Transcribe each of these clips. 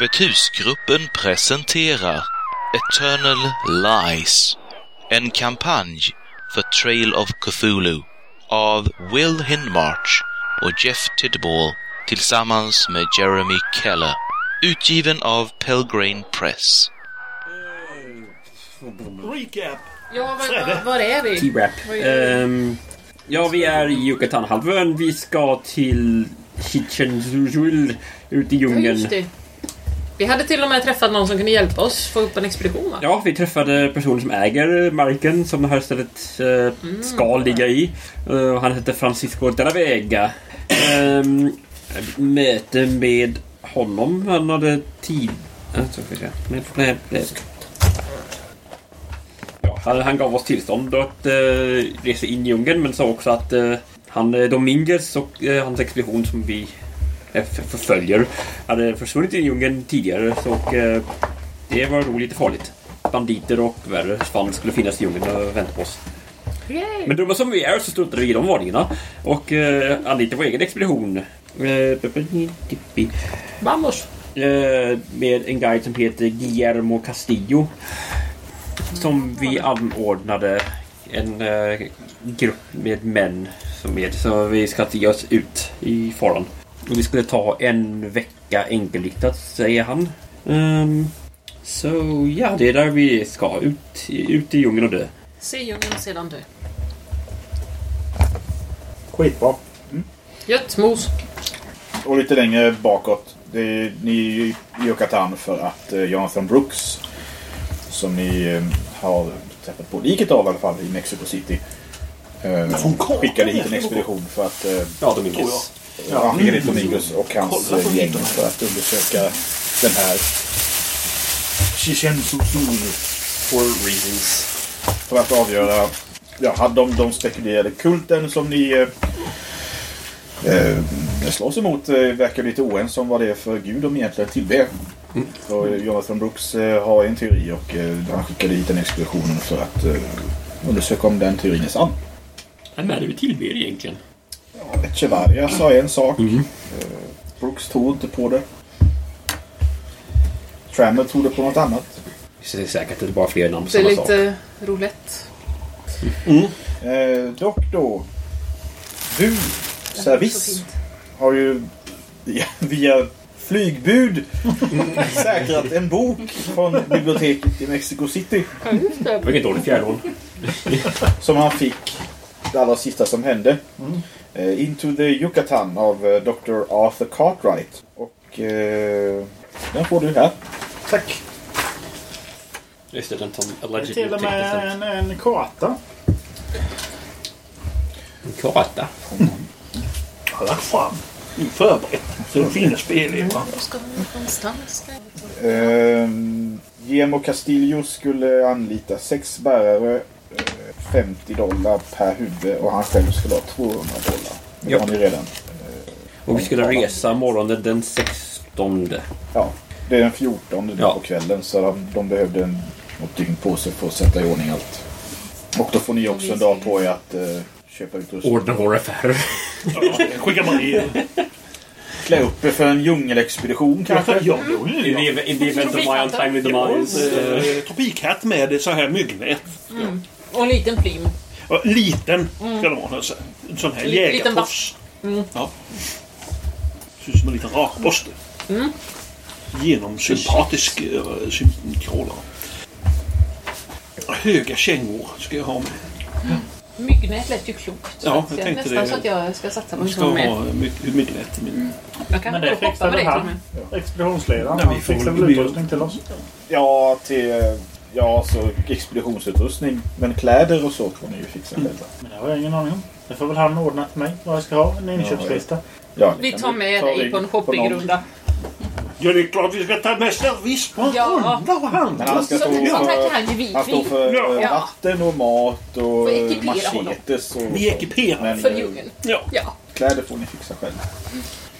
Öppet husgruppen presenterar Eternal Lies, en kampanj för Trail of Cthulhu av Will Hindmarch och Jeff Tidball tillsammans med Jeremy Keller. Utgiven av Pelgrane Press. Recap. Ja, var, var, är vi? T-Rap. Ehm, ja, vi är i Yucatanhalvön. Vi ska till Chichen ute i Ja, djungeln. det. Vi hade till och med träffat någon som kunde hjälpa oss få upp en expedition va? Ja, vi träffade personen som äger marken som det här stället eh, ska ligga i. Eh, och han heter Francisco de la Vega. Um, möte med honom. Han hade tid... nej. Ja, han, han gav oss tillstånd att uh, resa in i djungeln men sa också att eh, han eh, Dominguez och eh, hans expedition som vi eh, förföljer hade försvunnit i djungeln tidigare och, eh, det var nog lite farligt. Banditer och värre fan skulle finnas i djungeln och vänta på oss. Yay! Men dumma som vi är så struntade vi i de varningarna och eh, anlitade vår egen expedition. Eh, Vamos! eh, med en guide som heter Guillermo Castillo. Som vi anordnade en eh, grupp med män som med. Så vi ska ge oss ut i faran. Och vi skulle ta en vecka enkelriktat, säger han. Ehm, så ja, det är där vi ska. Ut, ut i djungeln och dö. Se djungeln och sedan dö. Skitbra. Gött mos. Och lite längre bakåt. Det är, ni är i Yucatan för att eh, Jonathan Brooks som ni eh, har träffat på liket av i alla fall i Mexico City. Eh, skickade hit en är expedition för att... Eh, Ja, Dominguez. Ja, skickade hit Domingos och hans Kolla gäng för att undersöka den här Chichen Itzul. For reasons. För att avgöra... Ja, de, de spekulerade kulten som ni eh, eh, slåss emot eh, verkar lite oense om vad det är för gud de egentligen tillber. Och eh, Jonathan Brooks eh, har en teori och eh, han skickade hit en expedition för att eh, undersöka om den teorin är sann. Vem är det vi tillber egentligen? Echevarria sa en sak. Eh, Brooks tog inte på det. Trammer tog det på något annat. Det är säkert att det är bara fler namn på Det är samma sak. lite roulette. Eh, dock då. Du, Service, har ju via, via flygbud säkrat en bok från biblioteket i Mexico City. Inget dåligt fjärrlån. Som han fick det allra sista som hände. Eh, Into the Yucatan av eh, Dr. Arthur Cartwright. Och eh, den får du här. Tack. Just det, den allegedly till och med en, en karta. En karta. Jag har lagt fram. Förberett. Så det finns spel i. va? Då ska vi någonstans. Eh, Guillermo Castillo skulle anlita sex bärare. Eh, 50 dollar per huvud och han själv skulle ha 200 dollar. Det Ja. har ni redan. Och vi skulle resa morgonen den 16. Ja, det är den 14 Ja. på kvällen så de, de behövde en, något dygn på sig för att sätta i ordning allt. Och då får ni också en dag på er att eh, köpa utrustning. Ordna våra affärer. Ja, Skicka brev. Klä upp er för en djungelexpedition kanske? Ja, jo, In ja. the, in the event of my untimely demise. Eh, eh, Tropikhatt med så här myggnät. Och en liten plim. Ja, liten ska det vara. En sån här liten jägartofs. Ja. Ser ut som en liten rakborste. Genomsympatisk uh, synkroner. Höga kängor ska jag ha med. Myggnät lät ju klokt. Ja, Så jag tänkte nästan det. så att jag ska satsa på en ska sån med. ha mycket, mycket lätt. Men... Jag kan Men det fixar väl han? Expeditionsledaren. Han fixar väl utrustning till oss? Ja, till... Ja, så expeditionsutrustning. Men kläder och så får ni ju fixa själva. Men det har jag ingen aning om. Det får väl han ordna till mig vad jag ska ha. En inköpslista. Ja, Vi tar med ta dig på en shoppingrunda. Ja, det är klart vi ska ta med service på en Ja. runda och Men handla. han ska Så- stå för... Han står för Ja. vatten och mat och machetes och... Vi ekiperar. För eh, djungeln. Ja. Ja. kläder får ni fixa själva.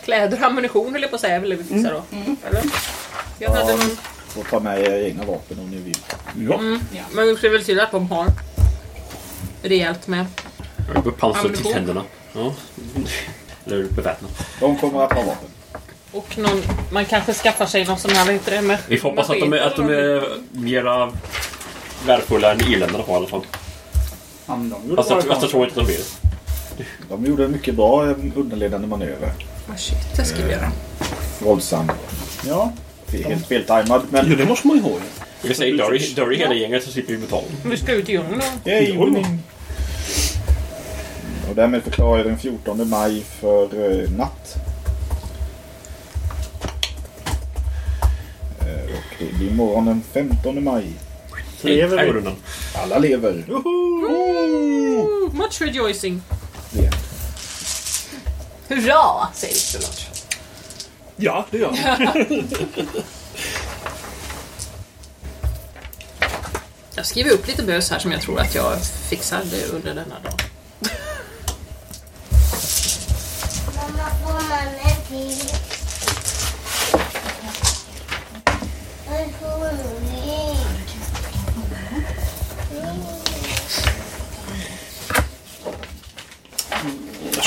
Kläder och ammunition höll jag på att säga. Vill vi fixa då? Eller? Jag hade någon... Får ta med era egna vapen om ni vill. Ja. Men vi ser väl till att de har rejält med. Jag har pansar till Ammunition. tänderna. Ja. Eller beväpnad. De kommer att ha vapen. Och någon, man kanske skaffar sig någon sån här, vad heter det? Med Vi får hoppas att de är, att de är mera värdefulla än irländarna har i alla fall. De gjorde Fast bra jag, fast jag ifrån tror inte de blir det. De gjorde en mycket bra eh, underledande manöver. Ah, shit, det ska vi göra. Våldsam. Sig. Ja. Helt feltajmad. Men ja, det måste man ju ha. Vi i- dör i hela gänget så slipper vi betala. Vi ska ut i djungeln då. det är evening. Och därmed förklarar jag den 14 maj för eh, natt. Eh, och det blir morgon den 15 maj. Lever vi? Alla lever. Ooh, much rejoicing. Det. Hurra, säger Victor Lodge. Ja, det gör vi. Jag skriver upp lite bös här som jag tror att jag fixar det under denna dag.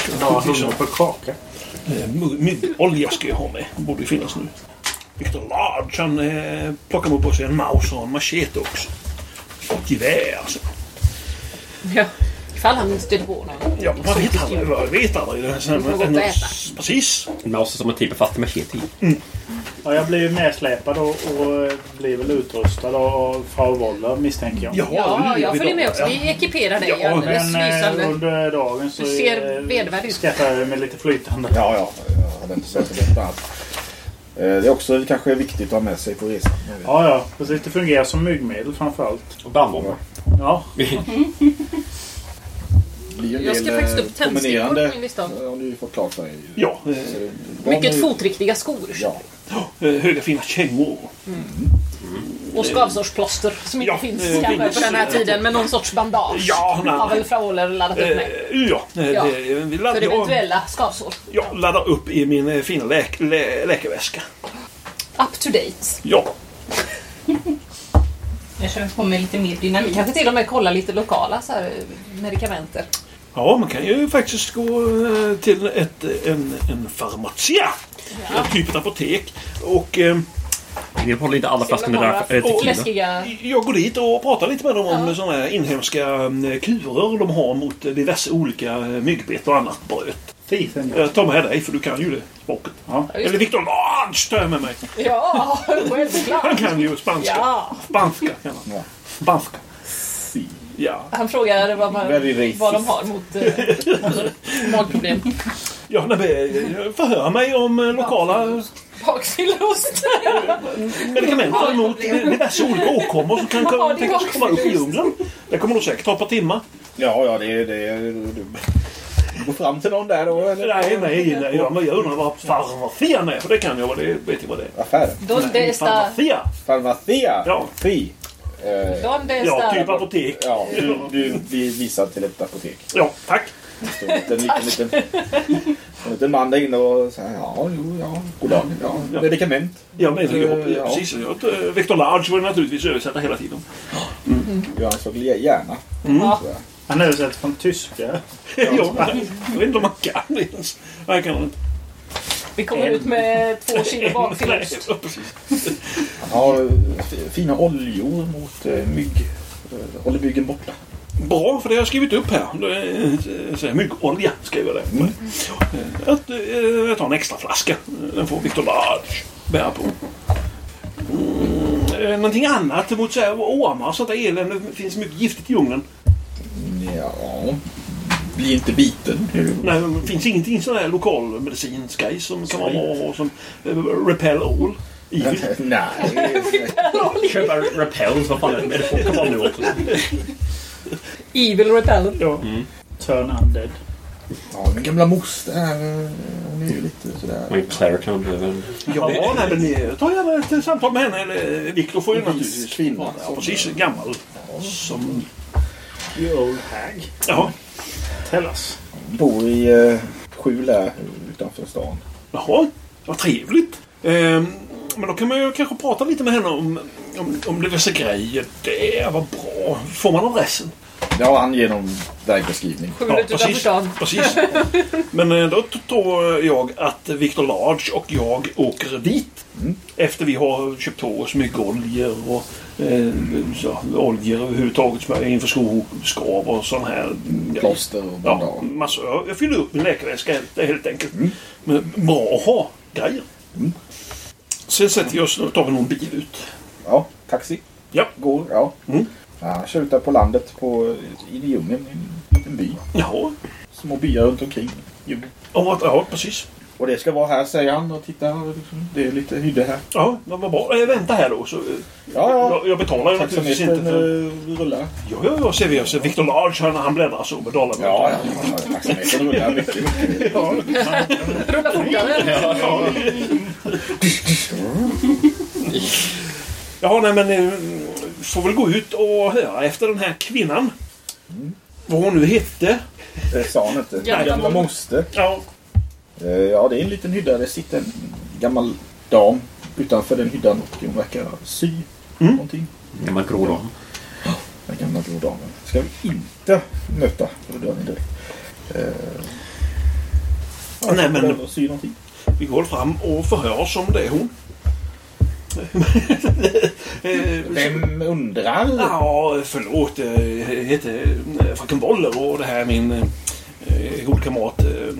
Jag Ja, naturligtvis hundra ha på kaka. Eh, myggolja ska jag ha med. Borde ju finnas nu. Victor Large han eh, plockar på sig en maus och en machete också. Och ett gevär alltså. Ja. Ifall han stöter på någon. Ja, man vet aldrig. Man vet aldrig. Det är så här- får gå och äta. Precis. En mouse som man tejpar fast med machete i. Ja, jag blir ju nedsläpad och, och eh, blir väl utrustad av Frau Woller misstänker jag. Ja, Ja, jag det- följer med också. Vi ekiperar dig Ja, alldeles Men eh, lysande. under dagen så Du ser vedervärdig ut. skaffar jag mig lite flytande. Ja, ja. Jag hade inte sett det alls. Eh, Det är också kanske viktigt att ha med sig på resan. Ja, ja. Precis. Det fungerar som myggmedel framförallt. Och brandbomber. Ja. Det blir en Jag ska del, faktiskt eh, upp tändstickor på min lista. Ja, Om du fått klart för dig. Ja, eh, de Mycket är- fotriktiga skor. Ja. eh, höga fina kängor. Och skavsårsplåster som inte Ja, finns eh, kanske på den här eh, tiden. Men någon sorts bandage Ja, nej. har väl Frau Oller laddat upp Eh, med. ja, eh, Ja. det, vi laddar, För jag, eventuella skavsår. jag laddar upp i min eh, fina läk, lä, läkarväska. Up to date. Ja, Jag känner på mig lite mer dynamik. kanske till och med kolla lite lokala så här, medikamenter. Ja, man kan ju faktiskt gå eh, till ett, en, en farmacia. En typ av apotek. Och eh, Ni håller inte alla flaskor med Bara där, äh, och läskiga... jag går dit och pratar lite med dem om Ja. sådana här inhemska eh, kurer de har mot eh, diverse olika eh, myggbett och annat bröt. Tithen. Jag tar med dig för du kan ju det språket. Ja. Ja, Eller Victor Large tar jag med mig. Ja, Han kan ju spanska. Ja. Spanska kan han. Ja. Spanska. Ja. Han frågar vad, man, vad de har mot eh, magproblem. Ja, nej, eh, förhör mig om eh, lokala Bakfylleost. medikamenter mot diverse olika åkommor som kan det tänkas komma upp i djungeln. Det kommer nog säkert ta ett par timmar. Ja, ja, det är... Det du går fram till någon där då, eller? Nej, nej, nej. Jag, men jag undrar vad farmacian är. För det kan jag. Det vet jag vad det är. Está... Farmacia. Farmacia. Ja. Fi. Eh, Donde Ja, typ apotek. ja, du, du blir visad till ett apotek. Ja, tack. Det står en liten, liten, liten, en liten man där inne och säger ja, jo, ja, god dag. Ja, medikament. Ja, men jag, Ja. precis. Eh, Victor Large var ju naturligtvis översätta hela tiden. Ja, så gärna. Ja. tror jag. Han översätter från tyska. Ja, jag vet inte om man kan det ens. Nej, kan man inte. Vi kommer ut med två kilo bakfylleost. Ja, fina oljor mot eh, mygg. Eh, Håller myggen borta. Bra, för det har jag skrivit upp här. Det är, eh, Myggolja skriver jag det. Mm. Att, eh, jag tar en extra flaska. Den får Victor Large bära på. Mm, eh, någonting annat mot så här, ormar och sånt där elände. Det finns mycket giftigt i djungeln. Ja, bli inte biten. Nej, men det finns ingenting sån här lokal medicinsk som kan vara bra att ha som eh, Repel All. Evil. Nej. Köpa repels, vad fan är det? Får vara nu också. Evil repellent. Ja. Turn undead. Ja, min gamla moster här. eh, Hon är ju lite sådär... Men Claire kan. Ja, nej, men eh, ta gärna ett samtal med henne. Eller eh, Viktor får ju vis naturligtvis... kvinna Ja, som- precis. Gammal. Som... You old hag. Ja. Tell us. Bor i eh, skjul här utanför stan. Jaha, vad trevligt. Ehm, men då kan man ju kanske prata lite med henne om, om, om diverse grejer. Det var bra. Får man adressen? Ja, han ger någon vägbeskrivning. Sju minuter utanför stan. precis. Men eh, då tror jag att Victor Large och jag åker dit. Mm. Efter vi har köpt på oss mycket oljor och eh, så, oljor överhuvudtaget som är inför skoskav och sån här. Ja, Plåster och ja, bandage. massor. Jag- Jag fyller upp min läkarväska helt, helt enkelt. Mm. Men bra att ha grejer. Mm. Sen sätter vi oss och tar vi någon bil ut. Ja, taxi. Ja. Går, ja. Mm. ja han kör ut där på landet på, i djungeln. i En by. Jaha. Små byar runt omkring. Ja, ja, precis. Och det ska vara här säger han och titta. Det är lite hyddor här. Ja, det var bra. Eh, vänta här då. Så, eh, Ja, ja. jag, jag betalar ju naturligtvis inte för... eh, rullar. Ja, ja, ja, ser vi. Så Victor Large, han, han bläddrar så med dollarn. Ja, ja. Taxametern rullar mycket. mycket. ja. Rulla fortare. Ja, nej men eh, får väl gå ut och höra efter den här kvinnan. Vad hon nu hette. Det sa han inte. Ja, Gamla men- moster. Ja, Ja, det är en liten hydda. Det sitter en gammal dam utanför den hyddan och hon verkar sy Mm. någonting. Gammal grå dam. Den gamla grå damen. Ska vi inte möta. För då dör ni direkt. Eh, ja, Nej, men-. Sy någonting. vi går fram och förhör om det är hon. Eh, Vem undrar? Ja, förlåt. eh, Jag heter eh, fröken Boller och det här är min eh, god kamrat eh,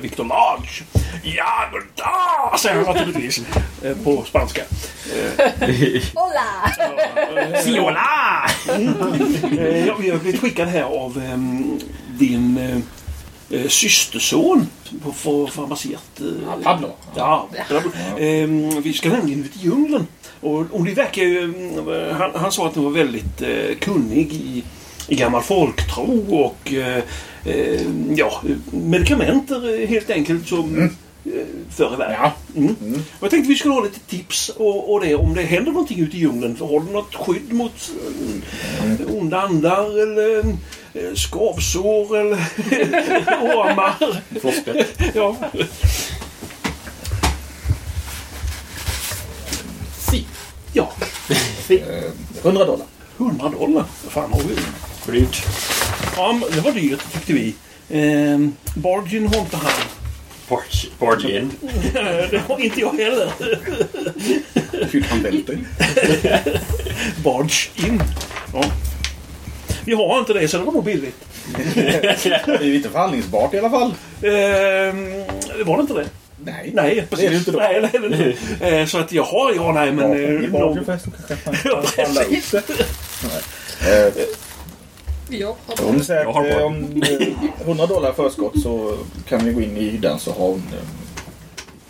Victor Large. Ja, god dag, säger han naturligtvis eh, på spanska. Hola! Siola! Eh, ja, vi har blivit skickade här av ehm, din eh, eh, systerson på farmaciet. eh, Pablo. Ja, ehm, vi ska nämligen ut i djungeln. Och, och det verkar ju... mm, Han, han sa att du var väldigt eh, kunnig i, i gammal folktro och eh, eh, ja, medikamenter eh, helt enkelt som eh, förr i världen. Ja. Mm. Och jag tänkte vi skulle ha lite tips och, och det om det händer någonting ute i djungeln. Har du något skydd mot eh, onda andar eller skavsår eller ormar? Flosspett. Ja. Si. ja, Eh, 100 dollar. 100 dollar. Fan har vi För dyrt. Ja, men det var dyrt tyckte vi. Ehm, Bargin har inte han. Barge, barge in. det har inte jag heller. Hur han välter. Barge in. Ja. Vi har inte det så det var nog billigt. Det är ju inte förhandlingsbart i alla fall. Ehm, var det inte det? Nej. Nej, precis. Det är inte då. Nej, det är det inte. Eh, så att jaha, ja nej men... Ja, eh, I någon- kanske man Ja, precis. Eh, Ja, Hon säger Jag att har eh, om eh, 100 dollar förskott så kan vi gå in i hyddan så har hon eh,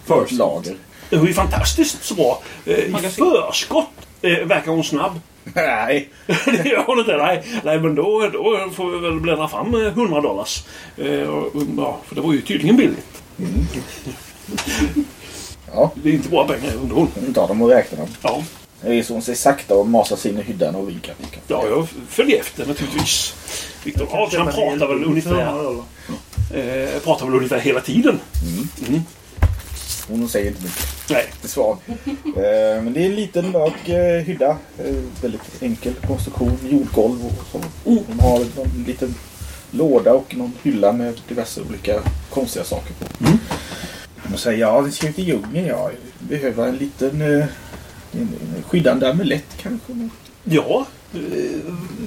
Först. lager. Det var ju fantastiskt så bra. Eh, I förskott eh, verkar hon snabb. Nej. det gör hon inte. Nej, nej men då, då får vi väl bläddra fram eh, 100 dollars. Eh, ja, för det var ju tydligen billigt. Ja, Det är inte bra pengar under hon. hon tar dem och räknar dem. Ja, Reser hon sig sakta och masar sig in i hyddan och vinkar. vinkar. ja, jag följer efter naturligtvis. Viktor han pratar väl ungefär, eh, pratar väl ungefär hela tiden. Hon säger inte mycket. Nej. Lite svag. Eh, men det är en liten mörk eh, hydda. Eh, väldigt enkel konstruktion. Jordgolv och så. Hon har någon liten låda och någon hylla med diverse olika konstiga saker på. Hon säger ja, vi ska ut i djungeln. Ja, vi behöver en liten eh, en, skyddande amulett kanske. Ja, eh,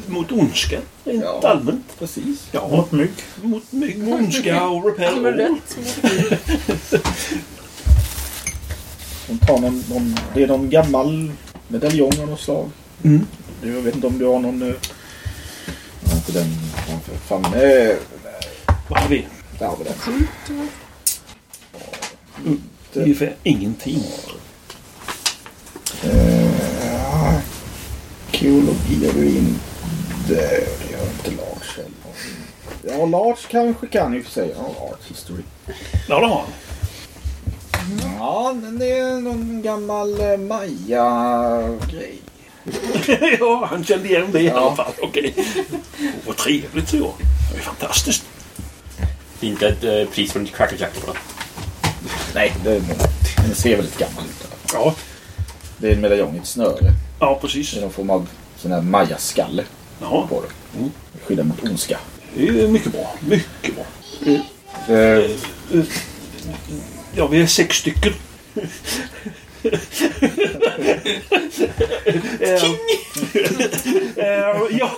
mot ondska rent Ja. allmänt. Precis. Ja, Mot mygg. mot mygg, ondska och repel. Amulett. Hon tar någon, någon, det är någon gammal medaljong av något slag. Mm. Jag vet inte om du har någon... eh, Jag har inte den framme. Vad har vi? Där har vi den. Ungefär ingenting. Eh, Arkeologi har du inte. Det gör inte Lars heller. Ja, Lars kanske kan i och för sig. Ja, Art History. Ja, det har han. Ja, men det är någon gammal eh, Maya-grej. ja, han kände igen det i Ja. alla fall. Okej. Åh, vad trevligt så. Det är fantastiskt. Det är inte ett eh, pris från Cracker Jack på det. Nej, det, den ser väldigt gammal ut. Ja, Det är en medaljong i ett snöre. ja precis. Det är någon form av sån här Maya-skalle Ja, på det. Mm. Skyddar mot ondska. det är mycket bra. Mycket bra. Eh, Ja, vi är sex stycken. Eh, eh, Ja,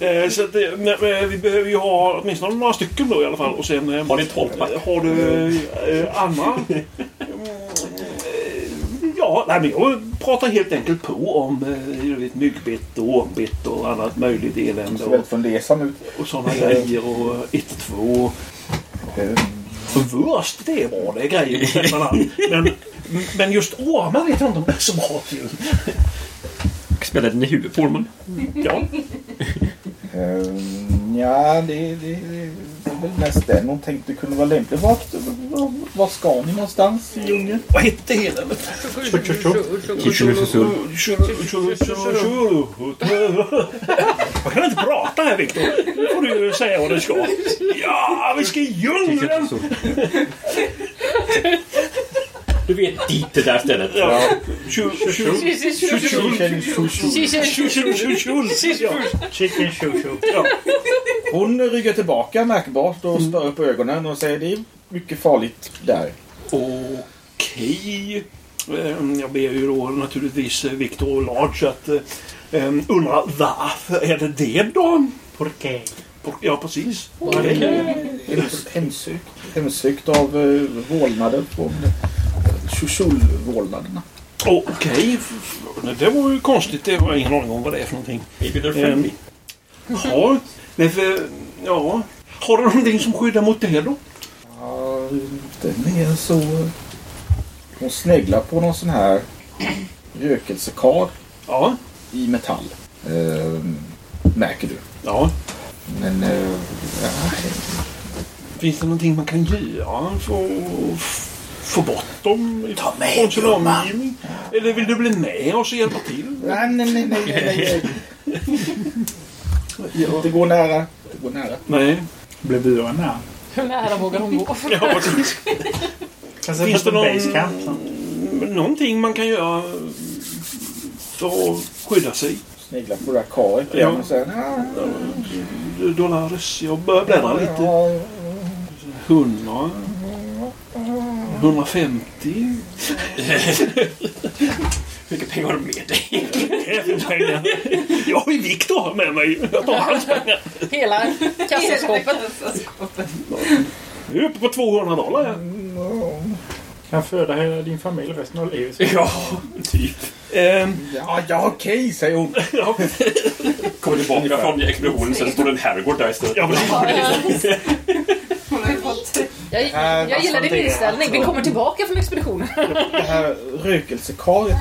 Eh, så att, det- men, men vi behöver ju ha åtminstone några stycken då i alla fall. Och sen eh, Har ni tolv har du eh, Anna. Mm, Ja, nej, men jag pratar helt enkelt på om eh, du vet, myggbett och ormbett och annat möjligt elände. Och, fundersam ut. och sådana grejer och 1 2 Eh, Vurst, det är bra. Det är grejer. Men, men just ormar vet jag inte om det är så bra till. Spela den i huvudet på. Ja, eh, ja, det, det, det är väl mest den hon tänkte kunde vara lämplig. Vart, var, var ska ni någonstans i djungeln? vad hette eländet? Man kan inte prata här Viktor. Nu får du säga vad du ska. Ja, vi ska i djungeln! Du vet dit det där stället. Ja. Chicken Ja. Hon ryggar tillbaka märkbart och spör upp ögonen och säger det är mycket farligt där. Okej. Ehm, Jag ber ju då naturligtvis eh, Viktor och Lars att eh, um, undra varför är det det då? Porqué? Ja, precis. Hems- Hemsökt, hemsökt av uh, vålnader från Chuchul-vålnaderna. Okej. Det var ju konstigt. Det har jag ingen aning om vad det är för någonting. They're Ehm. Ja, men för, ja. Har du någonting som skyddar mot det då? Ja, den är så... Hon sneglar på någon sån här rökelsekar Ja. i metall. Eh, märker du. Ja. Men... Eh, ja, Finns det någonting man kan göra för att få bort dem Ta med från omgivning? Eller vill du bli med oss och hjälpa till? nej, nej, nej, nej, nej, nej. Det går nära. Det går nära. Nej. Blev buren nära? Hur nära vågar hon gå? Ja, Finns det någon-. Någonting man kan göra för att skydda sig? Sneglar på det där karet Ja. och säger... "Ja, Dollares. Jag börjar bläddra lite. ja, 100. 150. Hur mycket pengar har du med dig? Jag har ju Viktor med mig. Jag tar hans pengar. Hela kassaskåpet. Vi är uppe på 200 dollar. ja. Kan föda hela din familj resten av livet. Ja, typ. Ehm, Ja, ja okej, säger hon. Kommer tillbaka från expeditionen sen står det en herrgård där istället. ja, precis. Jag, jag gillar din inställning. Vi kommer tillbaka från expeditionen. Det här rökelsekaret,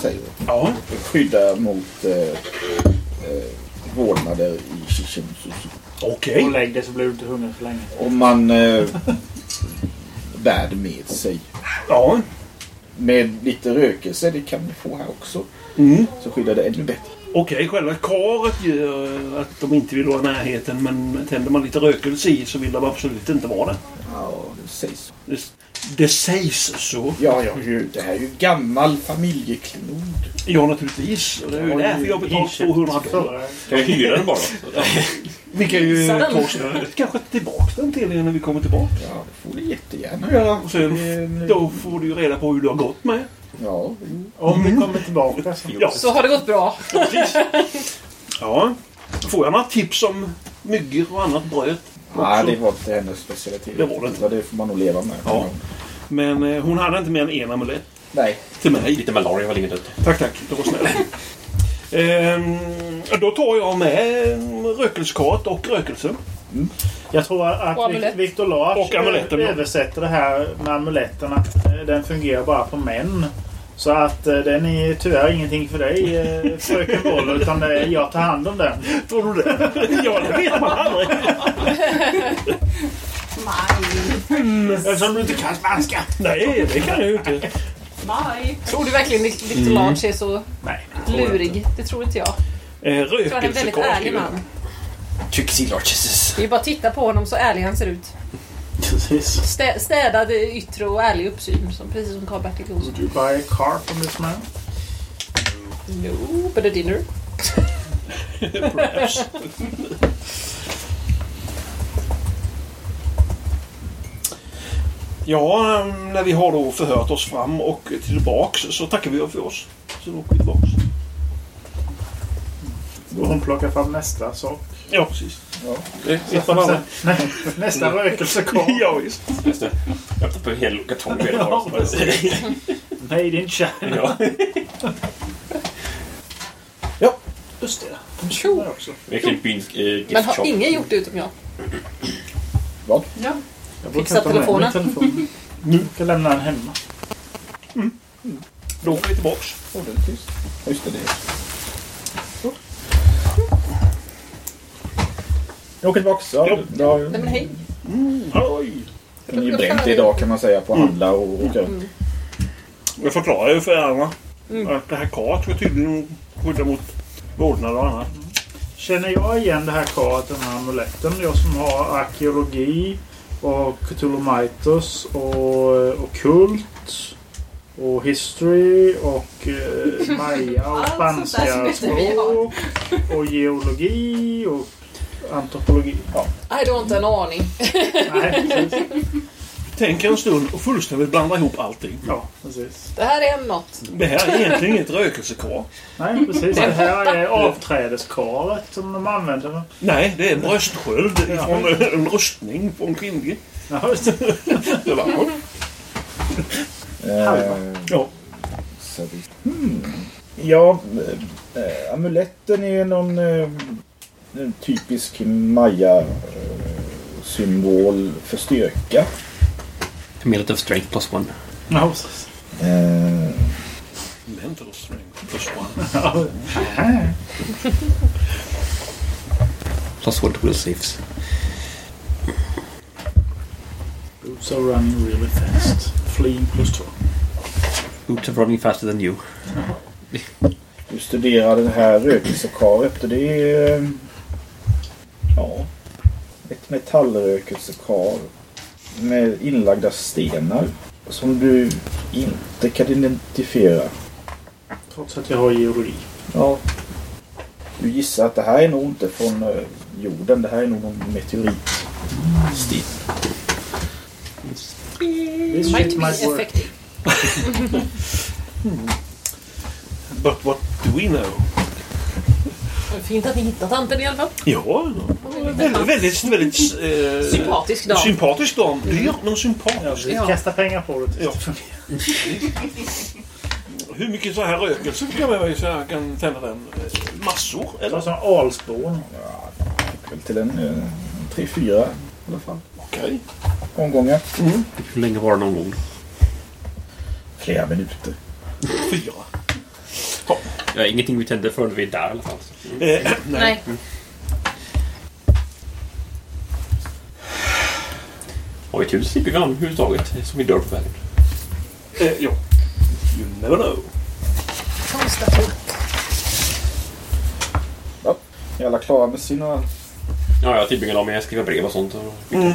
säger. Ja. Skyddar mot eh, eh, vålnader i Chichen Okej. Och lägg det så blir du inte hungrig för länge. Om man eh, bär det med sig. Ja. Med lite rökelse, det kan vi få här också. Mm. Så skyddar det ännu bättre. Okej, själva karet gör att de inte vill vara i närheten men tänder man lite rökelse i så vill de absolut inte vara där. Ja, det sägs. Det, det sägs så. Ja, ja, det här är ju gammal familjeklenod. Ja, naturligtvis. Och Det är ju därför jag har betalat 200 dollar. Kan vi hyra den bara? Vi kan ju ta kanske tillbaka den till er när vi kommer tillbaka. Ja, det får du jättegärna göra. Och sen då får du ju reda på hur du har gått med. Ja, Om vi kommer tillbaka så. Ja, Så har det gått bra. precis. Ja. Får jag några tips om myggor och annat bröt? Nej, det var inte hennes specialitet. Det var det inte. Det får man nog leva med. Ja. Men eh, hon hade inte mer än en amulett Nej. till mig. Lite malaria var inget dött. Tack, tack. Det var snällt. Ehm, Då tar jag med mm, rökelsekart och rökelsen. Jag tror att. Victor Lars Och amuletten, ja. översätter det här med amuletterna. Eh, Den fungerar bara på män. Så att eh, den är tyvärr ingenting för dig eh, fröken Woller utan det är jag tar hand om den. Tror du det? ja, det vet man aldrig. Eftersom du inte kan spanska. Nej, det kan jag ju inte. Tror du verkligen Victor Large är så Nej. lurig? Det tror inte jag. Eh, Jag tror han är en väldigt ärlig man. Trixie Larches. Det är bara att titta på honom så ärlig han ser ut. Precis. Stä, städad yttre och ärlig uppsyn. Som, precis som Karl-Bertil Jonsson. Would you buy a car from this man? No, but a dinner. Ja, mm, när vi har då förhört oss fram och tillbaks så tackar vi för oss. Så då åker vi tillbaks. Och hon plockar fram nästa sak. Ja, precis. Ja. Det alla. Nej, nästa rökelsekar. Ja, visst. Just det. Jag öppnar på en hel kartong med Ja. Made in China. Ja. Ja. Just det. De känner också. Verkligen byns äh, Men gift har shop. ingen gjort det utom jag? Vad? Ja. Jag Fixa telefonen. telefonen. Nu kan jag lämna den hemma. Då åker vi tillbaks. Oh, det är tyst. Just det, det är Jag åker tillbaks. Ja, Ja. det Nej men hej. Oj. ni är bränt idag kan man säga på att handla och åka runt. Jag förklarar ju för er Mm. att det här kart ska tydligen skydda mot vålnad och annat. Känner jag igen det här karet, den här amuletten? Jag som har arkeologi och Cthulhu Mythos och okult och history och eh, maya och spanska språk och geologi och antropologi. Ja, I don't have en aning. nej, precis. Tänk en stund och fullständigt blanda ihop allting. Ja, precis. Det här är något. Det här är egentligen inget rökelsekar. Nej, precis. Det här är avträdeskaret som de använder. Nej, det är en bröstsköld Ja. från en rustning från kvinnlig. Ja, just det. Eh, ja. hmm. Ja, eh, amuletten är någon eh, en typisk maya-symbol för styrka. Amulet of strength plus one. Ja, precis. Eh, Mental strength plus one. Plus one to will saves. Boots are running really fast. Fleeing plus two. Boots are running faster than you. du studerar det här rökelsekaret och det är eh, ja, ett metallrökelsekar med inlagda stenar som du inte kan identifiera. Trots att jag har geologi. Ja. Du gissar att det här är nog inte från eh, jorden. Det här är nog någon meteoritsten. This Might be effective. But what do we know? Fint att ni hittat tanten i alla fall. Ja, väldigt, väldigt, väldigt eh, Sympatisk dam. sympatisk dam. Dyr men sympatisk. Vi Ja. kastar pengar på det. Ja. Hur mycket så här rökelse kan man ju säga kan tända den? Massor, eller? som alspån. Väl till en eh, tre, fyra i alla fall. Okej. Omgångar. Hur länge var det någon gång? Flera minuter. Fyra. Ja, ingenting vi tände förrän vi är där i alla fall. Eh, nej. Nej. Har vi tur slipper vi an överhuvudtaget som vi dör på vägen. Eh, ja. You never know. Ja. Är alla klara med sina... Ja, jag tillbringar dagen med att skriva brev och sånt. Mm.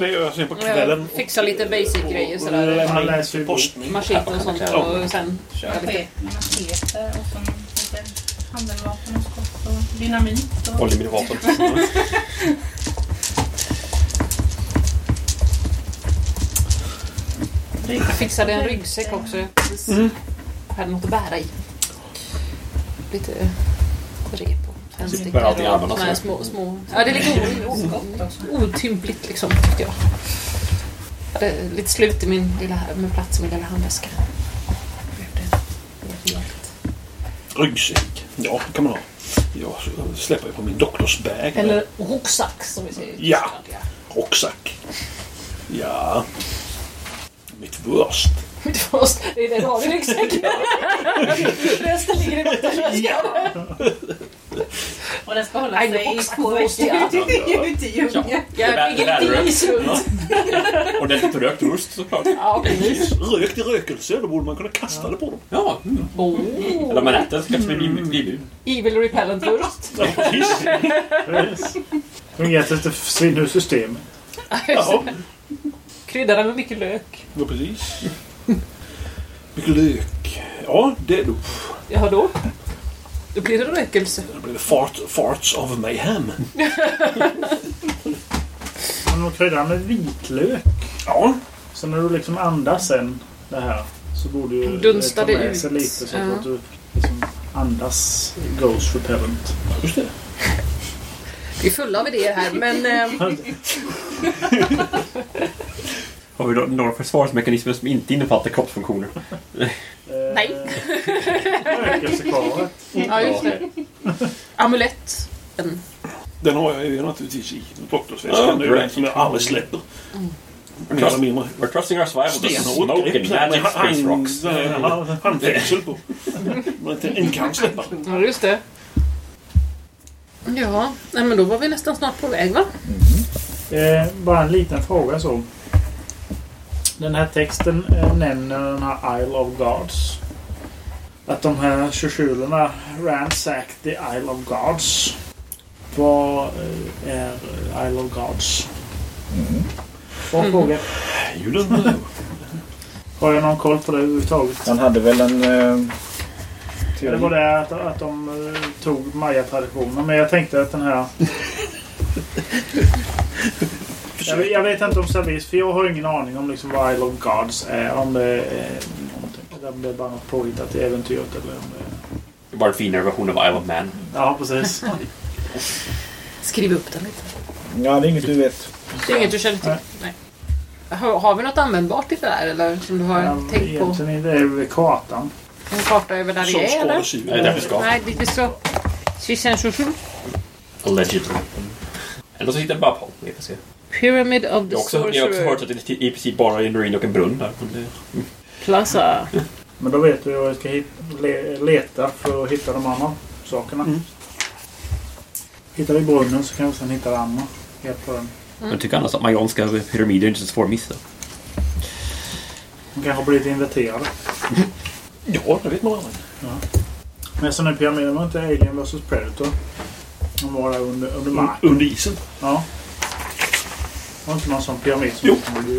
Det gör jag sen på kvällen. Jag fixar lite basic grejer sådär. In läser ju postning. Maskin och sånt. Och sen köra lite. Macheter och så lite handeldvapen och skott och dynamit. Och... Håller mina vapen. Jag fixade en ryggsäck också. Mm. Jag hade något att bära i. Lite rep tändstickor och såna här små, små... Ja, det är lite otympligt liksom, tyckte jag. Jag hade lite slut i min lilla, med plats i min lilla handväska. Ryggsäck. Ja, det kan man ha. Jag släpper jag på min doktorsbag. Eller rucksack som vi säger. ja. Rucksack. Ja. Mitt worst. Mitt det är det du har i ryggsäcken. Resten ligger i doktorsväskan. Och den ska hålla Nej, sig i två veckor ja. ute i djungeln. Jag ligger lite is runt. Och det är lite rökt rust såklart. Ja. Rökt i rökelse, då borde man kunna kasta det på dem. Ja. Mm. Oh. Eller man äter så kanske det blir blir Evil repellent rust. Ja, precis. Fungerar lite svinn ur systemet. Krydda den med mycket lök. ja, precis. Mycket lök. Ja, det då. Ja, då? Då blir det rökelse. Det blir fart, farts of mayhem. Men de kryddar med vitlök. Ja, Så när du liksom andas sen det här så borde ju Dunstar ta det med ut. sig lite så Ja. att du liksom andas Ghost Repellent. just det. Vi är fulla av idéer här, men... Eh, Har vi då några försvarsmekanismer som inte innefattar kroppsfunktioner? nej. Rökelsekaret. Ja, just det. Amulett. En. Den har jag ju naturligtvis i doktorsväskan. Det är ju den som jag aldrig släpper. Mindre. We're trusting our survival to smoke and Nej, magic space rocks. han- Handfängsel på. Man inte en kan släppa. Ja, just det. Ja, nej, men då var vi nästan snart på väg, va? Eh, bara en liten fråga så. Den här texten eh, nämner den här Isle of Gods. Att de här tjurtjulerna ransacked the Isle of Gods. Vad eh, är Isle of Gods? Bra Mm. fråga. Julen. Har jag någon koll på det överhuvudtaget? Han hade väl en eh, Det var det att, att de eh, tog maya-traditionen. Men jag tänkte att den här... jag, vet- jag vet inte om servis, för jag har ingen aning om liksom vad Isle of Gods är. Om det är någonting. Om det är bara något påhittat i äventyret. Eller om det är... Det är bara en finare version av Isle of Man. Ja, precis. Skriv upp den lite. Ja, det är inget du vet. Det är inget du känner till? Nej. Har, har vi något användbart i det där, eller som du har Ja, tänkt på? Egentligen är det kartan. En karta över där vi är, eller? Nej, det är därför vi ska. Nej, det står... Shishan Allegedly. Eller så hittar det bara på. Vi får se. Pyramid of the Jag har också, jag har också hört Sorcerer att det är i princip bara en ruin och en brunn där. Det, Plaza. Men då vet du hur jag ska hit, leta för att hitta de andra sakerna. Mm. Hittar vi brunnen så kan vi sen hitta det andra. Helt på den. Jag tycker annars att majonska pyramider är inte så svåra att missa. De kanske har blivit inverterade. Ja, det vet man aldrig. Men så den pyramiden var inte Alien vs Predator. De var där under, under marken. Under isen. Ja. Det var inte någon sån pyramid som Jo.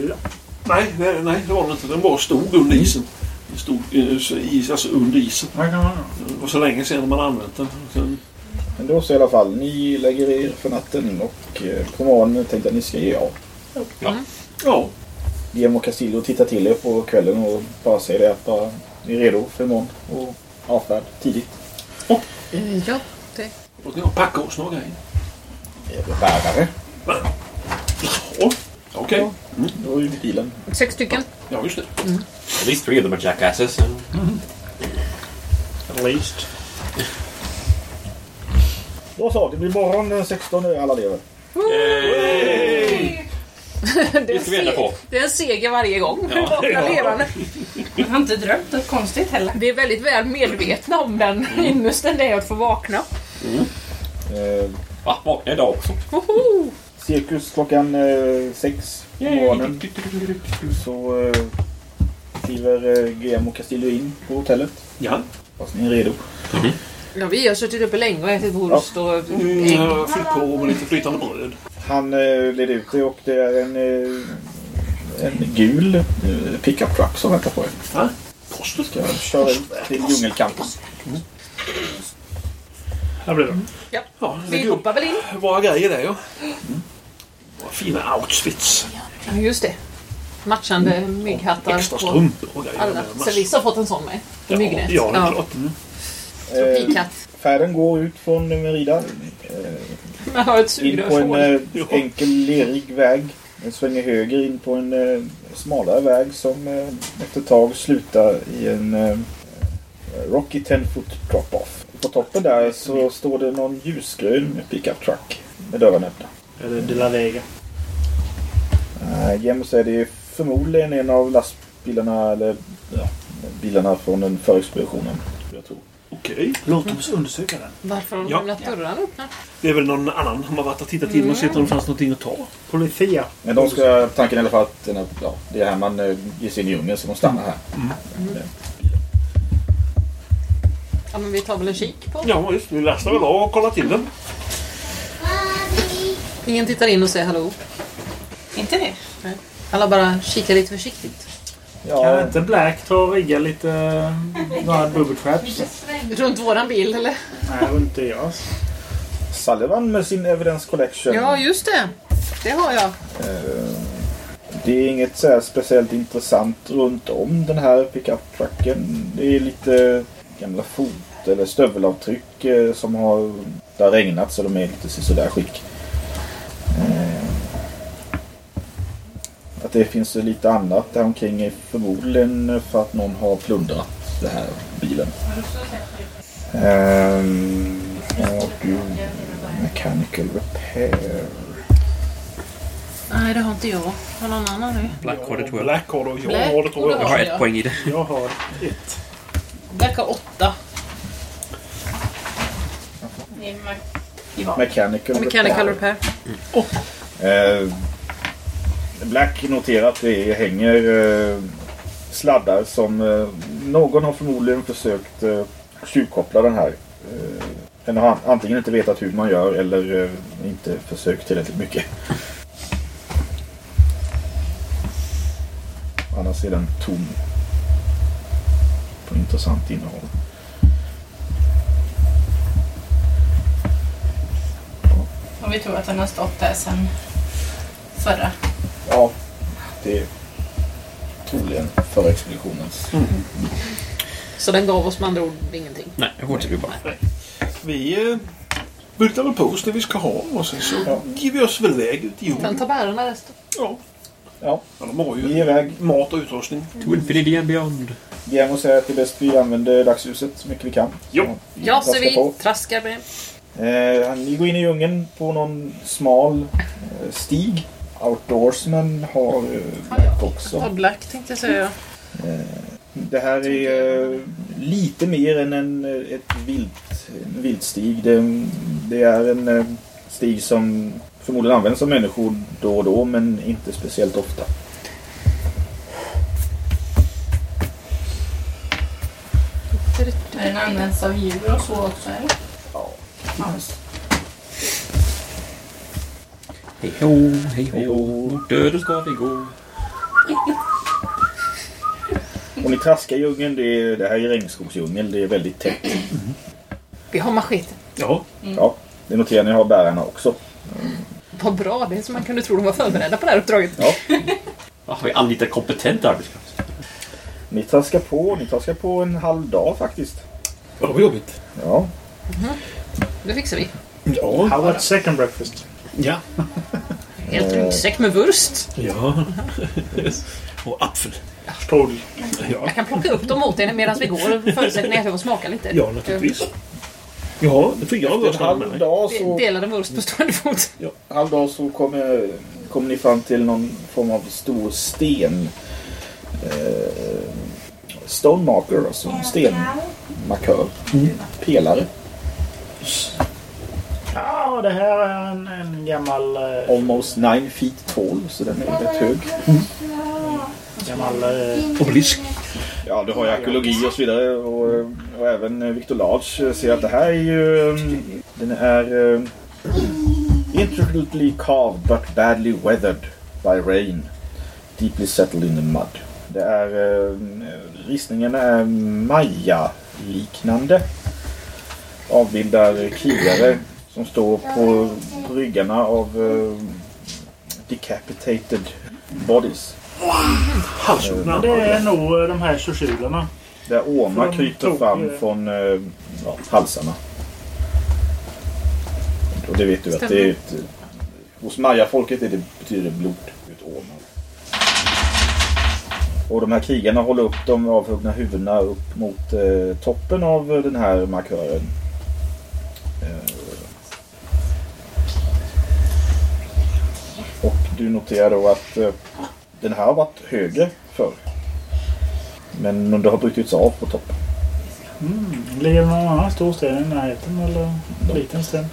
Ja. Nej, nej, nej, det var det inte. Den bara stod under isen. Den stod eh, is, alltså under isen. Det kan man göra. Det var så länge sedan man använt den. Sen, Men då så i alla fall. Ni lägger er för natten och eh, på morgonen tänkte jag att ni ska ge av. ja, Guillermo Castillo tittar till er på kvällen och bara säger det att bara, ni är redo för imorgon och avfärd tidigt. Eh, Ja, det... ska jag packa oss några grejer. Bärare? Ja, okej. Då är ju bilen. Sex stycken. Ja, just det. At least three of them are jackasses. At least. Då så, det blir morgon den 16 alla lever. Det Det ska vi ändra på. Det är en seger varje gång. Ja. Levande. Jag har inte drömt något konstigt heller. Vi är väldigt väl medvetna om den ynnesten det är att få vakna. Eh, Va? Vaknar idag också. Woho! Cirkus klockan eh, sex på morgonen. Så eh, kliver eh, Guillermo Castillo in på hotellet. Ja. Fast ni är redo. Ja, vi har suttit uppe länge och ätit wurst och Mm, ägg. jag har fyllt på med lite flytande bröd. Han eh, leder ut er och det är en, eh, en gul eh, pickup truck som väntar på er. Ja. Posten. Ska köra ut till djungelkanten. Här blir det. Ja. Ja, Vi hoppar väl in. våra grejer där ja. Våra fina outfits. Ja, just det. Matchande mygghattar Extra på strumpor och grejer. alla. Service har fått en sån med. Ja, Myggnät. ja, det är klart. Mm. Eh, Tropikatt. färden går ut från Merida. Eh, Man har ett in på en så. eh, Ja. enkel lerig väg. Den svänger höger in på en eh, smalare väg som eh, efter ett tag slutar i en eh, Rocky 10 foot drop-off. På toppen där så står det någon ljusgrön pickup truck med dörren öppna. Eller De La Vega. Uh, är det förmodligen en av lastbilarna eller ja, bilarna från den förra expeditionen. Jag tror. Okej. Låt oss undersöka den. Varför har de Ja. lämnat dörrarna öppna? Det är väl någon annan som har varit och tittat in och sett om det fanns någonting att ta. Polifia. Men de ska, tanken är i alla fall att ja, det är här man eh, ger sig in i djungeln så de stannar här. Eh, Ja, men vi tar väl en kik på. Ja, just Vi lastar väl av och kollar till den. Ingen tittar in och säger hallå. Inte det? Alla bara kikar lite försiktigt. Kan Ja, inte Black ta och rigga lite eh, några bubble traps? Runt våran bil, eller? Nej, inte jag. Sullivan med sin Evidence Collection. Ja, just det. Det har jag. Eh, Det är inget så här speciellt intressant runt om den här pickup-trucken. Det är lite gamla fot eller stövelavtryck eh, som har, det har regnat så de är lite sådär skick. Att det finns lite annat där omkring är förmodligen för att någon har plundrat den här bilen. Um, ja, du, mechanical repair. Nej, det har inte jag. Har någon annan nu? Black har det tror jag. Black har du. Jag Black har det tror och jag. Jag har ett poäng i det. Jag har ett. Black har åtta. Det är Mac- Ivan. Mechanical, Mechanical repair. Black noterar att det hänger eh, sladdar som eh, någon har förmodligen försökt eh, tjuvkoppla den här. Eh, den har antingen inte vetat hur man gör eller eh, inte försökt tillräckligt mycket. Annars är den tom på intressant innehåll. Och vi tror att den har stått där sedan förra. Ja, det är troligen förra expeditionens. Så den gav oss med andra ord ingenting. Nej, jag fortsätter bara. Vi eh, bultar väl på oss det vi ska ha och sen så Ja. ger vi oss väl iväg ut i Den djungeln. tar bärarna resten. Ja. Ja, ja, de har vi är ju iväg. mat och utrustning. To infinity and beyond. Guillermo säger att det är bäst vi använder dagsljuset så mycket vi kan. Jo. Ja, så Traska vi på. traskar med. Eh, ni går in i djungeln på någon smal eh, stig. Outdoorsman har eh, Black också. Ja, Black tänkte jag säga. Det här är eh, lite mer än en, eh, ett vilt, en viltstig. Det, det är en eh, stig som förmodligen används av människor då och då men inte speciellt ofta. Den används av djur och så också. Eller? Ja. Hej ho, hej ho. Mot döden ska vi gå. Och ni traskar i djungeln. Det, är, det här är regnskogsdjungel. Det är väldigt tätt. Vi har machete. Ja. Ja, det noterar ni har bärarna också. Vad bra, det är som man kunde tro de var förberedda på det här uppdraget. Ja. Har vi anlitat kompetent arbetskraft? Ni traskar på. Ni traskar på en halv dag faktiskt. Ja, det var jobbigt. Ja. Det fixar vi. Ja. How about second breakfast? Ja. Helt ryggsäck med wurst. Ja. och apfel. Strudel. Ja. Jag kan plocka upp dem åt er medan vi går. Förutsättningen är att jag får smaka lite. Ja, naturligtvis. Ja, det får jag En rösta med mig. dag så, delar en wurst på stående fot. halv dag så kommer, kommer ni fram till någon form av stor sten. Eh, stone marker, alltså en stenmarkör. Pelare. Ja, det här är en, en gammal... Eh, Almost 9 feet tall, så den är rätt hög. gammal eh, Obelisk. Ja, du har ju arkeologi och så vidare. Och, och även eh, Victor Large ser att det här är ju... mm, Den är... uh, Intricately carved but badly weathered by rain. Deeply settled in the mud. Det är... Uh, ristningen är Maya-liknande. Avbildar krigare som står på ryggarna av eh, decapitated bodies. Halshuggna. Det är nog eh, de här shoshulerna. Där ormar kryper tog- fram från eh, ja, halsarna. Och det vet du att det är ett, hos mayafolket är det, betyder det blod ut ormar. Och de här krigarna håller upp de avhuggna huvudena upp mot eh, toppen av den här markören. Du noterar då att eh, den här har varit högre förr. Men det har brutits av på toppen. Ligger det någon annan stor sten i närheten eller liten sten?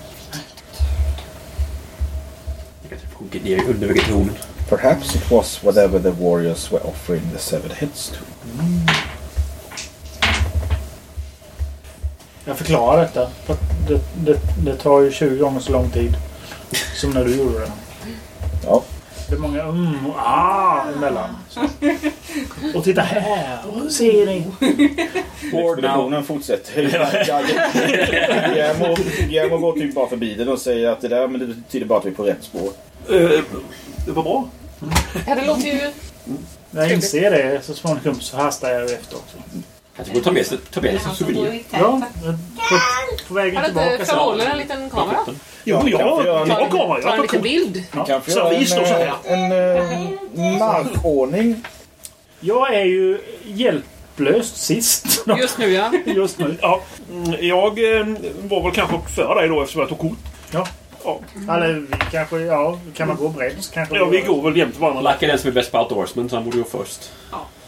Sjunker ner under vegetationen. Perhaps it was whatever the warriors were offering the severed heads to. Jag förklarar detta. Det, det, det tar ju 20 gånger så lång tid som när du gjorde det. Ja, Det är många mm och ah emellan. Och titta här! Ser ni? expeditionen fortsätter. Guillermo, Guillermo går typ bara förbi den och säger att det där men det betyder bara att vi är på rätt spår. Eh, det var bra. Ja, det låter ju... När jag inser det så småningom så hastar jag efter också. Kanske går ta med sig, ta med sig som souvenir. Ja, på, på vägen Har du tillbaka inte så... förhåller en liten kamera? Jo, ja. Jag jag- har kamera. Ta en Jag liten bild. Kanske Så göra vi står så en, här. eh, en eh, markordning. Jag är ju hjälplöst sist Just nu ja. just nu. Ja, mm, jag eh, var väl kanske för dig då eftersom jag tog kort. Ja. Ja, Eller vi kanske, ja, kan man gå bredd så kanske... ja vi går väl jämte varandra. Lack är den som är bäst på outdoorsman så han borde gå först.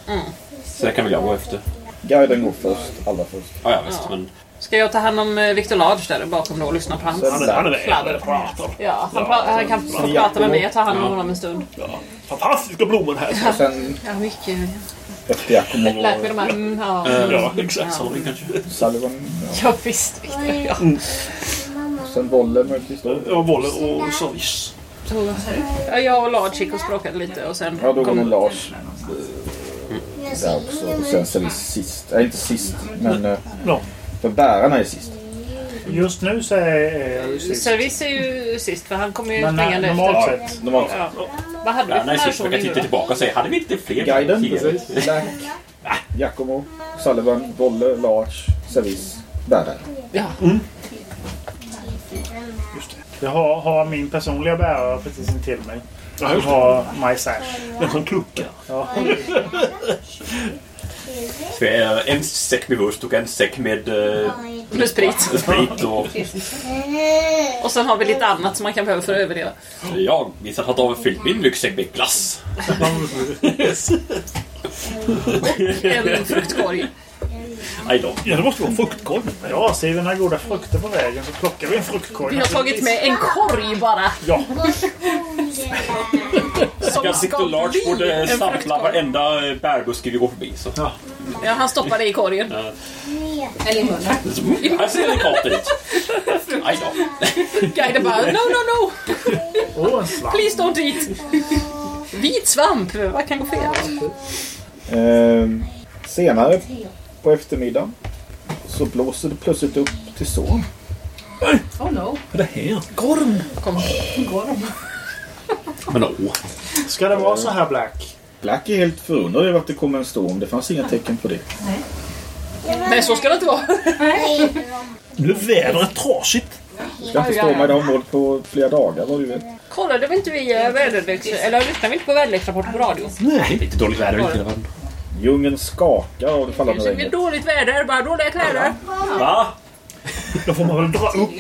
Mm. Sen kan väl jag gå efter. Guiden går först, allra först. Ja, ja visst. Ja. Men Ska jag ta hand om eh, Victor Lodge där bakom då och lyssna på hans... Han är, han är pratar. Ja, han, pra- han kan få prata med mig och ta hand om honom en stund. Ja. Fantastiska blommor här. Och sen Ja, mycket. efter Giacomo Lärt mig de här... Mm, ja. Ja, exakt. Kanske. Sullivan. Ja. ja, visst. Victor. Ja. Och sen Volle möjligtvis då. Ja, Voller och. Så, ja, jag och Lodge gick och språkade lite och sen... Ja, då kom- nog Lars eh, där också. Och sen Celis sist. Nej, inte sist. Men eh, Ja. för bärarna är sist. Just nu så är är sist. Service är ju sist för han kommer ju Men springande normalt efter. sett. Normalt. Ja. Vad hade Ja, för nej, sist. Kan titta då? tillbaka och säga, hade vi inte fler Guiden, precis. Black, Giacomo, Sullivan, Volle, Lars, Celis, bärare. Ja. Jag har, har min personliga bärare precis intill mig. Ja, Jag det. har My Sash. Den som kluckar. Ja. Så är en säck med wurst och en säck med eh, Med sprit. sprit och... Och sen har vi lite annat som man kan behöva för att överleva. Jag minns att ha avfyllt min ryggsäck med glass. En fruktkorg. Aj då. Ja, det måste vara fruktkorv. Ja, ser vi några goda frukter på vägen så plockar vi en fruktkorg. Vi har tagit med en korg bara. Ja, sitter och Lars borde sampla fruktkorg. varenda bärbuske vi går förbi. Så. Ja, han stoppade i korgen. Eller i munnen. Här ser det ut. Aj då. Guiden bara no, no, no. svamp. Please don't eat. Vit svamp. Vad kan gå fel? Eh, senare på eftermiddagen så blåser det plötsligt upp till storm. Oh no. Vad är det här? Gorm. Kom. Men åh. Ska det vara så här Black? Black är helt förundrad över att det kommer en storm. Det fanns inga tecken på det. Nej, så ska det inte vara. Nu är vädret trasigt. Det ska inte storma i det området på flera dagar vad du vet. Kollade vi inte vi eh, väderlex... Eller lyssnade vi inte på väderleksrapporter på radio? Nej. Lite dåligt väder i alla fall. Djungeln skakar av det fallande Det är regnet. dåligt väder, bara dåliga kläder. Va? Då får man väl dra upp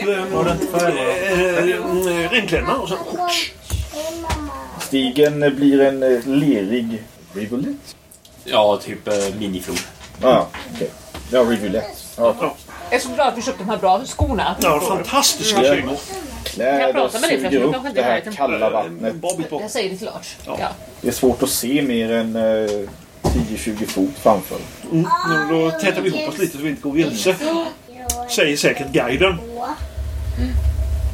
regnkläderna och sen... Stigen blir en eh, lerig rivulet. Ja, typ eh, miniflod. Ah, okej. Ja, rivulet. Ja, Jag är så glad att vi köpte de här bra skorna. Ja, fantastiska Ja. kängor. kläder suger upp det här kalla vattnet. Jag säger det till Lars. Ja. Det är svårt att se mer än eh, 10-20 fot framför. Mm. Då tätar vi ihop oss lite så vi inte går vilse. Säger säkert guiden.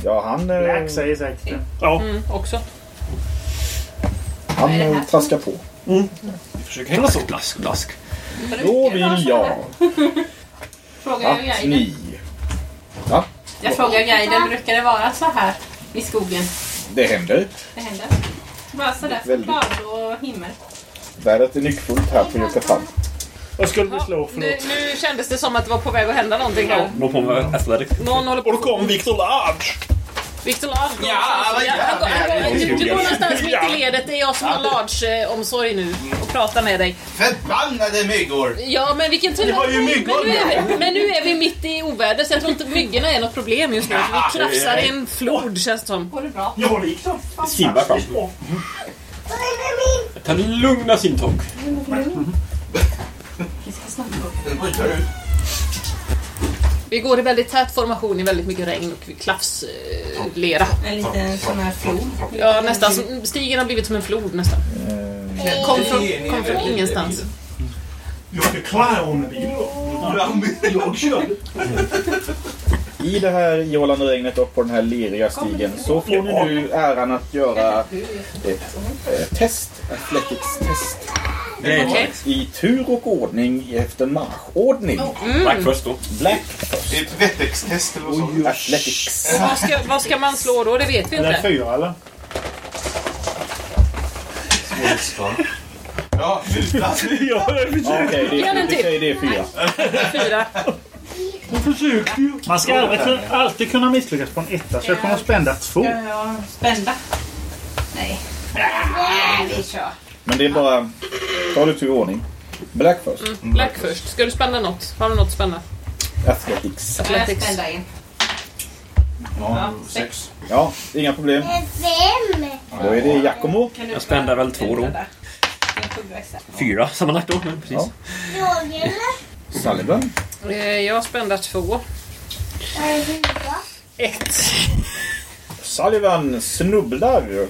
Ja, han, eh, Black säger säkert det. Ja, Mm, också. han eh, traskar på. vi försöker hänga på. Blask, blask. Då vill jag Frågar jag att guiden. ni... Ja, Jag frågar guiden, brukar det vara så här i skogen? det händer. Det händer. Bara sådär Väldigt. klar och himmel. Vädret är nyckfullt här på Göteborg. Vad skulle vi slå? Nu, Förlåt. nu kändes det som att det var på väg att hända någonting här. Nå på med athletic. Någon håller på Och då kom Victor Large. Victor Large går Ja, ja, jävlar. du, du går någonstans mitt i ledet. Det är jag som har Large-omsorg nu och pratar med dig. Förbannade myggor! Ja, men vilken tur. Det var ju men, myggor nu är vi, men nu är vi mitt i oväder så jag tror inte myggorna är något problem just nu. Vi krafsar i en flod känns det som. Går det bra? Ja, liksom. Simma fram. Ta lugna. Vi ska snabbt bryter ut. Vi går i väldigt tät formation i väldigt mycket regn och klafslera. Eh, lera. En liten sån här flod. ja, nästan. som- Stigen har blivit som en flod nästan. Kom från, kom från ingenstans. Jag är clownbil. Jag körde. I det här ihållande regnet och på den här leriga stigen så får ni nu äran att göra ett eh, test, athletics test. Okej. I tur och ordning efter marschordning. Black först då. Black Det är ett vettextest eller vad sa du? Athletics. Och vad, ska, vad ska man slå då? Det vet vi Är det inte. fyra eller? Ja, sluta! Okej, det, den vi till. säger det är fyra. Fyra. Jag försökte ju. Man ska aldrig, alltid kunna misslyckas på en etta så jag kommer att spända två. Ska jag spända? Nej. Nej, vi kör. Men det är bara... Ta det tur och ordning. Black först. Black först. Ska du spänna något? Har du något att spänna? Athletics. Jag Athletics. spända in. Ja, sex. Ja, inga problem. Vem? Då är det Giacomo. Kan du Jag spände väl två då. Fyra sammanlagt då. Men precis. Ja. Sullivan. Eh, Jag spände två. Är det? Ett. Sullivan snubblar.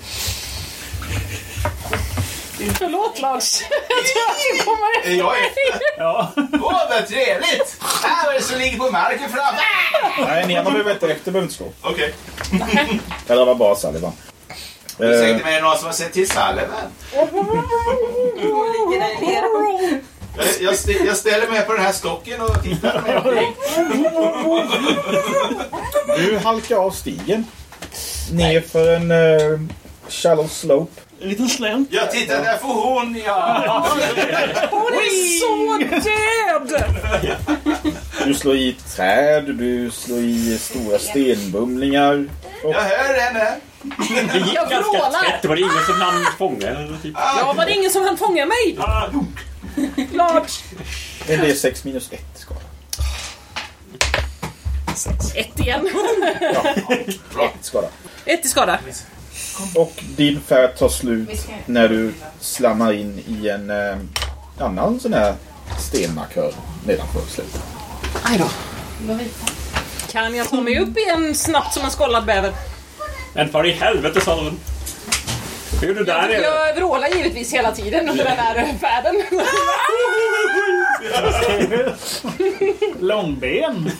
Förlåt Lars. Jag du kommer Är jag efter? Ja. Åh, vad trevligt! Här är det som ligger på marken framför. Nej, ni andra behöver inte efter behöver inte slå. Okej. Eller det var bara Sullivan. Du Eh, säger mig någon som har sett till Sullivan. Ligger där i leran. Jag, jag, st- jag ställer mig på den här stocken och tittar mig omkring. du halkar av stigen. Ner för en eh, shallow slope. En liten slänt. Jag tittar, där får hon ja. Hon är så död! Du slår i träd, du slår i stora stenbumlingar. Och Jag hör henne. Det gick Jag ganska vrålar. tätt. Det var ingen som hann fånga eller typ. Ja, var det ingen som hann fånga mig? Lars. men det är 6 minus 1 skada. Ett igen. Ett skada. Ett i skada. Och din färd tar slut när du slammar in i en eh, annan sån här stenmarkör nedanför slutet. Aj då. Kan jag ta mig upp igen snabbt som en skållad bäver? Men för i helvete sa hon. Hur är du där nere? Jag vrålar givetvis hela tiden under den här färden. Långben.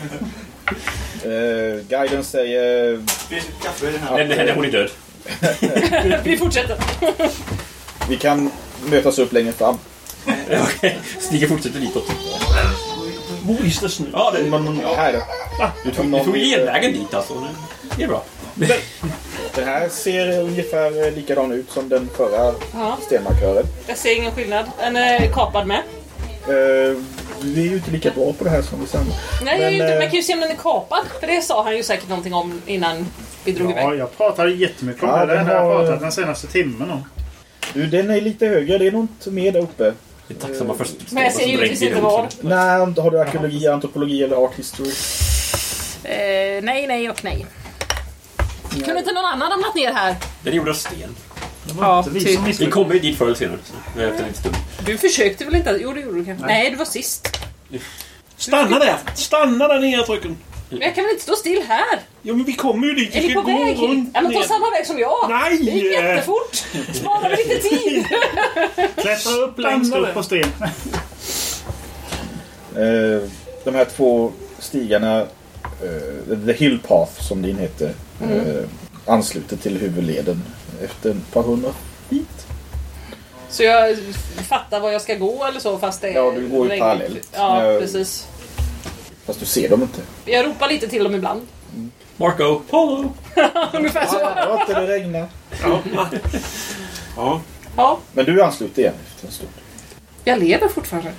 Eh, guiden säger det här? Nej, nej, hon är död. Vi fortsätter. vi kan mötas upp längre fram. Okej, stigen fortsätter ditåt. Var det snö? Ja, det, Men, här då. Du tog genvägen dit alltså. Det är bra. Det här ser ungefär likadan ut som den förra Ja. stenmarkören. Jag ser ingen skillnad. Den är kapad med. Eh, vi är ju inte lika bra på det här som vi sen. Nej, jag är ju Men, inte, eh, man kan ju se om den är kapad. För det sa han ju säkert någonting om innan vi drog Ja, iväg. jag pratade jättemycket om Ja, det. Den jag har har- pratat den senaste timmen om. Du, den är lite högre. Det är något mer där uppe. Vi är tacksamma för Men jag ser givetvis inte vad. Nej, har du arkeologi, antropologi eller art history? Eh, nej, nej och nej. Kunde inte någon annan ramlat ner här? Den gjorde av sten. Ja, är typ. Vi kommer ju dit förr eller senare. så Efter en liten stund. Du försökte väl inte? Jo, det gjorde du kanske. Nej, det var sist. Stanna där! Stanna där nere fröken! Men jag kan väl inte stå still här? Ja men vi kommer ju dit. Är Vi ni ska på gå väg runt Ja, men ta ner. samma väg som jag. Nej! Det gick jättefort. Spara lite tid. Klättra upp längst upp på sten. Eh, de här två stigarna, The Hill Path som din heter, eh, ansluter till huvudleden efter ett par hundra feet. Så jag fattar var jag ska gå eller så fast det är Ja, du går ju parallellt. Ja, Ja. precis. Fast du ser dem inte. Jag ropar lite till dem ibland. Marco! Polo. Ungefär så. Ja, inte det regnar. Ja. Ja, Men du ansluter igen efter en stund. jag lever fortfarande.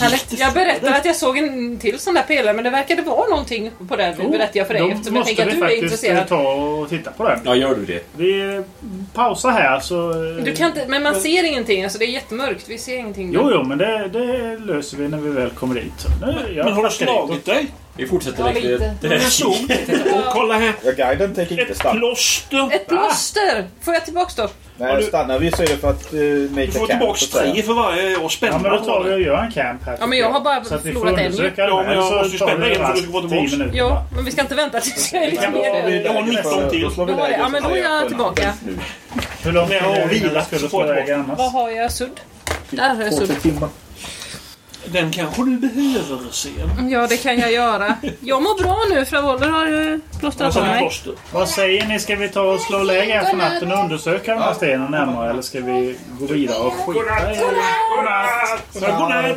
Härligt. Jag berättade att jag såg en till sån där pelare men det verkade vara någonting på den. Nu berättar jag för dig Då eftersom jag måste tänker att du är eh, intresserad. ta och titta på den. Ja, gör du det. Vi pausar här så... eh, Du kan inte, men man ser ingenting. Alltså det är jättemörkt. Vi ser ingenting. Jo, jo, men det, det löser vi när vi väl kommer dit. Nu, jag Men har du slagit dig? Vi fortsätter Ja, lite. lite. Det Jag såg det. Och kolla här. Ja, guiden tänker inte Ett stanna. plåster. Ett plåster! Får jag tillbaks då? Nej, du- stannar vi så är det för att uh, make Du får tillbaka så tre för varje år. Ja, Spännande. men då tar vi och gör en camp här. Ja, men jag har bara Så att vi får förlorat en det Ja, men jag så måste ju spänna in för du ska få tio tillbaks. minuter, Jo, va? men vi ska inte vänta tills jag är lite Ja, mer... Jag har 19 till. Då läger ja, men så då är jag tillbaka. Hur långt har är det innan vilat så? Vad har jag sudd? Där har jag Två, tre sudd. Den kanske du behöver sen. Ja, det kan jag göra. Jag mår bra nu för Woller har ju plåstrat Alltså på mig. plåster. Vad säger ni? Ska vi ta och slå läge här för natten och undersöka den här stenen närmare? Eller ska vi gå vidare och skita i Så godnatt.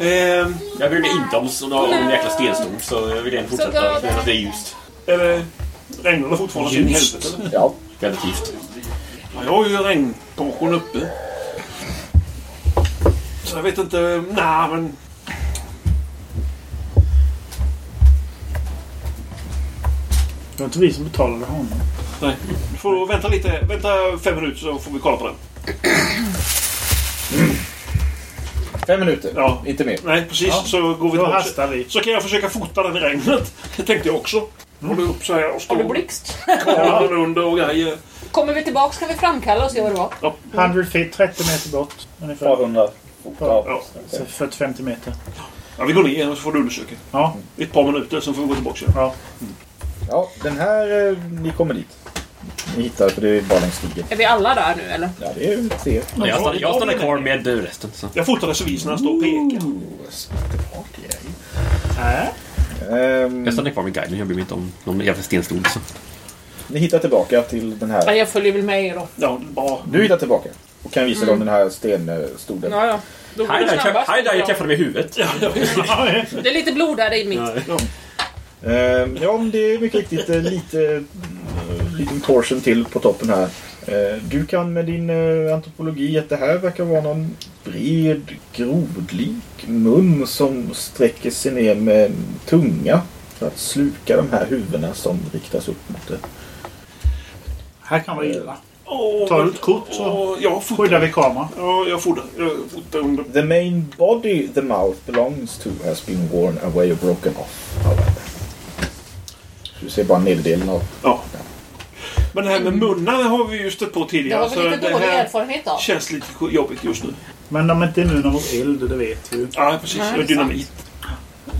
Ehm, Jag brydde mig inte om en jäkla stenstol så jag vill gärna fortsätta Så då- med att det är ljust. Eller regnar det fortfarande eller? Ja. Relativt. Ja, jag har ju regnponchon uppe. Jag vet inte. Nej, men... Det var inte vi som betalade honom. Nej. Du får vänta lite. Vänta fem minuter så får vi kolla på den. Fem minuter. Ja. Inte mer. Nej, precis. Så går vi Då tillbaka. hastar vi. Så kan jag försöka fota den i regnet. Det tänkte jag också. Håller upp så här och Har du står blixt? kameran under och grejer. Kommer vi tillbaks kan vi framkalla och se vad det var. 100 feet, 30 meter bort. Ett Ungefär. par hundra fot. Ja. Ja. Så 40-50 meter. Ja, vi går ner och så får du undersöka. Ja. Ett par minuter, sen får vi gå tillbaka. ja. ja, den här... eh, Ni kommer dit. Ni hittar, för det är bara längs stigen. Är vi alla där nu eller? Ja, det är tre. Ja, jag, stannar, jag stannar kvar med eh, resten. Så. Jag fotar reservis när han står och pekar. Äh? Ehm, Jag stannar kvar med guiden. Jag bryr mig inte om någon jävla stenstol. Så. ni hittar tillbaka till den Ja, här... jag följer väl med er då. Ja, bara... Du hittar tillbaka. Och kan visa dem den här stenstolen. Ja, ja. Då går Hej det där, snabbast. hej där, jag träffade mig i huvudet. Det är lite blod där i mitt. Ehm, ja, men det är mycket riktigt eh, lite... eh, liten portion till på toppen här. Eh, du kan med din eh, antropologi att det här verkar vara någon bred grodlik mun som sträcker sig ner med en tunga för att sluka de här huvudena som riktas upp mot det. Här kan vara illa. Åh, Tar du ett kort så Jag fotar. skyddar vi kameran. Ja, jag fotar. Jag fotar under. The main body the mouth belongs to has been worn away or broken off. Du ser bara nederdelen av... Ja. Men det här med munnar har vi ju stött på Det tidigare. har vi lite det dålig erfarenhet av. känns lite jobbigt just nu. Men de är inte nu någon eld, det vet vi ju. Ja, precis. Nej, det är det är dynamit.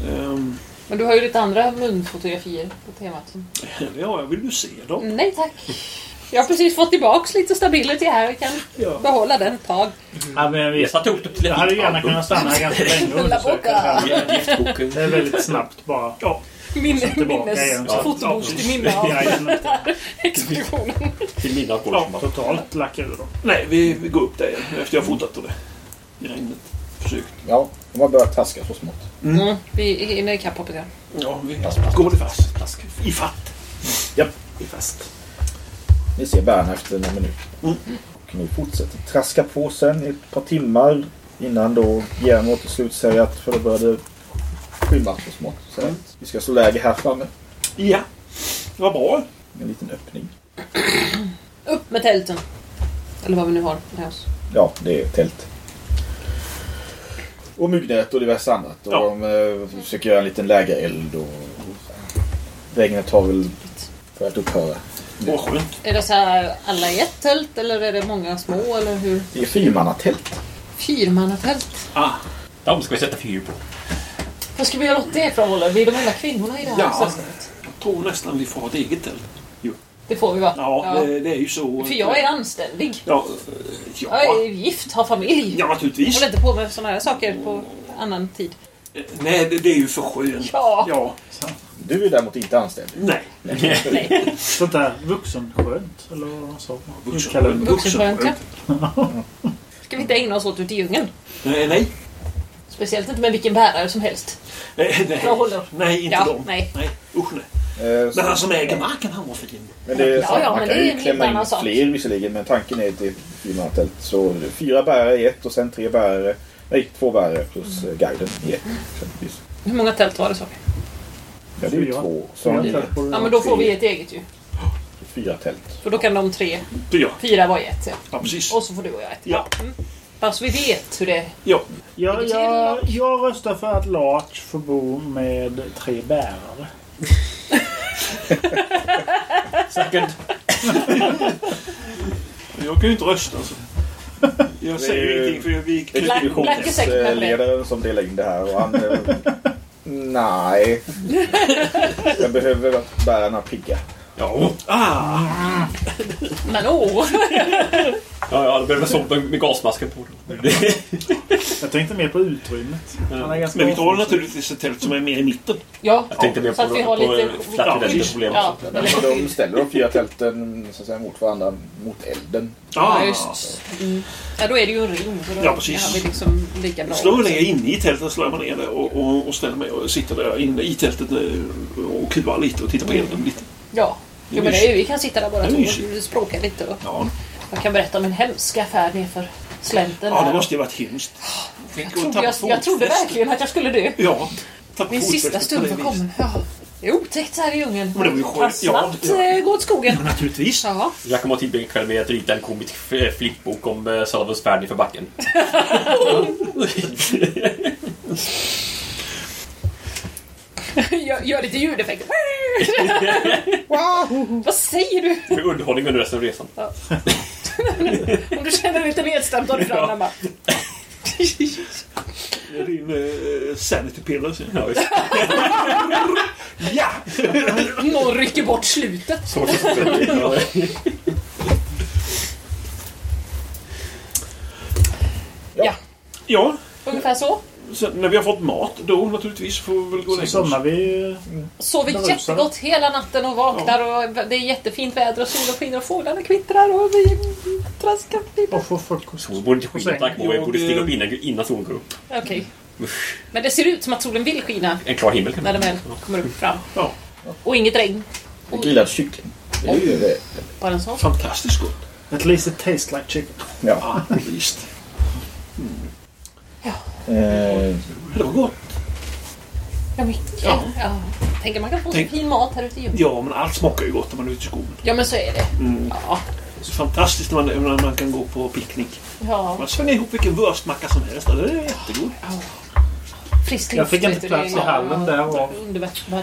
Ehm, Men du har ju lite andra munfotografier på temat. ja, jag vill du se dem? Nej tack. Jag har precis fått tillbaks lite stability här. Vi kan Ja. behålla den ett tag. Ja, men vi, Jag satte ihop det till jag hade gärna kunnat stanna här ganska länge och undersöka det här. Giftboken. Det är väldigt snabbt bara. Ja. Min, tillbaka igen. minnes Ja. fotoboost i minne av Ja, expeditionen. Till mina Ja, totalt lackade då. Nej, vi, vi går upp där igen efter jag har fotat det. I regnet. Försökt. Ja, de har börjat taska så smått. Mm. Vi hinner ikapp hoppas jag. Ja, vi går det fast. I fatt. Japp. I fast. Ni ser bärarna efter någon minut. Mm. Och ni fortsätter traska på sen i ett par timmar innan då Guillermo till slut säger att för det började skymma så smått. Så Mm. att vi ska slå läge här framme. Ja. Det var bra. En liten öppning. Upp med tälten. Eller vad vi nu har med oss. Ja, det är tält. Och myggnät och diverse annat. Och Ja. de eh, försöker göra en liten lägereld. Och regnet har väl börjat upphöra. Vad skönt. Är det så här alla i ett tält eller är det många små eller hur? Det är fyrmannatält. Fyrmannatält. Ah. De ska vi sätta fyr på. Vad ska vi göra åt det från Woller? Vi är de enda kvinnorna i det här Ja. sällskapet. Jag tror nästan vi får ha ett eget tält. Det får vi va? Ja, Det, det är ju så. För jag är anständig. Ja, eh, Jag ja. är gift, har familj. ja naturligtvis. Håller inte på med såna här saker på annan tid. Nej, det, det är ju för skönt. Ja. Ja. Du är däremot inte anställd. Nej. Nej. Sånt där vuxenskönt. Eller vad sa man? Vuxen- Kallar det. Vuxenskönt ja. Ska vi inte ägna oss åt ute i djungeln? Nej, nej. Speciellt inte med vilken bärare som helst. Nej, nej. Nej inte Ja, dem. nej. nej. Usch nej. Eh, så- Men han som äger marken, han var fin. Men det är, Ja, ja, man men kan det är ju klämma in sak. fler visserligen men tanken är är fyrmannatält. Så fyra bärare i ett och sen tre bärare Nej, två värre plus eh, guiden i ett. Hur många tält var det så? Ja, det är ju Fyra. två. Så Fyra tält Ja, men då får vi ett eget ju. fyra tält. För då kan de tre, Ja, fyra vara i ett. Ja. ja precis. Och så får du och jag ett. Ja. Mm. Bara så vi vet hur det... Ja. Jag, jag, jag röstar för att Larch får bo med tre bärare. Second. Jag kan ju inte rösta så. Jag säger ju- ingenting för vi... Det är Black- Black är säkert med på det. expeditionsledaren som delar in det här och han... eh, Nej. Jag behöver bärarna pigga. Ja. Ah! Men åh! Ja, ja, det blev väl så med gasmasken på. Jag tänkte mer på utrymmet. Är ganska Men vi tar naturligtvis ett tält som är mer i mitten. Ja, Jag tänkte mer så på, att vi har på lite... problem. Ja, Men de ställer de fyra tälten så att säga, mot varandra mot elden. ja, just. Mm. Ja, då är det ju en ring. Så Ja, precis. vi liksom lika bra. Slår man ner inne i tältet slår man ner det och, och, och ställer mig och sitter där inne i tältet eh, och kuvar lite och tittar på elden lite. Ja. Jo, men det är, vi kan sitta där är två och språka lite. Och Ja, jag kan berätta om en hemsk affär nerför slänten. ja det måste ju varit hemskt. jag, trodde jag, jag trodde verkligen att jag skulle dö. Ja. Min sista stund var kommen. Ja. Det är otäckt här i djungeln. Men det var ju skönt. Ja, snabbt ja. eh, gå åt skogen. Naturligtvis. Ja. Jag kommer att tillbringa kvällen med att rita en komisk f- flickbok om uh, Sullivans färd för backen. Gör, gör lite ljudeffekter. Vad säger du? Med underhållning under resten av resan. Om du känner dig lite nedstämd tar du fram den bara. Det är din eh, sanity pillar. så. Ja. Ja! Någon rycker bort slutet. Ja. Ja, Ungefär så. Sen när vi har fått mat då naturligtvis får vi väl gå och Så lägga somnar oss. vi... Sover Berusade. jättegott hela natten och vaknar och det är jättefint väder och solen skiner och fåglarna kvittrar och vi traskar. Och får frukost. Solen borde inte skina tack vare. Jag borde stiga upp innan, innan solen går upp. Okej. Usch. Men det ser ut som att solen vill skina En klar himmel kan när man den väl kommer upp fram. Ja, Och inget regn. Grillad kyckling. Det är ju det. Bara en sån. fantastiskt gott. At least it tastes like chicken. Ja. Ja, visst. Eh, Det var gott. Ja, mycket. Ja. Ja. Tänker man kan få så Tänk- fin mat här ute i djungeln. Ja, men allt smakar ju gott när man är ute i skogen. Ja, men så är det. Mm. Ja. Så fantastiskt när man, när man kan gå på picknick. Ja. Man svänger ihop vilken wurstmacka som helst. Det är jättegod. Frisk Jag fick inte plats det är- i hallen där och- Underbart. eh,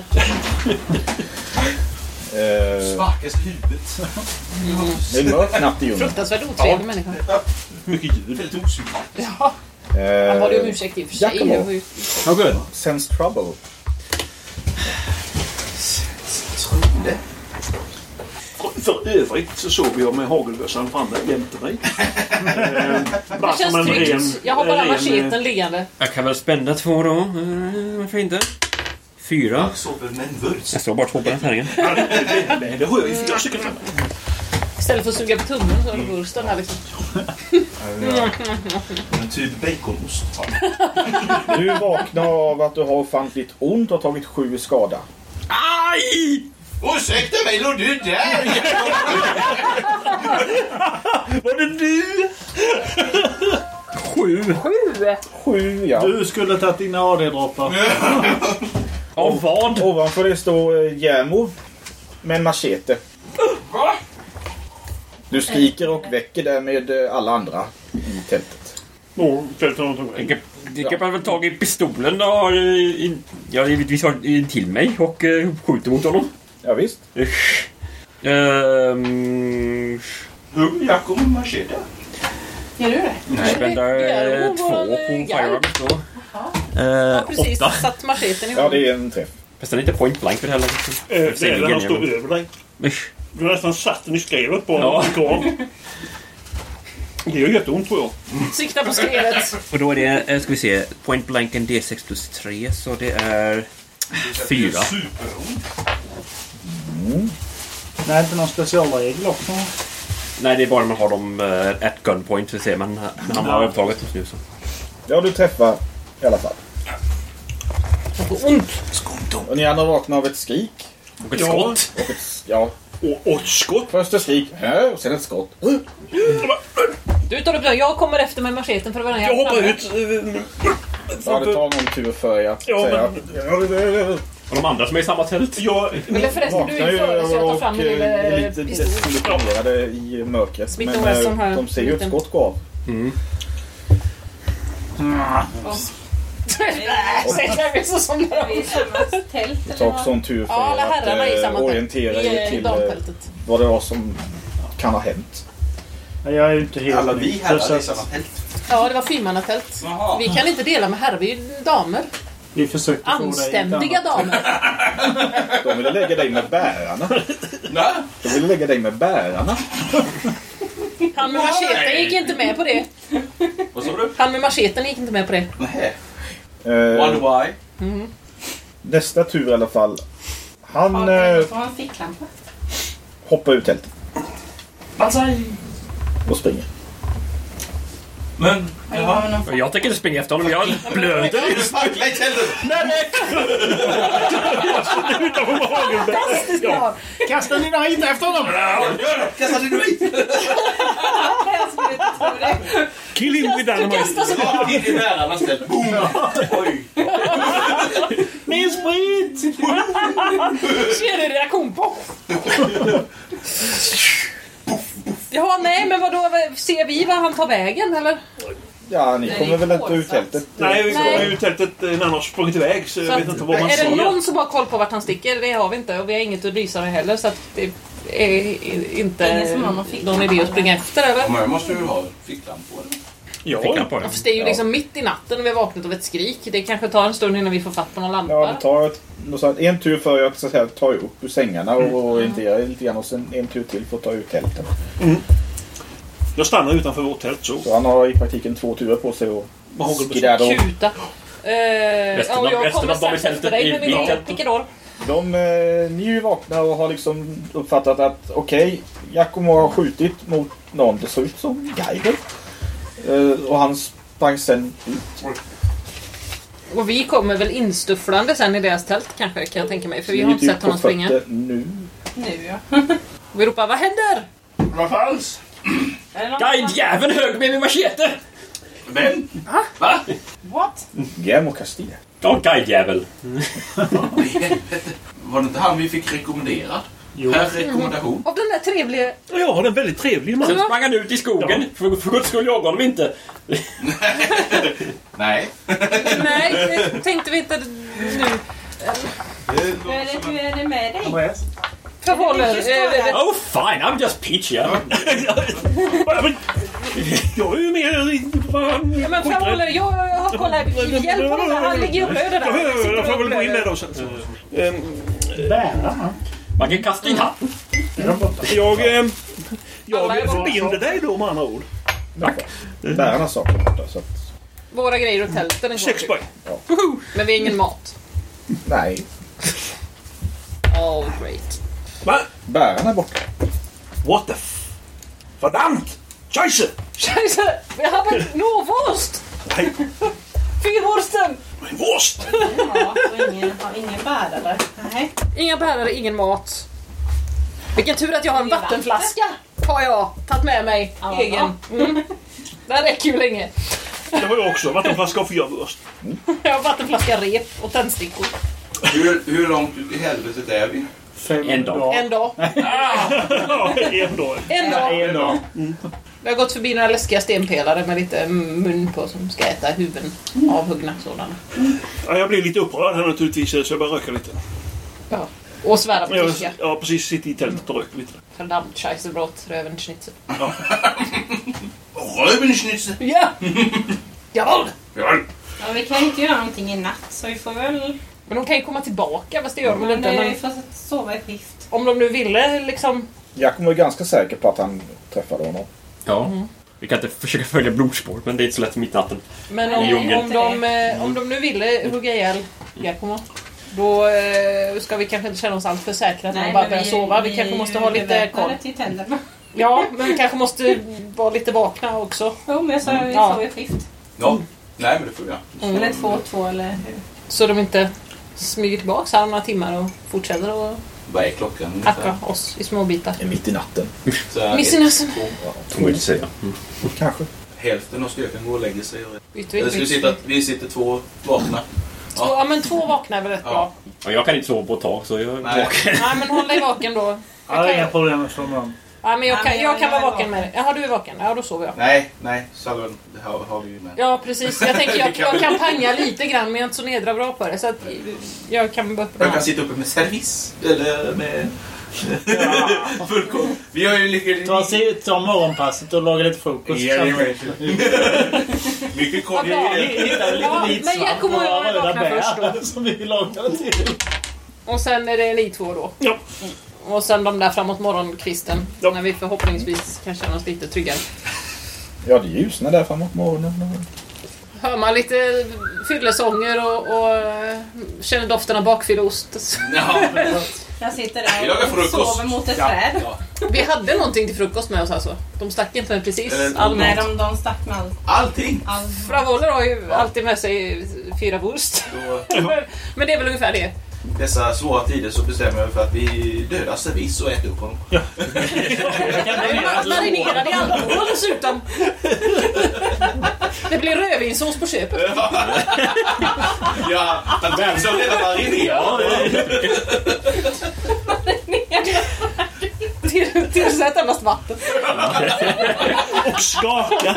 Sparkas huvudet. det är mörkt knappt i djungeln. Fruktansvärt otrevlig människa. Mycket ljud. Väldigt osynligt. Ja. Han bad ju om Eh, ursäkt i och för sig. Giacomo. Det var ju- Oh, good. sense trouble. Trude. För, för övrigt så sover jag med hagelbössan framme jämte mig. Eh, bara Det som en känns ren- tryggt. Jag har bara macheten liggande. Jag kan väl spänna två då. Eh, Varför inte? Fyra. Jag sover med en vurst. Jag står bara två på den här tärningen. eh, Nej, nej, det har jag ju fyra stycken framme. Istället för att suga på tummen så har du wursten där liksom. En typ baconost. Du vaknar av att du har ofantligt ont och har tagit sju skada. Aj! Ursäkta mig, låg du där? Var det du? Sju. Sju, ja. Du skulle tagit dina AD-droppar. Av vad? Ovanför det står eh, Järmo med en machete. Du skriker och väcker därmed eh, alla andra i tältet. Fältet har tagit Jag väg. kan- Jag kan väl tag i pistolen och eh, in, jag givetvis har till mig och eh, skjuter mot honom. Ja, visst. Ehm... Hugg Jakob med machete. Gör du det? Jag Det eh, vår, två på eh, firearms då. Ja, Eh, precis. åtta. Satt macheten i Ja, det är en träff. Fast den är inte point blank för det heller. Eh, Det är när han står över dig. Du har nästan satt den i skrevet på Ja. en kran. Det gör jätteont tror jag. Sikta på skrevet. Och då är det, eh, ska vi se, point blank en D6 plus 3 så det är fyra. Superont. Nej, inte någon specialregel också. Nej, det är bara man har dem uh, at gunpoint så ser man. Men han har övertaget just nu så. Ja, du träffar i alla fall. Det får ont. Och ni andra vaknar av ett skrik. Och ett Ja. skott. Och ett, ja, Och, och ett skott. först ett skrik, och sen ett skott. Du tar upp det. Jag kommer efter med macheten för det var den Jag hoppar framme. ut. Ja, det tar någon tur för er att Ja, säga. men... Och de andra som är i samma tält? Jag, Eller förresten, du är före så jag tar fram min lilla lite pistol. desillusionerade i mörkret. Men eh, de ser ju ett skott gå av. Säger vi så som Vi är i samma tält Det eller tar också en tur för Ja, alla att herrarna är i eh, tält. orientera Vi er i till eh, damtältet. vad det var som kan ha hänt. Jag är ju inte helt Alla vi ny, herrar så i att samma tält. Ja, det var fyrmannatält. Jaha. Vi kan inte dela med herrar, vi är ju damer. Vi försökte få dig Anständiga ett annat- damer. De ville lägga dig med bärarna. Nej. De ville lägga dig med bärarna. Han med macheten gick inte med på det. Vad sa du? Han med macheten gick inte med på det. Nej. Eh, Wonder why? nästa tur i alla fall. Han Ja, eh, en ficklampa. hoppar ut tältet Banzai! och springer. Men, Ja, jaha. Jag tänker inte springa efter honom. Jag blöder. Sparkla i tältet! utanför magen. Ja. Kasta dynamit efter honom! Ja, gör det! Kasta dynamit! Jag skulle inte tro det. Kill him with dynamite. In i. Boom! Oj! Mer sprit! Ser du reaktion på? Jaha, nej men vadå? Ser vi var han tar vägen eller? Ja, ni Nej, kommer väl inte ur tältet? Nej, vi Nej. kommer ut tältet eh, när han har sprungit iväg så jag Så vet inte vad man är det ser. någon som har koll på vart han sticker? Det har vi inte och vi har inget att lysa med heller så att det är inte Ingen som har någon ficklampa. någon idé att springa efter eller? Men jag måste ju ha ficklampor. Ja. Fick han på det? Fast det är ju liksom mitt i natten och vi har vaknat av ett skrik. Det kanske tar en stund innan vi får fatt på någon lampa. Ja, det tar ett, jag, en tur för att så att säga, ta upp ur sängarna och orientera er lite grann och sen en tur till för att ta ut tälten. Jag stannar utanför vårt tält så. Så han har i praktiken två turer på sig och och Kuta. Eh, Resten av- jag resten kommer av dem i tältet med mitt tält. De, eh, ni är ju vakna och har liksom uppfattat att okej, Giacomo har skjutit mot någon. Det såg ut som Geiger. Eh, och han sprang sen ut. Och vi kommer väl instufflande sen i deras tält kanske kan jag tänka mig. För vi har inte sett honom springa. Nu. Nu ja. Vi ropar vad händer? Vad fanns? Guidejäveln högg med min machete! Vem? Va? What? Guillermo Castilla. Ja, guidejävel. Var det inte han vi fick rekommenderad? Jo. Per rekommendation. Av den där trevliga... Ja, han är en väldigt trevlig man. Sen sprang han ut i skogen. För, för guds skull jagade honom inte. Nej. Nej, det tänkte vi inte nu. Hur är det, hur är det med dig? Förhåller... Eh, Oh fine, I'm just peachy. Ja, Jag är ju mer... Fan, Ja, men förhåller... Jag har koll här. Hjälp honom. Han ligger och blöder där. Ja, Jag får väl gå in där då sen. Ehm, Bärarna? Man kan kasta in hatten. Är? Jag... Alla är Jag borta. förbinder dig då med andra ord. Bärarnas saker borta. Så att, Våra grejer och tälten är kvar. Sex poäng. Men vi har ingen mat. nej, Oh, great. Va? bärarna är borta. What the f... Verdammt! Scheisse! Scheiße! Vi har en Norwurst! Nej, Fyrwursten! Min wurst! Och ingen, har ingen bärare. Nej. Inga bärare, ingen mat. Vilken tur att jag har en vattenflaska. Har jag tagit med mig. Ja. Egen. Mm. Det här räcker ju länge. Det har jag också. Vattenflaska och fyrwurst. Jag har vattenflaska, rep och tändstickor. Hur, hur långt i helvetet är vi? Fem En dag. dagar. En dag. Ja, en dag. En dag. En dag. Vi har gått förbi några läskiga stenpelare med lite mun på som ska äta huvuden. Avhuggna sådana. Ja, jag blir lite upprörd här naturligtvis så jag börjar röka lite. Ja. Och svära på Jag, tyska. ja, precis. Sitter i tältet och röker lite. Verdammt, Scheissebrott, Rövenschnitzel. Rövenschnitzel! Ja! Jawohl! Ja. Ja, vi kan inte göra någonting i natt så vi får väl... Men de kan ju komma tillbaka, fast det gör de väl Men, inte. Men vi får sova i skift. om de nu ville liksom... Giacomo är ganska säker på att han träffade honom. Ja. Vi kan inte försöka följa blodspår, men det är inte så lätt mitt i natten. Men om, om, de, eh, om de nu ville hugga ihjäl Giacomo, då eh, ska vi kanske inte känna oss alltför säkra när de bara börjar sova. Vi, kanske måste ha lite koll. Ja, men vi kanske måste vara lite vakna också. Jo, men jag sa vi Ja. i skift. ja. Nej, men det får jag. Mm. Eller två och två eller hur? Så de inte smyger tillbaka här några timmar och fortsätter att Vad är klockan Hacka oss i små bitar. Det är mitt i natten. Så Miss i ett, näsan. två, ja. Får man inte säga. Kanske. Hälften av styrkan går och lägger sig. Byt, Eller byt, ska vi byt. sitta, vi sitter två vakna. Två, ja men två vaknar är väl rätt Ja. bra. Ja, jag kan inte sova på ett tag så jag är Nej. vaken. Nej men håll dig vaken då. Jag har inga problem med slumran. Ja men jag Ja, kan, jag jag- kan vara vaken med dig. Jaha du är vaken. Ja då sover jag. Nej, nej. Salven, det har, har vi ju med. Ja precis. Jag tänker jag, jag kan panja lite grann men jag är inte så nedra bra på det. Så att jag kan vara uppe Jag kan sitta uppe med service. Eller med... Fullkom. Vi har ju lika... Ta, ta morgonpasset och laga lite frukost. Mycket Vad bra. kort. Hittade lite Ja, vit men jag svamp kommer och röda bär som vi lagade till. Och sen är det ni två då. Ja. Och sen de där framåt morgonkvisten. Ja. När vi förhoppningsvis kan känna oss lite tryggare. Ja, det ljusnar där framåt morgonen. Hör man lite fyllesånger och, och eh, känner doften av bakfylleost. Ja, Jag sitter där och sover mot ett träd. ja. Vi hade någonting till frukost med oss alltså. De stack inte med precis Eller- all Nej, de, de stack med allt. Allting. All... Fravoller har ju alltid med sig fyra wurst. Men det är väl ungefär det. Dessa svåra tider så bestämmer jag för att vi dödar servis och äter upp honom. Marinerad i alkohol dessutom. Det blir rödvinssås på köpet. Ja, han som redan marinerad. Till, tillsätt endast vatten. Och skaka.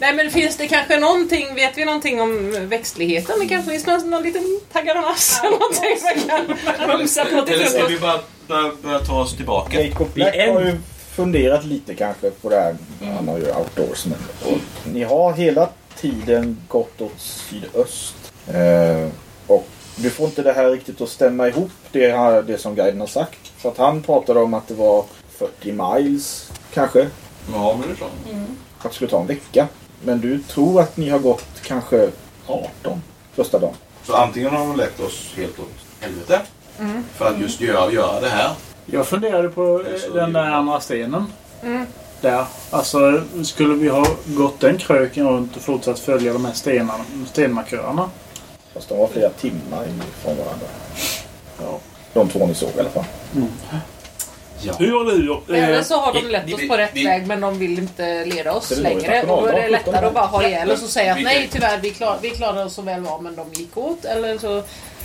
Nej men finns det kanske någonting, vet vi någonting om växtligheten? Det kanske finns någon, någon liten taggaranass eller någonting man kan mumsa på till Eller ska frukost. vi bara börja, börja ta oss tillbaka? Jacob Black har ju funderat lite kanske på det här. Han har ju outdoorsman. Och ni har hela tiden gått åt sydöst. Eh, och du får inte det här riktigt att stämma ihop det, här, det som guiden har sagt. För att han pratade om att det var 40 miles kanske. Ja, men det är klart. Att det skulle ta en vecka. Men du tror att ni har gått kanske 18 första dagen. Så antingen har de lett oss helt åt helvete. För att just göra, göra det här. Jag funderade på eh, den där andra stenen. Där. Alltså, skulle vi ha gått den kröken runt och fortsatt följa de här stenarna, stenmarkörerna? Fast de var flera timmar ifrån varandra. Ja. De två ni såg i alla fall. Ja. Hur gör du då? Eller Eh, så har de lett oss på rätt vi- väg men de vill inte leda oss Det längre. Och då är det lättare att bara ha ihjäl oss och säga att nej tyvärr vi, klar, vi klarade oss så väl var men de gick åt. Eller så...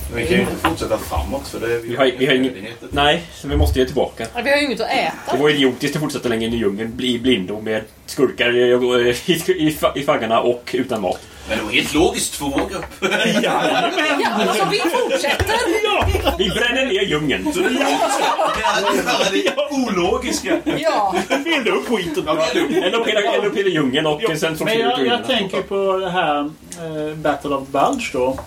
Men vi kan ju inte fortsätta framåt för det, Vi har, vi har möjligheter. Nej, så vi måste ju tillbaka. Vi har ju inget att Det äta. var idiotiskt att fortsätta längre in i djungeln, bli blindo med skurkar i, i, i, i faggarna och utan mat. Men det var helt logiskt för vår grupp. Ja, alltså vi fortsätter. Vi bränner ner djungeln. Göra det ologiska. Ja. Elda upp skiten. Eller upp hela, eller upp hela djungeln och sen Men jag, jag tänker på det här eh, Battle of Bulge då.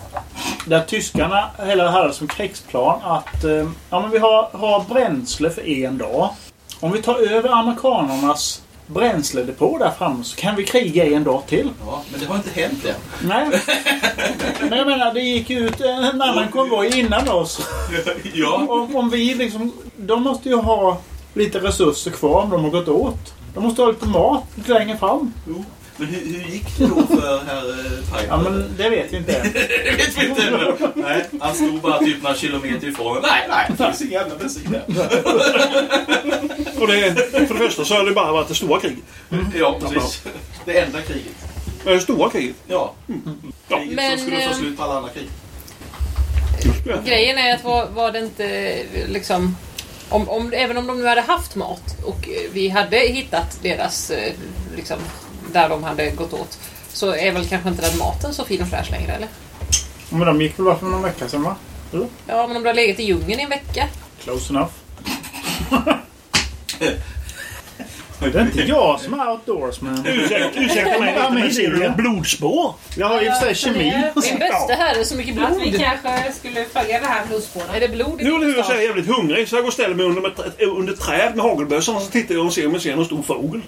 Där tyskarna hela hade som krigsplan att eh, ja, men vi har, har bränsle för en dag. Om vi tar över amerikanernas bränsledepå där framme så kan vi kriga en dag till. Ja, men det har inte hänt än. Nej. Men jag menar, det gick ju ut en annan konvoj innan oss. Ja. Om, om vi liksom... De måste ju ha lite resurser kvar om de har gått åt. De måste ha lite mat lite längre fram. Jo. Men hur, hur gick det då för herr eh, Piper? Ja, men det vet vi inte än. Det vet vi inte ännu. Nej, han stod bara typ några kilometer ifrån. Nej, nej, det finns ingen jävla bensin här. Och det, för det första så har det bara varit det stora kriget. Ja, precis. Det enda kriget. Ja, Det stora kriget. Ja. Kriget Men, som skulle eh, få slut på alla andra krig. Grejen är att var, var det inte liksom... Om, om, även om de nu hade haft mat och eh, vi hade hittat deras... eh, Liksom, där de hade gått åt. Så är väl kanske inte den maten så fin och fräsch längre, eller? Men de gick väl bara för någon vecka sedan va? Ja, men om du har legat i djungeln i en vecka. Close enough. det är inte jag som är outdoorsman. Ursäkta, ursäkta mig lite, men ser du blodspår? Jag har ju för sig kemi. Min bästa här är så mycket Att vi blod. kanske skulle följa det här blodspåret. Är det blod i Nu är din det så stad? jag är jävligt hungrig så jag går och ställer mig under, under träd med hagelbössan och så tittar jag och ser om jag ser någon stor fågel.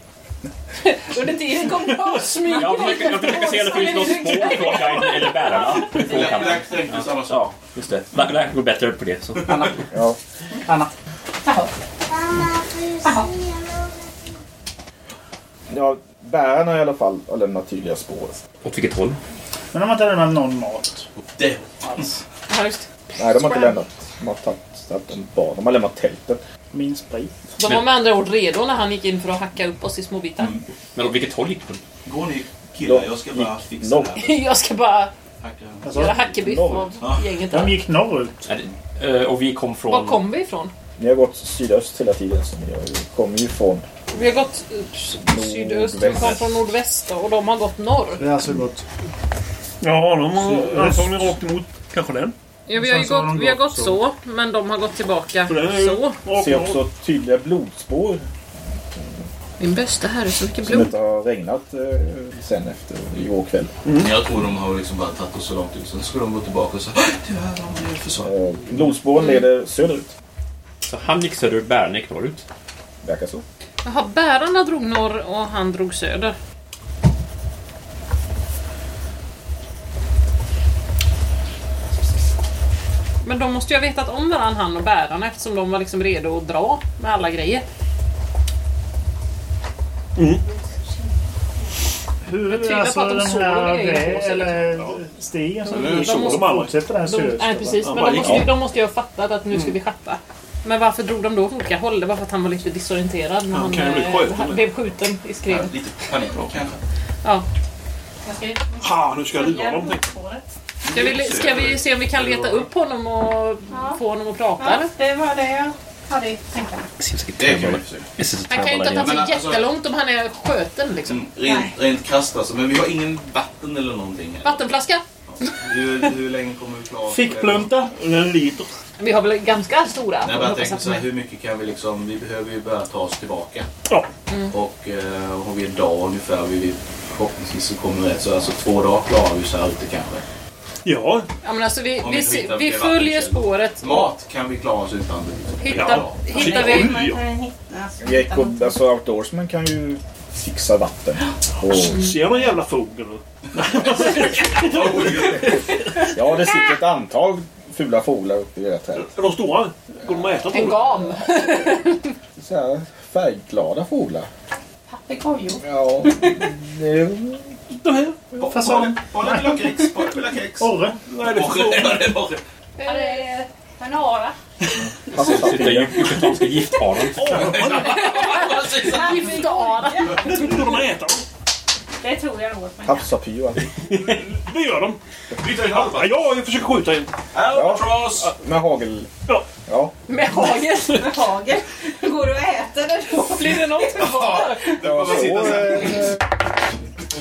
Under tiden och smyger Jag försöker, jag försöker se om det finns något spår från guiden eller bärarna. på Black, kanten. Black tänkte samma sak. Ja, just det. Black Black går bättre på det. Så. Ja. Anna. Mamma, får du se något? ja, bärarna i alla fall har lämnat tydliga spår. Åt vilket håll? Men de har inte lämnat någon mat. Det. Alls. Ja. Nej, de har inte lämnat. De har tagit tagit en bar. De har lämnat tältet. Min sprit. De var med andra ord redo när han gick in för att hacka upp oss i små bitar. Men åt vilket håll gick de? Går ni killar, jag ska bara fixa det här. Jag ska bara Hacka. Alltså, göra hackebiff av gänget de där. gick norrut. Är eh, Och vi kom från... Var kom vi ifrån? Ni har gått sydöst hela tiden. Så ni har- kommer ju från... Vi har gått eh, s- sydöst, vi kom från nordväst och de har gått norr. Det har alltså gått... Ja, de har antagligen rakt emot kanske den. Ja, vi har ju har gått, de vi har gått så. så, men de har gått tillbaka så. Ser också tydliga blodspår Min bästa herre, så mycket som blod. inte har regnat eh, sen efter igår kväll. Jag tror de har liksom bara tagit oss så långt ut. Sen ska de gå tillbaka och säga tyvärr har vi försvunnit. Eh, blodspåren leder söderut. Så han gick söderut, gick norrut. Verkar så. Jaha, bärarna drog norr och han drog söder. Men de måste ju ha vetat om varandra, han och bärarna, eftersom de var liksom redo att dra med alla grejer. Hur, Jag tvivlar alltså på att de den här grejer på vä- oss, eller stigen som de alla. fortsätter den De, söderut. nej, precis. Ja, Men de måste, ju, de måste ju ha fattat att nu ska vi schappa. Men varför drog de då åt olika håll? Det var för att han var lite disorienterad när Han han kan ju bli eh, skjuten. han blev skjuten i Ja, skrevet. lite panik kanske. Ja. Ha, nu ska jag lura blodspåret. Ska vi, ska vi se om vi kan leta upp honom och Ja. få honom att prata? Ja, det var det jag hade i tankarna. Det. Han kan ju inte Men sig alltså- jättelångt om han är sköten liksom. Mm, rent, rent krasst alltså. Men vi har ingen vatten eller någonting. här. Vattenflaska? Hur, hur länge kommer vi klara? Fickplunta. En liter. Vi har väl ganska stora? Nej, jag tänkte så här, är- hur mycket kan vi liksom... Vi behöver ju börja ta oss tillbaka. Ja. Och eh, har vi en dag ungefär, vi vi förhoppningsvis så kommer vi rätt. Så alltså två dagar klarar vi så här ute kanske. Ja, Ja, men alltså vi, Om vi, vi vi följer spåret. Mat kan vi klara oss utan. Hittar, Ja. hittar vi... Ja. alltså, Jacob, någonting. alltså outdoorsman kan ju fixa vatten. Och, ser man jävla fågel? ja, det sitter ett antal fula fåglar uppe i det trädet. Är de stora? Går de att äta En gam. Färgglada fåglar. Papegojor. Ja, det, De här? Fasong. Bara vill ha kex. Bara vill ha kex. Orre. Vad är det för fågel? ja, det är. Ja, en ara. Den yucatanska gifthanen. Giftara. Går de att äta dem? Det tror jag nog. havsapyr och. Det gör de. Vi tar ju halva. Ja, jag försöker skjuta en. Albatross! Med hagel. Ja. Ja, Med hagel. Med hagel. Går du att äta det då? Blir det något kvar? Det får man så,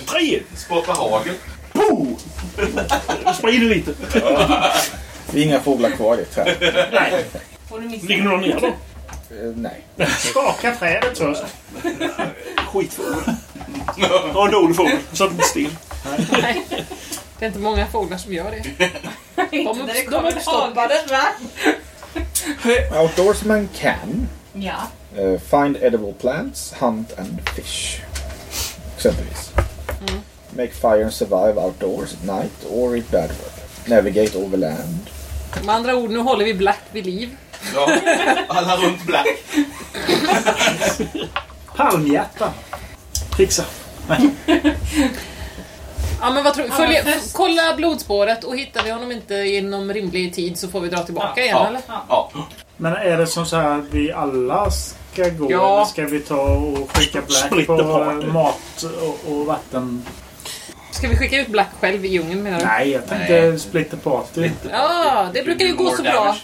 Tre! Spotta hagel. Jag sprider lite. det är inga fåglar kvar i det trädet. Nej. Får du missa? Ligger någon ner då? Eh, Nej. Skaka trädet först. Skitfågel. Ja, en dålig fågel. Satt inte still. Nej. Det är inte många fåglar som gör det. Inte upp- de kommer uppstoppade. Outdoorsman can Ja. eh, find edible plants, hunt and fish. Exempelvis. Make fire and survive outdoors at night or in bad weather. Navigate over land. Med andra ord, nu håller vi Black vid liv. Ja, alla runt Black. Palmhjärta. Fixa. Ja, men vad tror Ja, Följ. Kolla blodspåret och hittar vi honom inte inom rimlig tid så får vi dra tillbaka igen, Ja. eller? Ja. Men är det som så här att vi alla ska gå? Ja. Eller ska vi ta och skicka Black på eh, mat och, och vatten? Ska vi skicka ut Black själv i djungeln menar du? Nej, jag tänkte splitter party. Ja, det brukar ju gå så bra.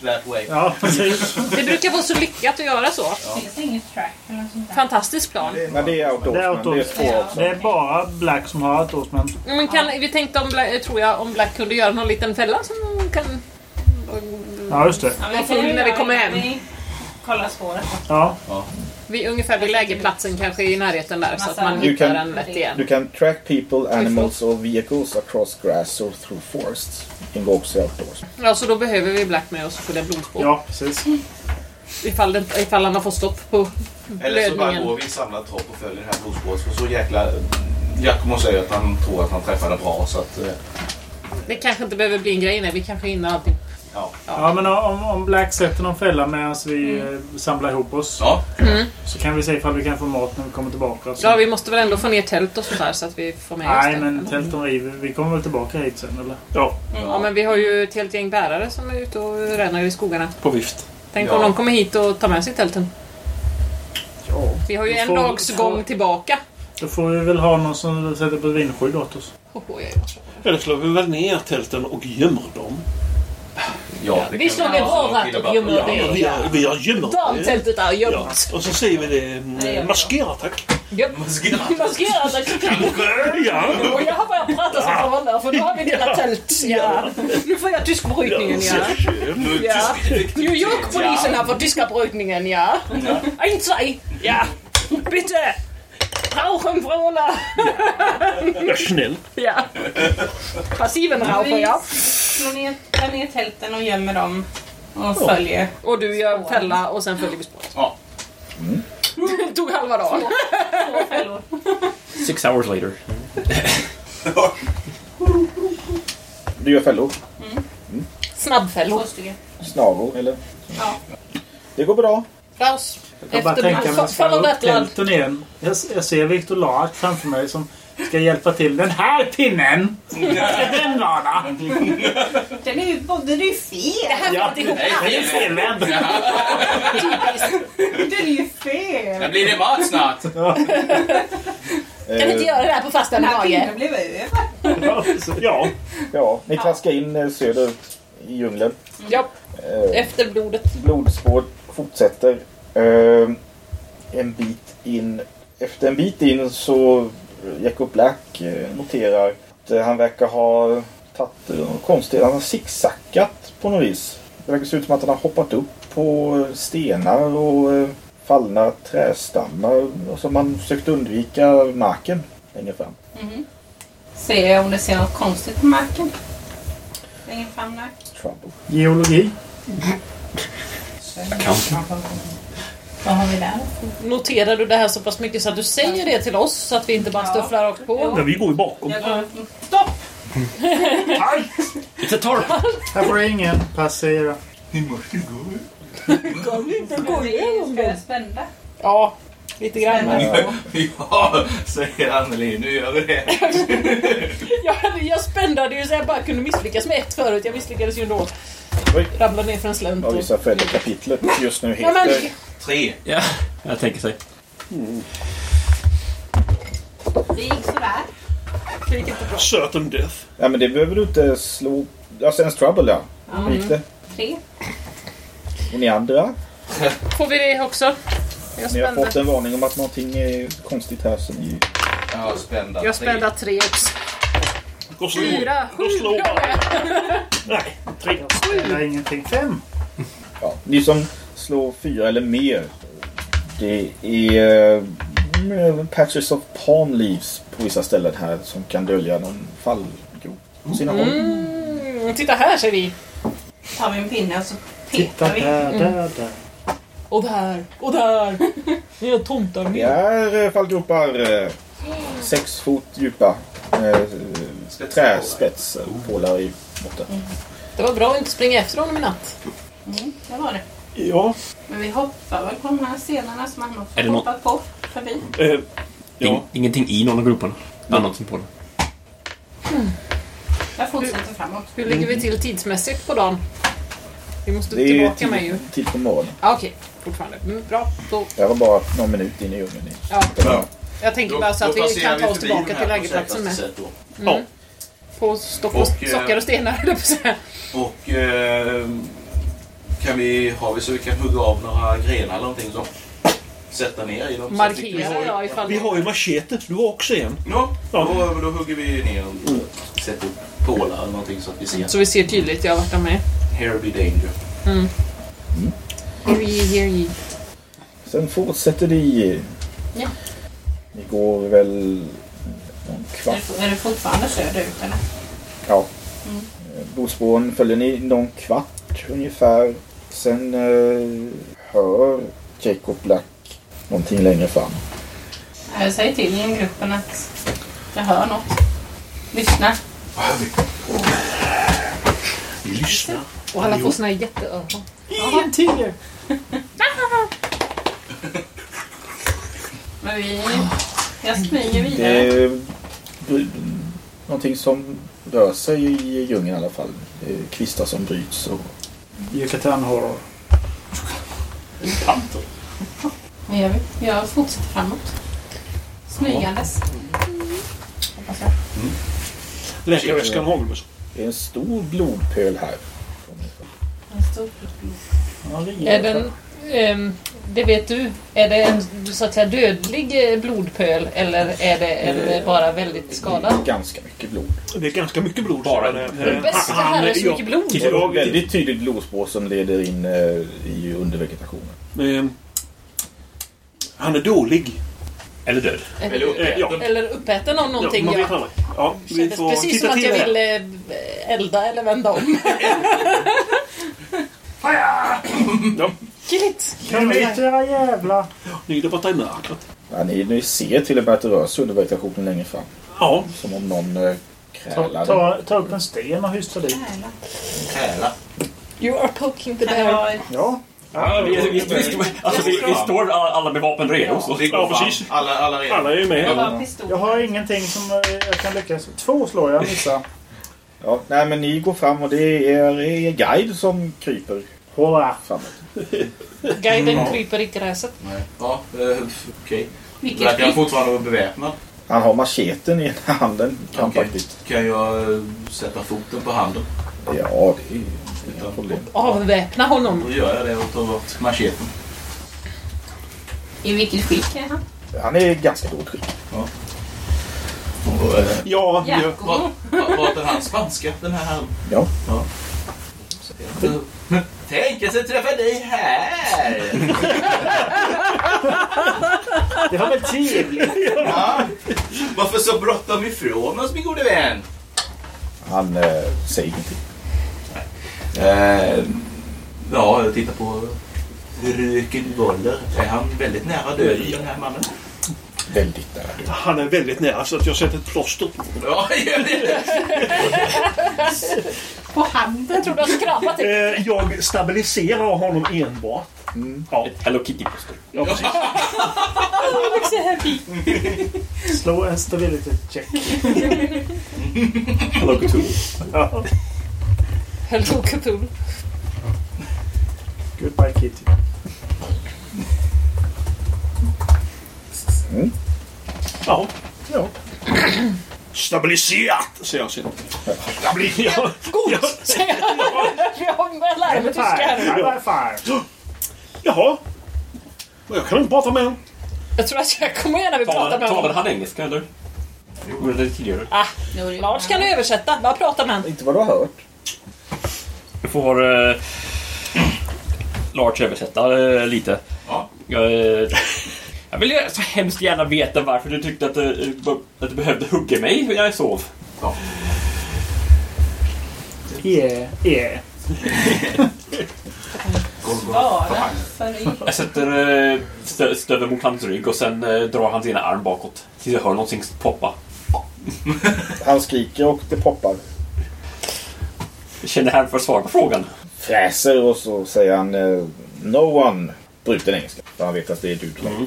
Ja, precis. Det brukar vara så lyckat att göra så. Det där? Fantastisk plan. Men det är outdoorsman. Det är, outdoorsman. två också. Det är bara Black som har outdoorsman. Men kan, vi tänkte om Black, tror jag om Black kunde göra någon liten fälla som kan... Ja, just det. Ja, när vi kommer hem. Vi kollar spåret. Ja. Vi, ungefär vid lägerplatsen kanske i närheten där så att man hittar den lätt igen. Du kan track people, animals or vehicles across grass or through forests. Ingår också outdoors. Ja, så då behöver vi Black med oss för det blodspår. Ja, precis. Ifall, det, ifall han har fått stopp på Eller så bara blödningen. går vi i samlad tropp och följer det här blodspåret. För så jäkla... Giacomo säger att han tror att han träffade bra så att... eh, Det kanske inte behöver bli en grej, nej. Vi kanske hinner allting. Ja, men om, om Black sätter någon fälla medan vi eh, samlar ihop oss. Ja. Så kan vi se ifall vi kan få mat när vi kommer tillbaka. Så. Ja, vi måste väl ändå få ner tält och sånt där så att vi får med oss Nej, det. men tälten river. Vi kommer väl tillbaka hit sen, eller? Ja, Ja, men vi har ju ett helt gäng bärare som är ute och ränner i skogarna. på vift. Tänk Ja. om de kommer hit och tar med sig tälten. Ja. Vi har ju Då en får- dags får- gång tillbaka. Då får vi väl ha någon som sätter på vindskydd åt oss. Oh, oh, ja, ja. Eller slår vi väl ner tälten och gömmer dem? Ja, Vi så. vårat Killar och gömmer Ja, det. vi har, vi har gömt. Damtältet är Ja, gömt. och så säger vi det mm, maskerat tack. Maskerat såklart. Ja, Och jag har börjat prata som vanligt för nu har vi delat tält. Ja. Nu får jag tyskbrytningen ja. Ja. New York-polisen har fått tyska brytningen ja. Ein, zwei. Ja. Bitte. Rauchen, Frola. ja snäll. Ja. Passiven raucher ja. Slår ner, tar ner tälten och gömmer dem. Och följer. Och du gör fälla och sen följer vi spåret. Ja. Det tog halva dagen. Två fällor. Six hours later. Du gör fällor. Snabbfällor. Två stycken. Snaror, eller? Ja. Det går bra. Raus. Jag bara tänka mig att follow ställa upp tälten igen. Jag, jag ser Victor Lark framför mig som ska hjälpa till. Den här pinnen! Ska den vara? Den är ju både det är ju fel. Det här Ja, får inte ihop. den är felvänd. Den är ju fel. Där blir det mat snart. Kan vi inte göra det här på Den här mage? pinnen blev över. Ja, Ja, ni traskar in eh, söderut i djungeln. Ja, Eh, efter blodet. Blodspår fortsätter. Eh, en bit in. Efter en bit in så Jacob Black eh, noterar att eh, han verkar ha tagit konstigt. Han har zigzackat på något vis. Det verkar se ut som att han har hoppat upp på stenar och eh, fallna trästammar som han försökt undvika marken längre fram. Se om det ser något konstigt på marken. Längre fram där. Trouble. Geologi. Vad har vi där? Noterar du det här så pass mycket så att du säger det till oss så att vi inte bara Ja. stufflar rakt på? men vi går ju bakom. Jag. Stopp! It's a tarp! Här får ingen passera. Ska jag spända? Ja, lite grann. Ja, säger Anneli. Nu gör vi det. Jag, jag spändade ju så jag bara kunde misslyckas med ett förut. Jag misslyckades ju ändå. Oj. Ramlade ner för en slänt. Ja, och- vissa följer kapitlet just nu Ja, men, heter Tre. Ja, jag tänker sig. Det gick sådär. det gick inte bra. Certain death. Ja men det behöver du inte slå... Ja, Sense Trouble ja. Hur gick det? Tre. Och ni andra? Får vi det också? Jag Ni har spände, fått en varning om att någonting är konstigt här som ni... Ja, spända. jag spände tre. Fyra, sju slå. gånger. Nej, tre. Spelar ingenting. Fem. Ja, ni som slår fyra eller mer. Det är mm, patches of palm leaves på vissa ställen här som kan dölja någon fallgrop på sina håll. Mm, titta här ser vi. tar vi en pinne och så Titta petar vi. där, där, där. Och där. Och där. Det är tomtar Det med. är eh, fallgropar eh, sex fot djupa. Eh, träspetsar, pålar i botten. Det var bra att inte springa efter honom i natt. Mm, det var det. Ja. Men vi hoppar väl på de här stenarna som han också Är det nå- hoppat på förbi. Eh, In, ja. ingenting i någon av grupperna. Annat som på den. Jag fortsätter framåt. Hur ligger vi till tidsmässigt på dagen? Vi måste Det tillbaka med ju. tid, tid på morgonen. Ah, Okej, fortfarande. Mm, bra. Då, Jag var bara någon minut in i djungeln. ja. Ja. Jag tänker bara så att vi kan ta oss tillbaka till lägerplatsen med. Ja. På stock och, Och, eh, stockar och stenar. Och eh, kan vi, har vi så vi kan hugga av några grenar eller någonting så. Sätta ner i dem. så att vi- Markera ja ifall... Vi har ju machete. Du har också en. Ja, Ja. Då, då hugger vi ner och sätter upp pålar eller någonting så att vi ser. Så vi ser tydligt, jag vart de är. Here be danger. Hear ye, hear ye. Sen fortsätter de. Ja. Ni går väl någon Är kvart. det, är det fortfarande söderut eller? Ja. Blodspåren följer ni någon kvart ungefär. Sen eh, hör Jacob Black någonting längre fram. Jag säger till i gruppen att jag hör något. Lyssna. Vi lyssnar. Och alla får såna här jätteöron. En tiger! Men vi... Jag smyger Det vidare. är bry- någonting som rör sig i djungeln i alla fall. Det är kvistar som bryts. Och... Yucatan horror. Panter. Men jag, jag fortsätter framåt. Smygandes. Hoppas jag. Läkarväskan har vi så. Det är en stor blodpöl här. En stor Ja, det Är den, ehm, det vet du, är det en så att säga dödlig eh, blodpöl eller är det en eh, bara väldigt Det skadad? är ganska mycket blod. Det är ganska mycket blod. Bara det- eh, Bästa här är så mycket blod. Det är ett väldigt tydligt blodspår som leder in eh, i undervegetationen. eh, Han är dålig. Eller död. Eller Eh, uppäten. ja. Eller uppäten av någonting. Ja, man Ja. Ja, vi får precis titta som att jag här. ville eh, elda eller vända om. Ja, Killigt! Kom hit era jävlar! ni är borta i mörkret. Ja, ni, ni ser till och med att det rör sig under vegetationen längre fram. Ja, Som om någon eh, Ta, krälade. ta, ta upp en sten och hystra dit. Träla. You are poking the bear. Ja. Ja, vi, vi, vi, vi, alltså, vi, vi står alla med vapen redo. Så. Ja, precis. Alla, alla redan. alla är ju med. pistol? Jag har ingenting som eh, jag kan lyckas. Två slår jag, missar. Ja, nej, men ni går fram och det är er guide som kryper Hålla! framåt. Guiden kryper i gräset. Nej. Ja, eh, okej. Verkar han fortfarande vara beväpnad? Han har macheten i ena handen. Krampaktigt. Kan jag eh, sätta foten på handen? Ja, det är inga problem. Avväpna honom. Då gör jag det och tar bort macheten. I vilket skick är han? Han är ganska dåligt skick. Och, eh, Ja, ja. Det han spanska, den här herren? Ja. Tänk att jag träffar dig här! Det var väl trevligt? Ja. Varför så bråttom ifrån oss, min gode vän? Han eh, säger ingenting. Eh, ja, jag tittar på Röken Woller. Är han väldigt nära döden, den här mannen? Väldigt nära död. Han är väldigt nära så att jag sätter ett plåster. Ja, gör det. På handen? Jag trodde jag skrapat Eh, det. jag stabiliserar honom enbart. Ja, Ett Hello Kitty-poster. ja precis. Slå en stability check. Hello Cthulhu. Ja. Hello Cthulhu. Goodbye Kitty. Ja. Ja. Stabiliserat, säger jag sen. Stabiliserat. God! Säger han. Jag lär mig tyska här! Jaha. Jag kan inte prata med honom. Jag tror att jag kommer gärna vill prata Talade, med talade honom. han engelska eller? Jo, eller tidigare. Ah, Lars kan översätta. Bara prata med honom. Inte vad du har hört. Du får eh, Lars översätta eh, lite. Ja. Jag, eh, jag vill så hemskt gärna veta varför du tyckte att, du- att du behövde hugga mig när jag sov. Yeah, yeah. Varför Jag sätter eh, stö- stöveln mot hans rygg och sen eh, drar hans ena arm bakåt. Tills jag hör någonting poppa. Han skriker och det poppar. Jag känner här för att svara på frågan. Fräser och så säger han eh, No one, bruten engelska, för han vet att det är du som mm.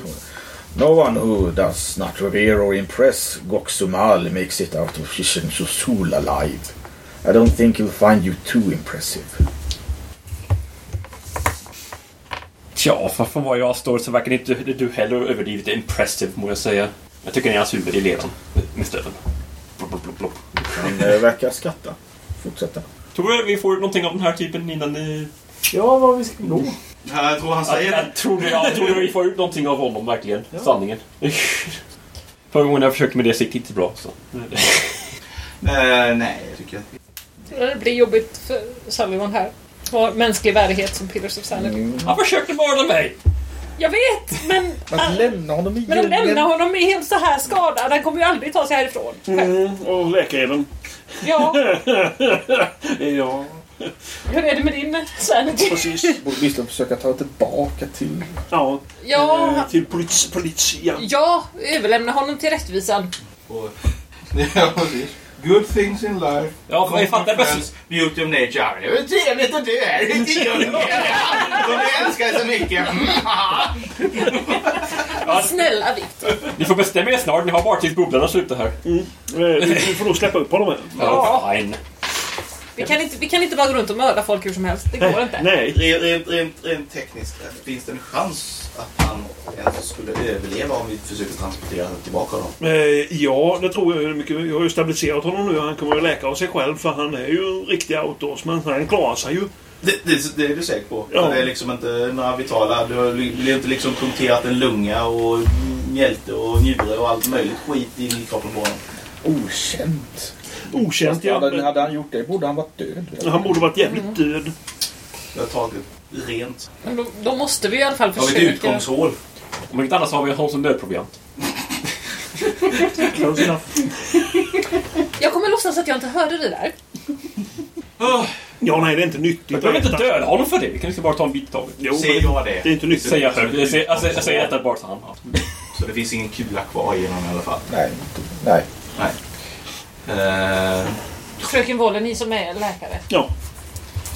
No one who does not revere or impress Goksumal makes it out of Shishin Susul alive. I don't think he'll find you too impressive. Tja, varför var jag står så verkar inte du heller överdrivet impressive, må jag säga. Jag tycker ni är hans huvud i leran med stöveln. Han eh, verkar skratta. Fortsätta. Tror du vi får någonting av den här typen innan ni... Ja, var vi ska gå. Ja, Jag tror han Jag, säger det. jag, tror, jag tror vi får ut någonting av honom, verkligen. Sanningen. Förra gången jag försökte med det gick det inte bra. Så. Eh, nej, jag tycker att... Det blir jobbigt för Sullivan här. Har mänsklig värdighet som Pillars of Sanity. Han försökte mörda mig! Jag vet, men... Men lämna honom i Men att lämna honom är helt så här skadad. Han kommer ju aldrig ta sig härifrån. Mm, och läkaren. Ja, Ja, hur är det med din sanity? precis. Borde åtminstone försöka ta tillbaka till... Ja, Ja, eh, till polis, polis ja. ja, överlämna honom till rättvisan. Ja, precis. Good things in life. Ja, jag fattar. Friends, Beauty of nature. Det var trevligt att du är här. De älskar så mycket. Snälla Victor. Ni får bestämma er snart. Ni har bara tills bubblorna slutar här. Eh, Vi får nog släppa upp honom. Ja, fine. Vi kan, inte, vi kan inte bara gå runt och mörda folk hur som helst. Det går inte. Nej. Rent, rent, rent, rent tekniskt, finns det en chans att han ens skulle överleva om vi försöker transportera tillbaka honom? Eh, ja, det tror jag mycket. Jag har ju stabiliserat honom nu. Han kommer ju läka av sig själv för han är ju en riktig outdoorsman. Han klarar sig ju. Det, det, det är du säker på? Ja. Det är liksom inte några vitala... Du har inte liksom punkterat en lunga och mjälte och njure och allt möjligt skit in i kroppen på honom? Okänt. Okänt ja. hade, hade han gjort det borde han varit död. Han borde varit jävligt död. Jag har tagit rent. Men då, då måste vi i alla fall Har vi ett försöka. utgångshål? Om inte annat så har vi honom som enough. Jag kommer låtsas att jag inte hörde det där. Ja, nej, det är inte nyttigt. Vi behöver inte döda honom för det. Vi kan liksom bara ta en bit i taget. Jo, men jag det? det är inte nyttigt. Säger jag högt. Jag säger, jag säger detta bara han. Så det finns ingen kula kvar i honom i alla fall? Nej. Nej. Nej. Eh, Fröken Wolle, ni som är läkare. Ja.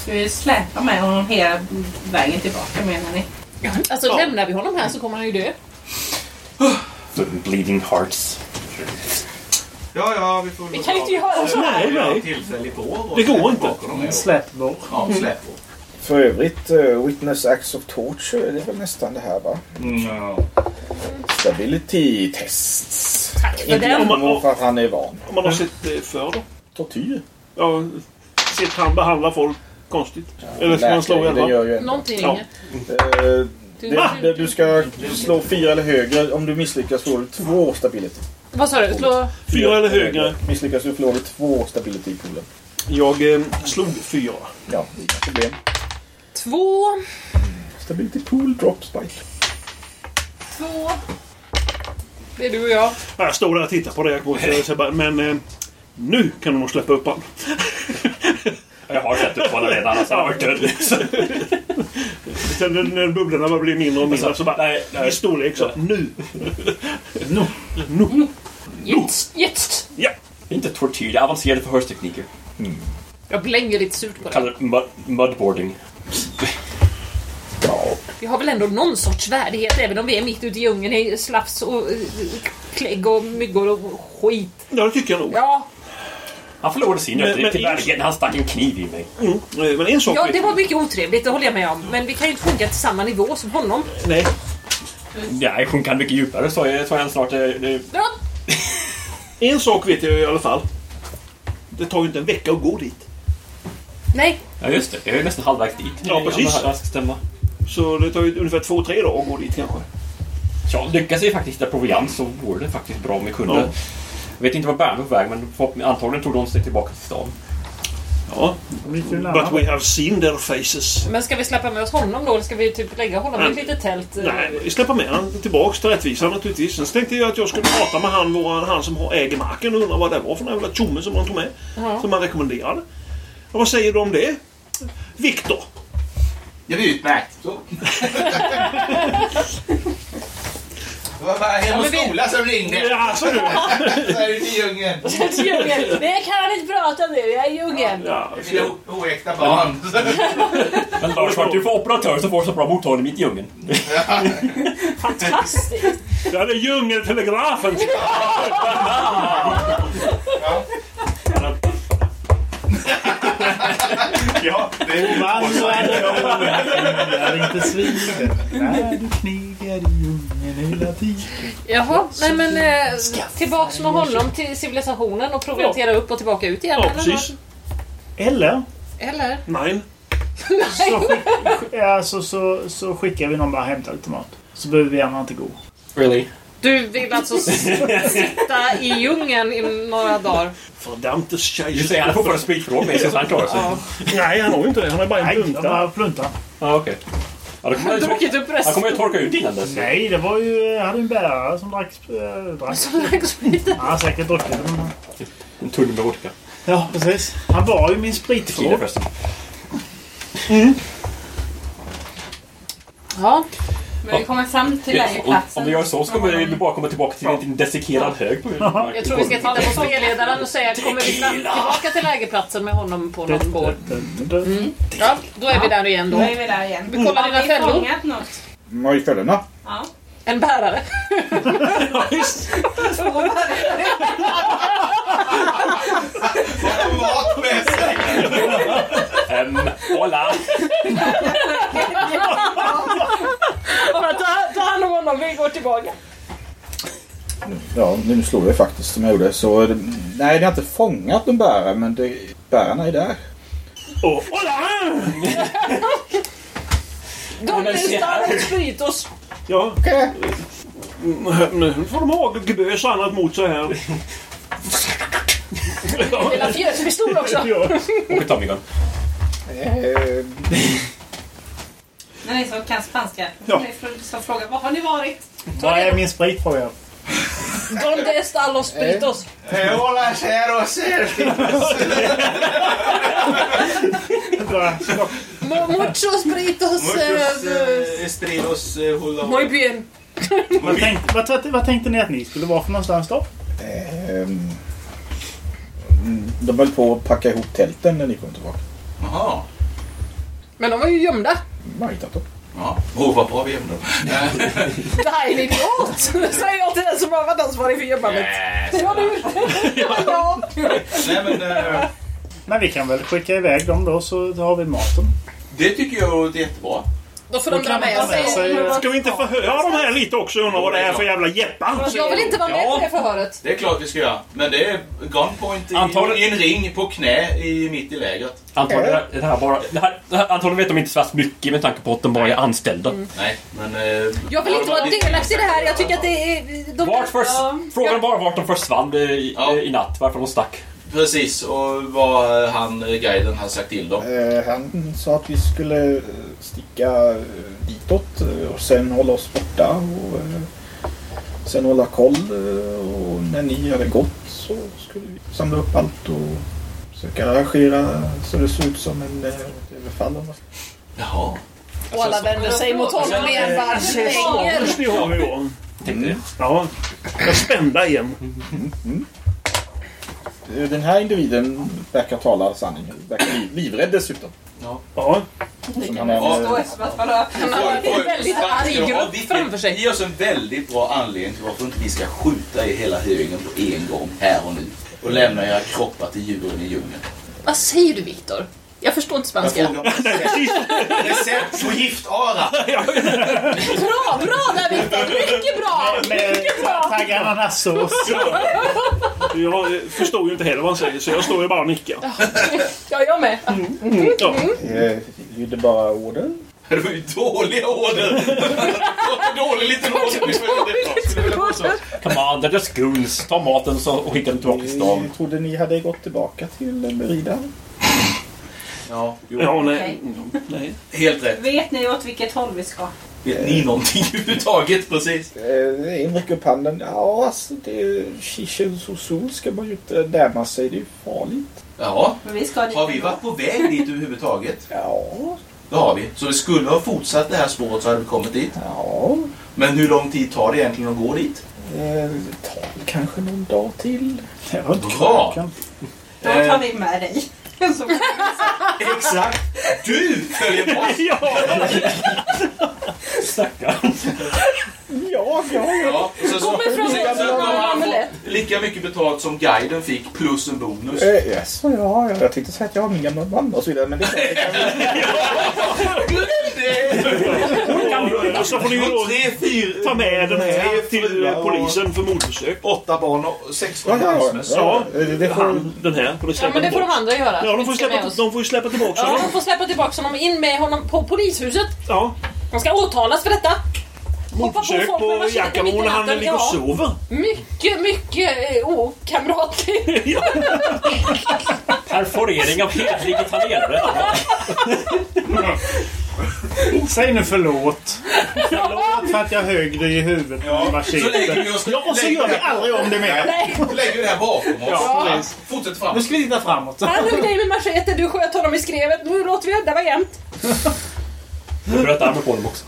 Ska vi släpa med honom hela vägen tillbaka menar ni? Alltså Ja. lämnar vi honom här så kommer han ju dö. The bleeding hearts. ja, ja, vi får Vi kan ju inte göra så här. Nej, nej. Tillfälligt år. och Det går inte. tillbaka dem. Släpvår. Ja, släpår. För övrigt, uh, Witness Acts of Torture, det är väl nästan det här va? Mm, ja. Stability tests. Tack för Inte den. om för att han är van. Om man har sett det förr då? Tortyr. Ja, sett han behandla folk konstigt. Eller ska man slå Läkare, det va? gör ju ändå. Någonting Ja. ringer. Eh, det, det, du ska slå fyra eller högre. Om du misslyckas får du två stability. Vad sa du? Slå... Fyra eller högre. Misslyckas du förlorar du två stability i poolen. Jag eh, slog fyra. Ja, inga problem. Två. Stability pool drop spike. Två. Det är du och jag. Ja, Jag står där och tittar på det. Jag går så bara, Men eh, nu kan du nog släppa upp han. Jag har sett ut på honom redan. Alltså, han har varit död. Sen när- när bubblorna bara blir mindre och mindre så bara... Nej, nej. I storlek så. Nu! Nu. Nu! Jetzt. Jetzt. Ja! Inte tortyr, det är avancerade förhörstekniker. Jag blänger lite surt på det. Kallar det mud, mudboarding. Ja, Vi har väl ändå någon sorts värdighet även om vi är mitt ute i djungeln i slafs och eh, klägg och myggor och skit. Ja, det tycker jag nog. Ja, Han förlorade sin Men- till men- värdighet när han stack en kniv i mig. Mm. eh, Men en sak ja vet det jag. var mycket otrevligt, det håller jag med om. Men vi kan ju inte sjunka till samma nivå som honom. Nej. Nej, sjunker han mycket djupare så så är han snart... Det, det, Ja, En sak vet jag i alla fall. Det tar ju inte en vecka att gå dit. Nej. ja, just det. Jag är nästan halvvägs dit. Ja, precis. Ja, det ska stämma. Så det tar ju ungefär två, tre dagar att gå dit kanske. Ja, lyckas vi faktiskt hitta proviant så vore det faktiskt bra om vi kunde. Ja. Jag vet inte vad Bernhard var på väg, men antagligen tog de sig tillbaka till stan. Ja. But we have seen their faces. Men ska vi släppa med oss honom då? Eller ska vi typ lägga honom i ett litet tält? Nej, vi släpper med han tillbaks till rättvisan naturligtvis. Sen tänkte jag att jag skulle prata med han, våran, han som har, äger marken och undra vad det var för någon jävla tjomme som han tog med. Ja. Som han rekommenderade. Och vad säger du om det? Viktor? Ja, det är utmärkt. Så. Det var bara Hem och skola som ringde. Ja, så du. Så är det till djungeln. Djungeln. Nej, jag kan inte prata nu. Jag är i djungeln. Ja, Det är o- oäkta barn. Men Lars, vart du får operatör så får du så bra mottagning mitt i djungeln. Fantastiskt. ja det är djungeltelegrafen. Ja, det är Vandrade åren är inte sviken när du knigar i djungeln hela tiden. Jaha, nej men eh, tillbaks med honom till civilisationen och proviantera upp och tillbaka ut igen. Ja, eller precis. Eller Eller? Nej. så, skick, ja, så, så, så skickar vi någon bara och hämtar lite mat. Så behöver vi andra inte gå. Really? Du vill alltså sitta i djungeln i några dagar? Verdammtes Du kejsar. säger han har fortfarande spritförråd med sig så han klarar sig. Ja. Nej, han har ju inte det. Han har bara en Nej, de plunta. bara pluntar. Ja, okej. Ja, då kommer Han druckit upp Han resten. kommer ju torka ut innan dess. Nej, det var ju... Jag hade en bärare som drack... Äh, drack. Som drack spriten. Han har säkert druckit den. En tunn med vodka. Ja, precis. Han var ju min spritförråd. förresten. Ja. Men vi kommer fram till lägerplatsen. om vi gör så så kommer vi bara komma tillbaka till en liten dessekerad hög på Jag tror vi ska titta på spelledaren och säga kommer vi fram- tillbaka till lägerplatsen med honom på någon båt? Ja, då är vi där igen Då då. är vi där igen. Vi kollar Har dina vi fällor. fångat något? Vad är fällorna? Ja. En bärare. Ja, just. Mat med sig! Um, hola! Ta, ta hand om honom, vi går tillbaka. Ja, nu slår det faktiskt som jag gjorde. Så, det- nej, ni har inte fångat de bärare, men det, bärarna är där. Och, hola! De här. listar och spiritus. Ja, nu får de ha gebös och annat mot sig här. Lilla fjäderpistol också. Ja. Och ett Tommy gun. När ni som kan spanska. Ja. Så fråga, var har ni varit? Vad är min sprit frågar jag. Donde está los spiritus? Hola, käros! Bra. Mu- Mucho spiritus. Muchos eh, eh, estridos eh, hula Muy bien. Vad tänkte, vad, tänkte- vad tänkte ni att ni skulle vara för någonstans då? ehm, de höll på att packa ihop tälten när ni kom tillbaka. Jaha. Men de var ju gömda. Man har hittat dem. Ja. Oh, vad bra vi dem. Det här är en idiot! Säger jag till den som har varit ansvarig för gömmandet. Det var du. Ja. Nej, men eh, Men vi kan väl skicka iväg dem då så har vi maten. det tycker jag låter jättebra. Då får de dra med sig. sig- Ska vi inte förhöra de här lite också och undra vad det är för jävla jeppar? Jag vill inte vara med på det förhöret. Det är klart vi ska göra. Men det är gunpoint i, Antagligen- i en ring på knä i, mitt i lägret. Antagligen, det här bara, det här, det här, antagligen vet de inte så värst mycket med tanke på att de bara är anställda. Nej, men... Eh, Jag vill inte vara delaktig i det här. Jag tycker att det är... De, Vart förs, Ja. frågan är bara vart de försvann i, Ja. i natt. Varför de stack. Precis, och vad han, guiden, har sagt till dem. Eh, han sa att vi skulle eh, sticka eh, ditåt och sen hålla oss borta. Och, sen hålla koll. Och när ni hade gått så skulle vi samla upp allt och försöka arrangera så det ser ut som en överfall. Jaha. och alla vänder sig mot honom i en varv svänger. Just det har vi då. Tänkte det. Ja, jag spända igen. Eh, Den här individen verkar tala sanning. Verkar liv- livrädd dessutom. Ja, Som han har en, Stå eh, efteråt, vadå? Han har en väldigt arg Ja, grupp framför sig. Ge oss en väldigt bra anledning till varför inte vi ska skjuta i hela högen på en gång, här och nu. Och lämna era kroppar till djuren i djungeln. Vad säger du Viktor? Jag förstår inte Jag spanska. frågar om recept på giftara. Bra, bra där Viktor! Mycket bra! Mycket bra! jag eh, förstår ju inte heller vad han säger så jag står ju bara och nickar. Ja, jag med. Ja. eh, Lydde bara order. Det var ju dåliga order. Dålig liten order. Commander the schools. Ta maten och skicka den tillbaka till stan. Jag trodde ni hade gått tillbaka till Merida. Ja, jo. Ja, nej. nej. Helt rätt. Vet ni åt vilket håll vi ska? Vet ni någonting överhuvudtaget? Precis. Eh, En räcker upp handen. Ja, alltså det... Shishu ska man ju inte närma sig. Det är ju farligt. Ja. Men vi ska dit Har vi varit på väg dit överhuvudtaget? Ja, Det har vi. Så det skulle ha fortsatt det här spåret så hade vi kommit dit. ja. Men hur lång tid tar det egentligen att gå dit? Eh, Det tar kanske någon dag till. Bra. Då tar vi med dig. Exakt! Du följer med oss! Stackarn. Ja, ja, ja. Ja, och så, så, Kommer från så, en så kommer han få amulett. lika mycket betalt som guiden fick plus en bonus. Eh, yes, ja, ja. Jag tänkte säga att jag har min gamla man och så vidare. Men det är klart, vi Så får ni ju då Tre, fyra, ta med den här till och polisen för mordförsök. Åtta barn och sex Ja, ja, ja. Ja, ja. Han, den här. Får du Ja, men det får de andra göra. Ja, de får, släppa, oss. de får ju släppa tillbaka Ja, honom. de får släppa tillbaka honom in med honom på polishuset. Ja, Han ska åtalas för detta. Mordförsök folk med på mitt i när han ligger och Ja, sover. mycket, mycket eh, okamratligt. Perforering av hedlig italienare. Säg nu förlåt. Förlåt för att jag högg dig i huvudet med Ja, så lägger macheten. vi oss... Ja, och så gör vi aldrig om det mer. Nej, Då lägger vi det här bakom oss. Ja, Ja. Fortsätt Nu framåt. ska vi titta framåt. han högg dig med machete, du sköt honom i skrevet. Nu låter vi det vara jämnt. Du bröt armen på honom också.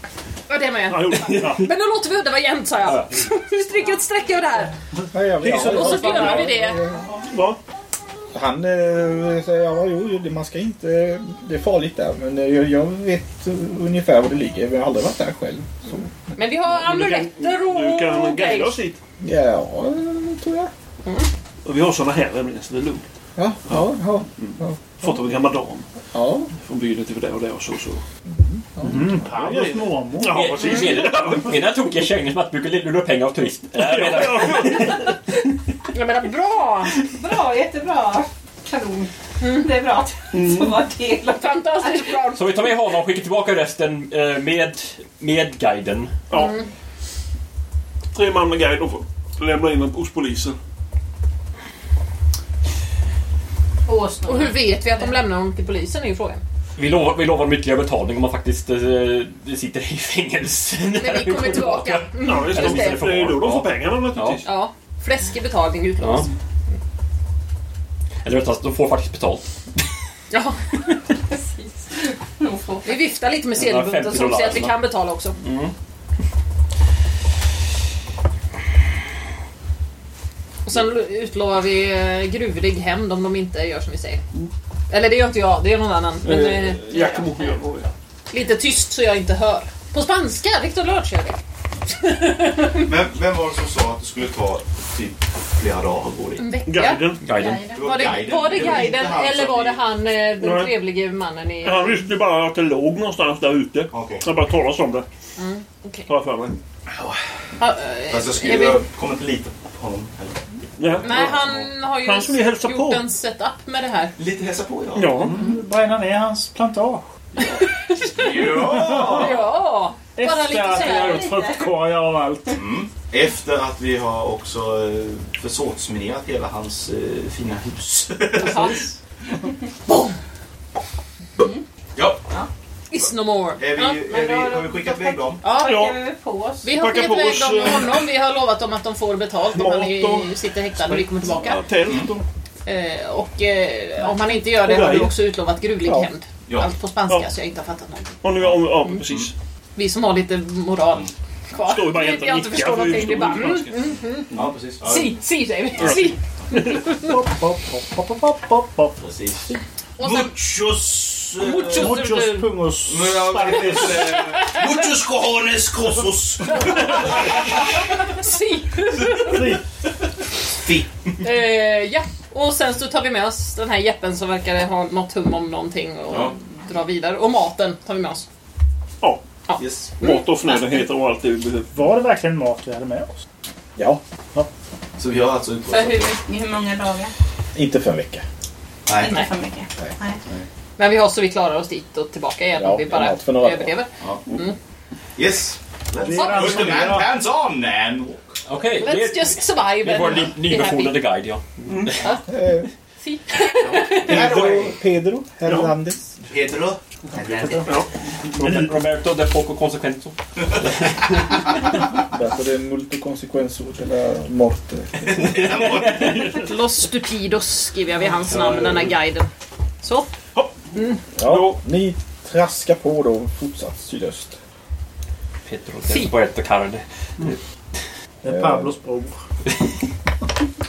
Var det med. Ja, jo. Ja. Men då låter vi det vara jämnt sa jag. Vi stryker ett streck över det här. Ja, ja, ja, Och så ja. glömmer vi det. Va? Han eh, säger ja, jo, det- man ska inte... Det är farligt där. Men eh, jag, jag vet ungefär var det ligger. Jag har aldrig varit där själv. Så, Men vi har amuletter och Du kan guida oss dit. ja, tror jag. Och vi har såna här nämligen, så det är lugnt. Ja, ja, ja. Fått av en gammal dam. ja. Från byn till det och det och så. så. Mm, Pablos mormor. Ja, precis. Menar tokiga kärringar som att brukar lura pengar av turister. Jag menar, Jag menar bra! Bra, jättebra. Kanon. Det är bra att få vara del av Fantastiskt bra. Så vi tar med honom och skickar tillbaka resten eh, med, med guiden. Ja. Tre man med guide och får lämna in den hos polisen. Och hur vet vi att de lämnar dem till polisen är ju frågan. Vi lovar, vi lovar dem ytterligare betalning om man faktiskt eh, sitter i fängelse. När vi kommer tillbaka. Mm. Ja, just det. Just det. Det är då de får pengarna naturligtvis. Ja, fläskig betalning utlovas. Eller rättare de får faktiskt betalt. Ja. Precis. Vi viftar lite med 50 sedelbunten så de ser att vi kan betala också. Mm. Och sen utlovar vi eh, gruvlig hämnd om de inte gör som vi säger. Eller det gör inte jag, det är någon annan. Men Eh, eh, Giacomo gör det. lite tyst så jag inte hör. På spanska, Victor Lörd kör vi. Vem, vem var det som sa att det skulle ta typ flera dagar att gå dit? En vecka. Guiden. Guiden. Var det, var det guiden eller var det han, eh, den Nej. trevlige mannen i... Han visste bara att det låg någonstans där ute. Okej. Jag bara talas om det. Okej. Har jag för mig. Ha, eh, Fast jag, är skulle, vi- jag kommer inte lita på honom heller. Ja. Nej, han har ju Han skulle hälsa gjort på. en setup med det här. Lite hälsa på ja. Ja. Bränna ner hans plantage. ja. Ja! Bara Efter lite att vi har gjort fruktkorgar och allt. Mm. Efter att vi har också eh, försåtsminerat hela hans eh, fina hus. Jaha. ja, Is no more. är vi, Ja, är vi, har vi skickat iväg dem? ja, Ja. Vi på oss. vi har skickat iväg dem med eh, honom. Vi har lovat dem att de får betalt om han är, och- sitter häktad när vi kommer tillbaka. Tält och... Eh, och eh, om han inte gör det Och har vi också utlovat gruvlig Ja. hämnd. Ja. Allt på spanska Ja. så jag inte har fattat någonting. Och nu, ja, precis. Vi som har lite moral kvar. Står ju bara jag egentligen inte och förstår någonting. Det är bara... Mm, mm, mm. Ja, precis. Ja, Si, si säger vi. Si. Pop, pop, pop, pop, pop, pop, pop. Precis. Och sen... Muchos... eh, Muchos. Muchos pungos. Men jag vet inte. Muchos cojones cosos. Si. Fi. Eh, ja, och sen så tar vi med oss den här jeppen som verkar ha något hum om någonting och Ja. drar vidare. Och maten tar vi med oss. Ja, Yes. mat och förnödenheter och allt det vi behöver. Var det verkligen mat vi hade med oss? Ja, Så vi har alltså För utrustat. hur, hur många dagar? inte för en vecka. Nej. Inte för mycket. Nej. Men vi har så vi klarar oss dit och tillbaka igen Ja, om vi bara mat för några överlever. Yes. Vi Let's put the man pants on and walk. Okej, Let's just survive ny- be happy. nybefordrade guide, ja. Eh, Si. Pedro, Pedro Hernandez. Pedro. Roberto de Poco Consequenzo. Därför det är multiconsequenzo eller morte. Los Stupidos skriver jag vid hans namn, den här guiden. Så. Ja, ni traskar på då fortsatt sydöst. Pedro Si. Puerto Carne. Det är Pablos bror.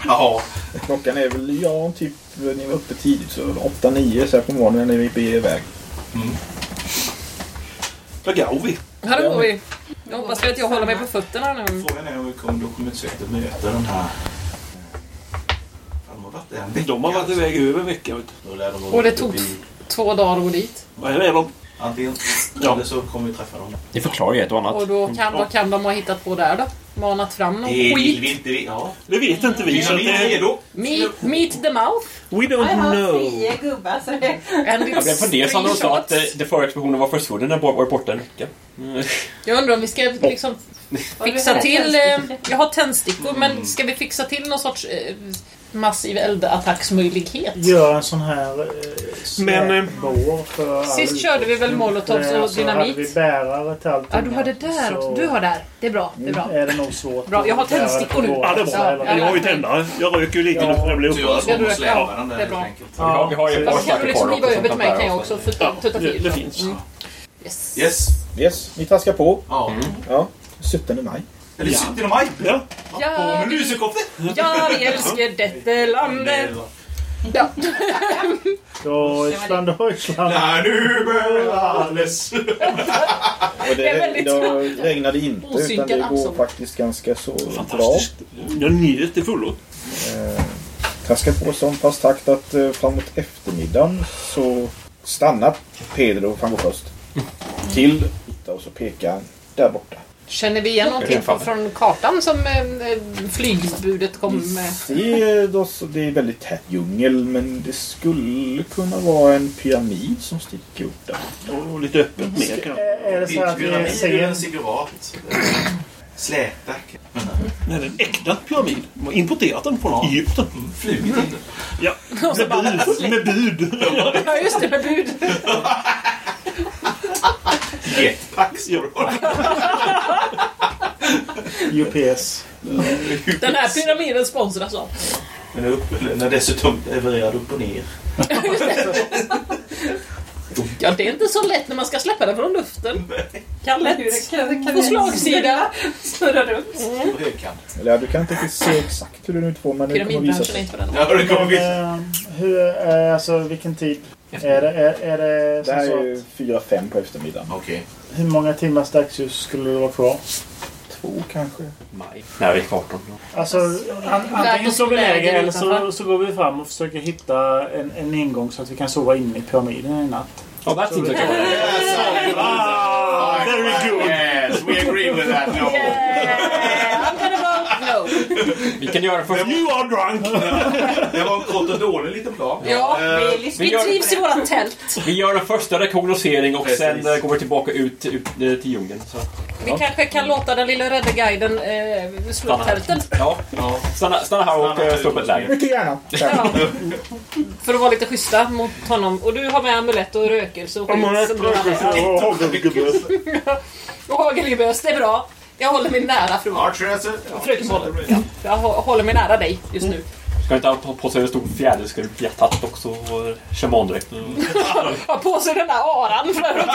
Ja. Klockan är väl, ja, typ, ni var uppe tidigt så 8-9 så här på morgonen när vi beger iväg. Vad går vi? Här går vi. Jag hoppas att jag håller mig på fötterna nu. Frågan är om vi kommer dokumentsäkert möta den här... De har varit varit iväg över en vecka. Då Och det tog två dagar att gå dit. Och här är de. Antingen Ja. eller så kommer vi träffa dem. Det förklarar ju ett och annat. Och då kan, vad kan de ha hittat på där då? Manat fram någon Det vill vi skit? inte vi. Ja. Det vet inte vi. Så det, redo. Meet, meet the mouth. we don't know. tio gubbar så det... And Jag blev fundersam när de sa att eh, det förra expeditionen var försvunnen när var borta en vecka. Mm. Jag undrar om vi ska liksom fixa till... Eh, jag har tändstickor, men ska vi fixa till någon sorts eh, massiv eldattacksmöjlighet? Gör en sån här eh, Men, eh, släpbår för all Sist körde vi väl molotovs Eh, och så hade vi bärare till allting. Ja, du har det där så också. Du har där. Det är bra. Det är bra. Är det nog svårt. Bra, jag har att bära tändstickor på nu. Ja, det är bra. Ja, Jag har ju tändare. Jag röker ju lite nu för jag blir Så jag upprörd. du- att släpa ja, den där det är bra. helt enkelt. Vi har, vi har ju ett par Fast kan du stackare liksom kvar riva också över som till mig kan bära jag också Ja, tutta det, till. det finns. Yes. Yes. Yes, ni traskar på. Ja. Ja, 17 maj. Är det 17 maj? Ja. Ja, På med lusekofte! ja, vi älskar detta landet. Ja. Deutschland, Deutschland. När nu börjar alles. Och det, Det är väldigt idag regnar det inte utan det går faktiskt ganska så bra. Jag njöt till fullo. Eh, traskar på sån pass takt att eh, framåt eftermiddagen så stannar Pedro, han går först, till och så pekar där borta. Känner vi igen någonting från, från kartan som eh, flygbudet kom Vi med? ser då, så det är väldigt tät djungel men det skulle kunna vara en pyramid som sticker upp där. Och lite öppet mer kanske. Är det så att vi ser en cigarrat? Släta. Nej, det är en äkta pyramid. De har importerat den från Egypten. Flugit in. Ja. Med bud. Med bud. Ja, just det, med bud. Jetpack står det. UPS? Den här pyramiden sponsras av. Den är, upp, den är dessutom levererad upp och ner. Ja, det är inte så lätt när man ska släppa den från luften. Kan lätt på slagsida. Snurra runt. Högkant. Eller ja, du kan inte se exakt hur den är utformad men det kommer visa Pyramidbranschen är sig. inte på den. Ja, det kommer vi. Eh, hur, eh, alltså vilken tid? Är det, är, är det Det här så är att, 4-5 på eftermiddagen. Okej. hur många timmars dagsljus skulle det vara kvar? Två kanske. Maj. Nej, det är 18. Alltså, an, antingen vi läger eller så, så går vi fram och försöker hitta en, en ingång så att vi kan sova inne i pyramiden i natt. Ja, that seems like a Ah, very good. Yes, we agree with that. No. Yeah, I'm gonna vote no. Vi kan göra först. You are drunk. Det var en kort och dålig liten plan. Ja, Eh, vi, vi trivs i våra tält. Vi gör en första rekognosering och Precis. sen eh, går vi tillbaka ut, ut eh, till djungeln. Så. Vi kanske kan låta den lilla rädda guiden eh, slå upp tälten. Ja, Ja. stanna, stanna här och eh, slå upp ett läger. Mycket gärna. Ja. För att vara lite schyssta mot honom. Och du har med amulett och rökelse och skit. som du har med. Och hagelgebös, det är bra. Jag håller mig nära frun. Archer Fröken Bolle. Ja, jag hå- håller mig nära dig just nu. Ska inte ha på sig en stor fjäderskrupjatt också och chamandräkt. Ha på sig den där aran för att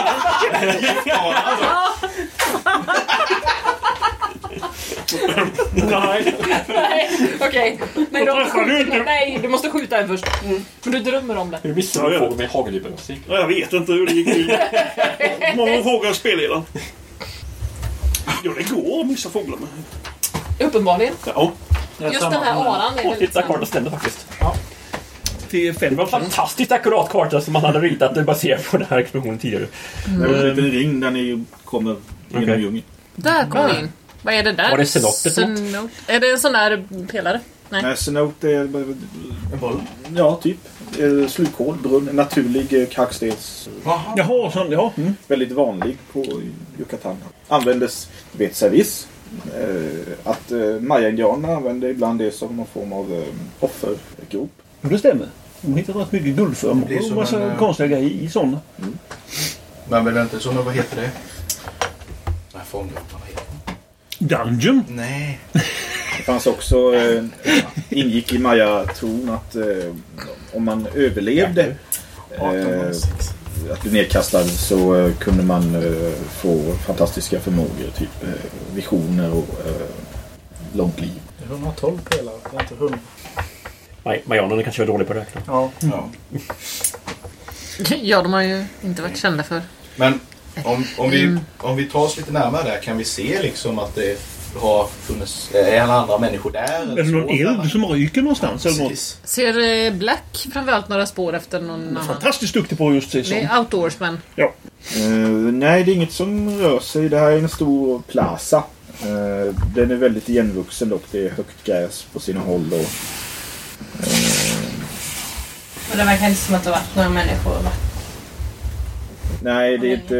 Nej. Nej, okej. Nej, Då träffar du. Nej, du måste skjuta en först. Men du drömmer om det. Hur missar du ja. fågel med hagelgebös? Ja, Jag vet inte hur det gick till. Många frågar spelledaren. Jo, det går att missa fåglar med. Uppenbarligen. Ja. Just den här aran är väldigt titta, kartan stämde faktiskt. Till fem Det var en fantastiskt akkurat karta som man hade ritat baserat på den här explosionen tidigare. Det är en liten ring där ni kommer genom djungeln. Där kom vi in. Vad är det där? Var det cenotet. Är det en sån där pelare? Nej. Nej, Cenote är... En boll. Ja, typ. Slukhål, brunn, en naturlig eh, kalkstens. Jaha, sån, ja. Mm. Väldigt vanlig på Yucatan. Användes, vet service. Eh, att eh, Maya-indianerna använde ibland det som någon form av eh, offergrop. Det stämmer. De hittade rätt mycket guldföremål och massa en, konstiga grejer i sådana. Men väl inte som, vad heter det? Nej, fånggrupperna, vad heter det? Dungeon. Nej. Det fanns också, eh, ingick i Maya-tron att eh, om man överlevde eh, 1806. Att bli nedkastad så eh, kunde man eh, få fantastiska förmågor. Typ eh, visioner och långt liv. Det är 112 pelare, det är inte 100. Nej, Majanerna kanske var dålig på att räkna. Ja. Ja. Ja, de har ju inte varit kända för. Men om, om, vi, om vi tar oss lite närmare där, kan vi se liksom att det har funnits... Är alla andra människor där? Är det någon eld som ryker någonstans? Eller något? Precis. Ser eh, Black framförallt några spår efter någon annan? Fantastiskt duktig på just det. Det sånt. är outdoorsman. Ja. Eh, nej, det är inget som rör sig. Det här är en stor plaza. Eh, den är väldigt igenvuxen dock. Det är högt gräs på sina håll. Och, Och det verkar inte som att det har varit några människor. Va? nej, det är inte,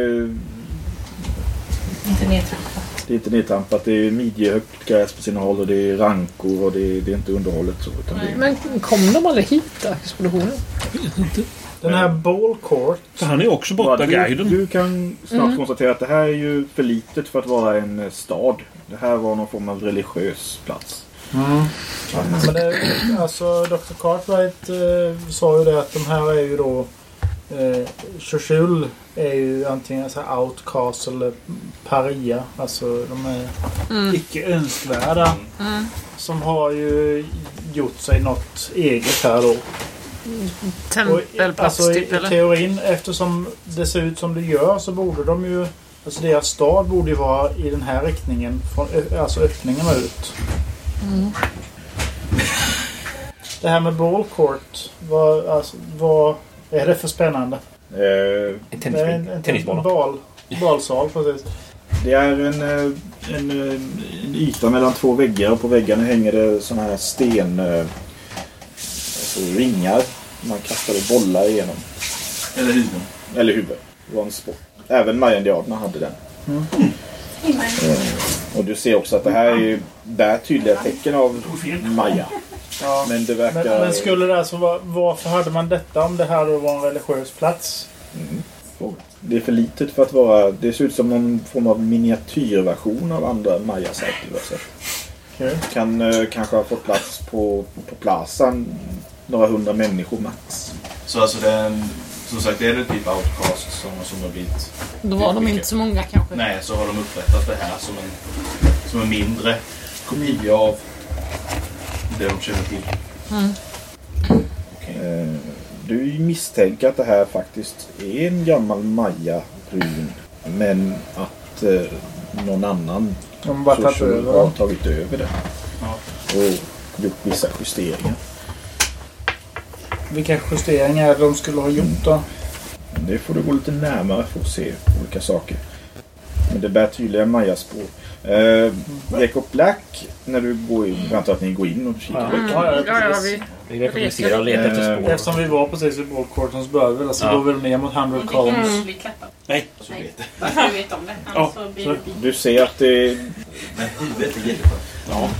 Inte nedtrampat. Det är inte nedtrampat. Det är midjehögt gräs på sina håll och det är rankor och det är, det är inte underhållet. Så, utan det är, Men kom de aldrig hit då, expeditionen? Den här Ball Court. Han är också borta, du, guiden. du kan snart konstatera att det här är ju för litet för att vara en eh, stad. Det här var någon form av religiös plats. Men det, alltså Dr. Cartwright eh, sa ju det att de här är ju då Eh, Shoshul är ju antingen så här outcast eller paria. Alltså de är Mm. icke önskvärda. Mm. Som har ju gjort sig något eget här då. Tempelplats alltså, i, typ i eller? teorin, eftersom det ser ut som det gör så borde de ju... Alltså deras stad borde ju vara i den här riktningen. Från, alltså öppningarna ut. Mm. Det här med ball court. Vad, alltså, vad är det för spännande? Eh, En Det är en, en, Tennisbana. bal, balsal precis. Det är en, eh, en, eh, en yta mellan två väggar och på väggarna hänger det såna här sten... eh, Alltså ringar. Man kastade bollar igenom. Eller huvuden. Eller huvud. Det var en sport. Även Maya-indianerna hade den. Och du ser också att det här är ju bär tydliga tecken av Maya. Ja. Men det Men, verkar... men skulle det alltså vara... Varför hade man detta om det här då var en religiös plats? Det är för litet för att vara... Det ser ut som någon form av miniatyrversion av andra Maya-sajter. Okej. Kan eh, kanske ha fått plats på, på plazan några hundra människor max. Så alltså det är en, som sagt det är en typ outcast som, som har blivit... Då var de inte så många kanske. Nej, så har de upprättat det här som en, som en mindre kopia av det de känner till. Eh, du misstänker att det här faktiskt är en gammal Maya-ruin. Men att eh, någon annan De har bara tagit över. har tagit över det. Ja. Och gjort vissa justeringar. Vilka justeringar är det de skulle ha gjort då? Men Det får du gå lite närmare för att se olika saker. Men det bär tydliga Maya-spår. Eh, Jacob Black, när du går in, jag antar att ni går in och kikar. Ja, ja, Ja, ja, vi... Vi rekognoserar och letar efter spår. Eftersom vi var precis vid ballcourten så började vi. Alltså Ja. går vi ner mot 100 columns. Mm. Vi klappar. Nej. Så vet det. Du vet om det. Ja, Annars så så-. Du ser att det Men huvudet är jätteskönt.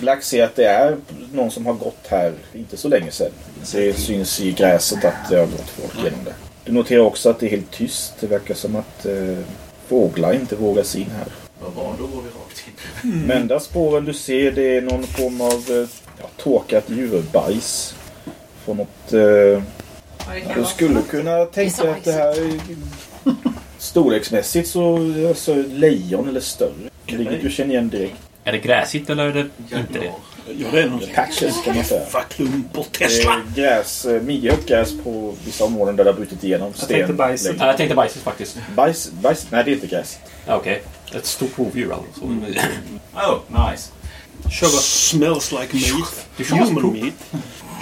Black ser att det är någon som har gått här inte så länge sedan. Det syns i gräset att det har gått folk genom det. Du noterar också att det är helt tyst. Det verkar som att eh, fåglar inte vågar sig in här. Vad bra, då går vi rakt in. De enda spåren du ser det är någon form av eh, ja, torkat djurbajs. Från något... Eh, du skulle så. kunna tänka att det här är storleksmässigt så alltså, lejon eller större. Vilket du känner igen direkt. Är det gräsigt eller är det inte det? Ja, det är någon Patches kan man säga. är gräs, eh, midjehögt gräs på vissa områden där det har brutit igenom sten. tänkte bajset. Ja, jag tänkte bajset faktiskt. Bajs, bajs, nej det är inte gräs. Okej. Ett stort rovdjur alltså. Oh, nice. Sugar smells like meat. Human meat.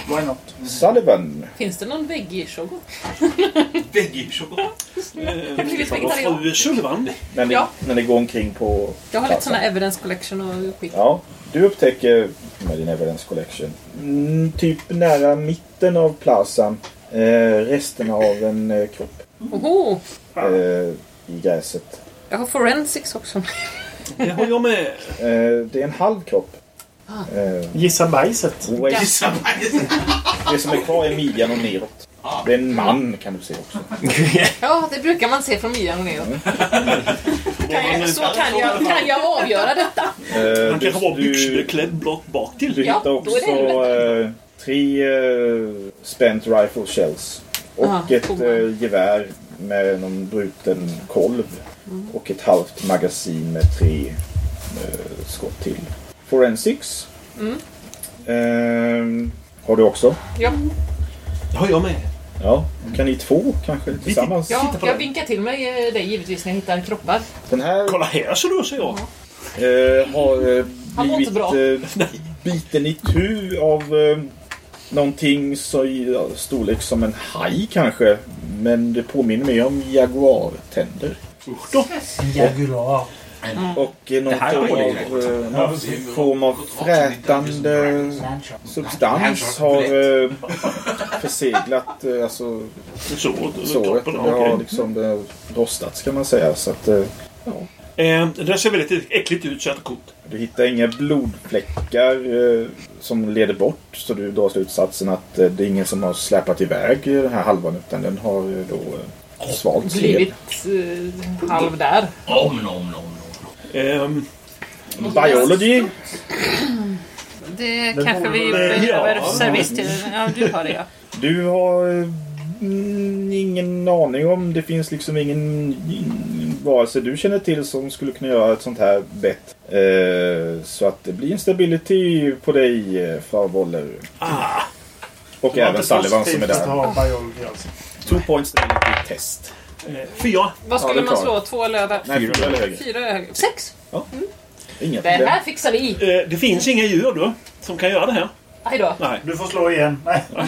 Why not? Sullivan. Finns det någon veggie-chogo? Veggie-choklad. blivit vegetarian. Fru Sullivan. När ni, Ja. när ni går omkring på Jag har lite såna evidence collection och skit. Ja, du upptäcker med din evidence collection mm, typ nära mitten av plazan eh, resterna av en eh, kropp Oho! eh, i gräset. Jag har forensics också. Det har jag med. Eh, det är en halv kropp. Ah. Eh, Gissa bajset. waist. Det som är kvar är midjan och neråt. Det är en man kan du se också. Ja, det brukar man se från midjan och neråt. Kan jag, så kan jag, kan jag avgöra detta. Eh, Han du, kanske var du, byxbeklädd blott bak du till. Ja, hittar då är också eh, tre eh, spent rifle shells. Och Ah, ett eh, gevär med någon bruten kolv. Mm. Och ett halvt magasin med tre eh, skott till. Forensics. Mm. Ehm, har du också? Ja, Det har jag med. Ja. Kan ni två kanske tillsammans? ja på jag vinkar till mig eh, dig givetvis när jag hittar kroppar. Den här Kolla här så du ser jag. eh, har eh, Han mår inte blivit bra. eh, biten i tu av eh, någonting så i ja, storlek som en haj kanske. Men det påminner mer om jaguartänder. Usch då. Jaguar. Och någon form eh, någon form av frätande substans har eh, förseglat eh, alltså, Så, såret. toppen. Det har liksom rostats kan man säga. Så att, det där ser väldigt äckligt ut så jag tar kort. Du hittar inga blodfläckar eh, som leder bort så du drar slutsatsen att eh, det är ingen som har släpat iväg den här halvan utan den har eh, då ner. Blivit eh, halv där. Om, nom, nom, nom. Ehm, Biology. Det kanske vi behöver Ja. service till. Ja, du har det ja. Du har eh, Mm, ingen aning om. Det finns liksom ingen vare sig du känner till som skulle kunna göra ett sånt här bett. Eh, så att det blir en stability på dig, eh, Farvoller. Ah, Och även Sullivan som är där. biology alltså. Two points stability test. eh, fyra. Vad skulle Ja, det man slå? Två eller över? Nej, fyra eller högre. Fyra eller högre. Sex! Inget Det här fixar vi! Eh, det finns inga djur då som kan göra det här. Aj då. Nej. Du får slå igen. Nej.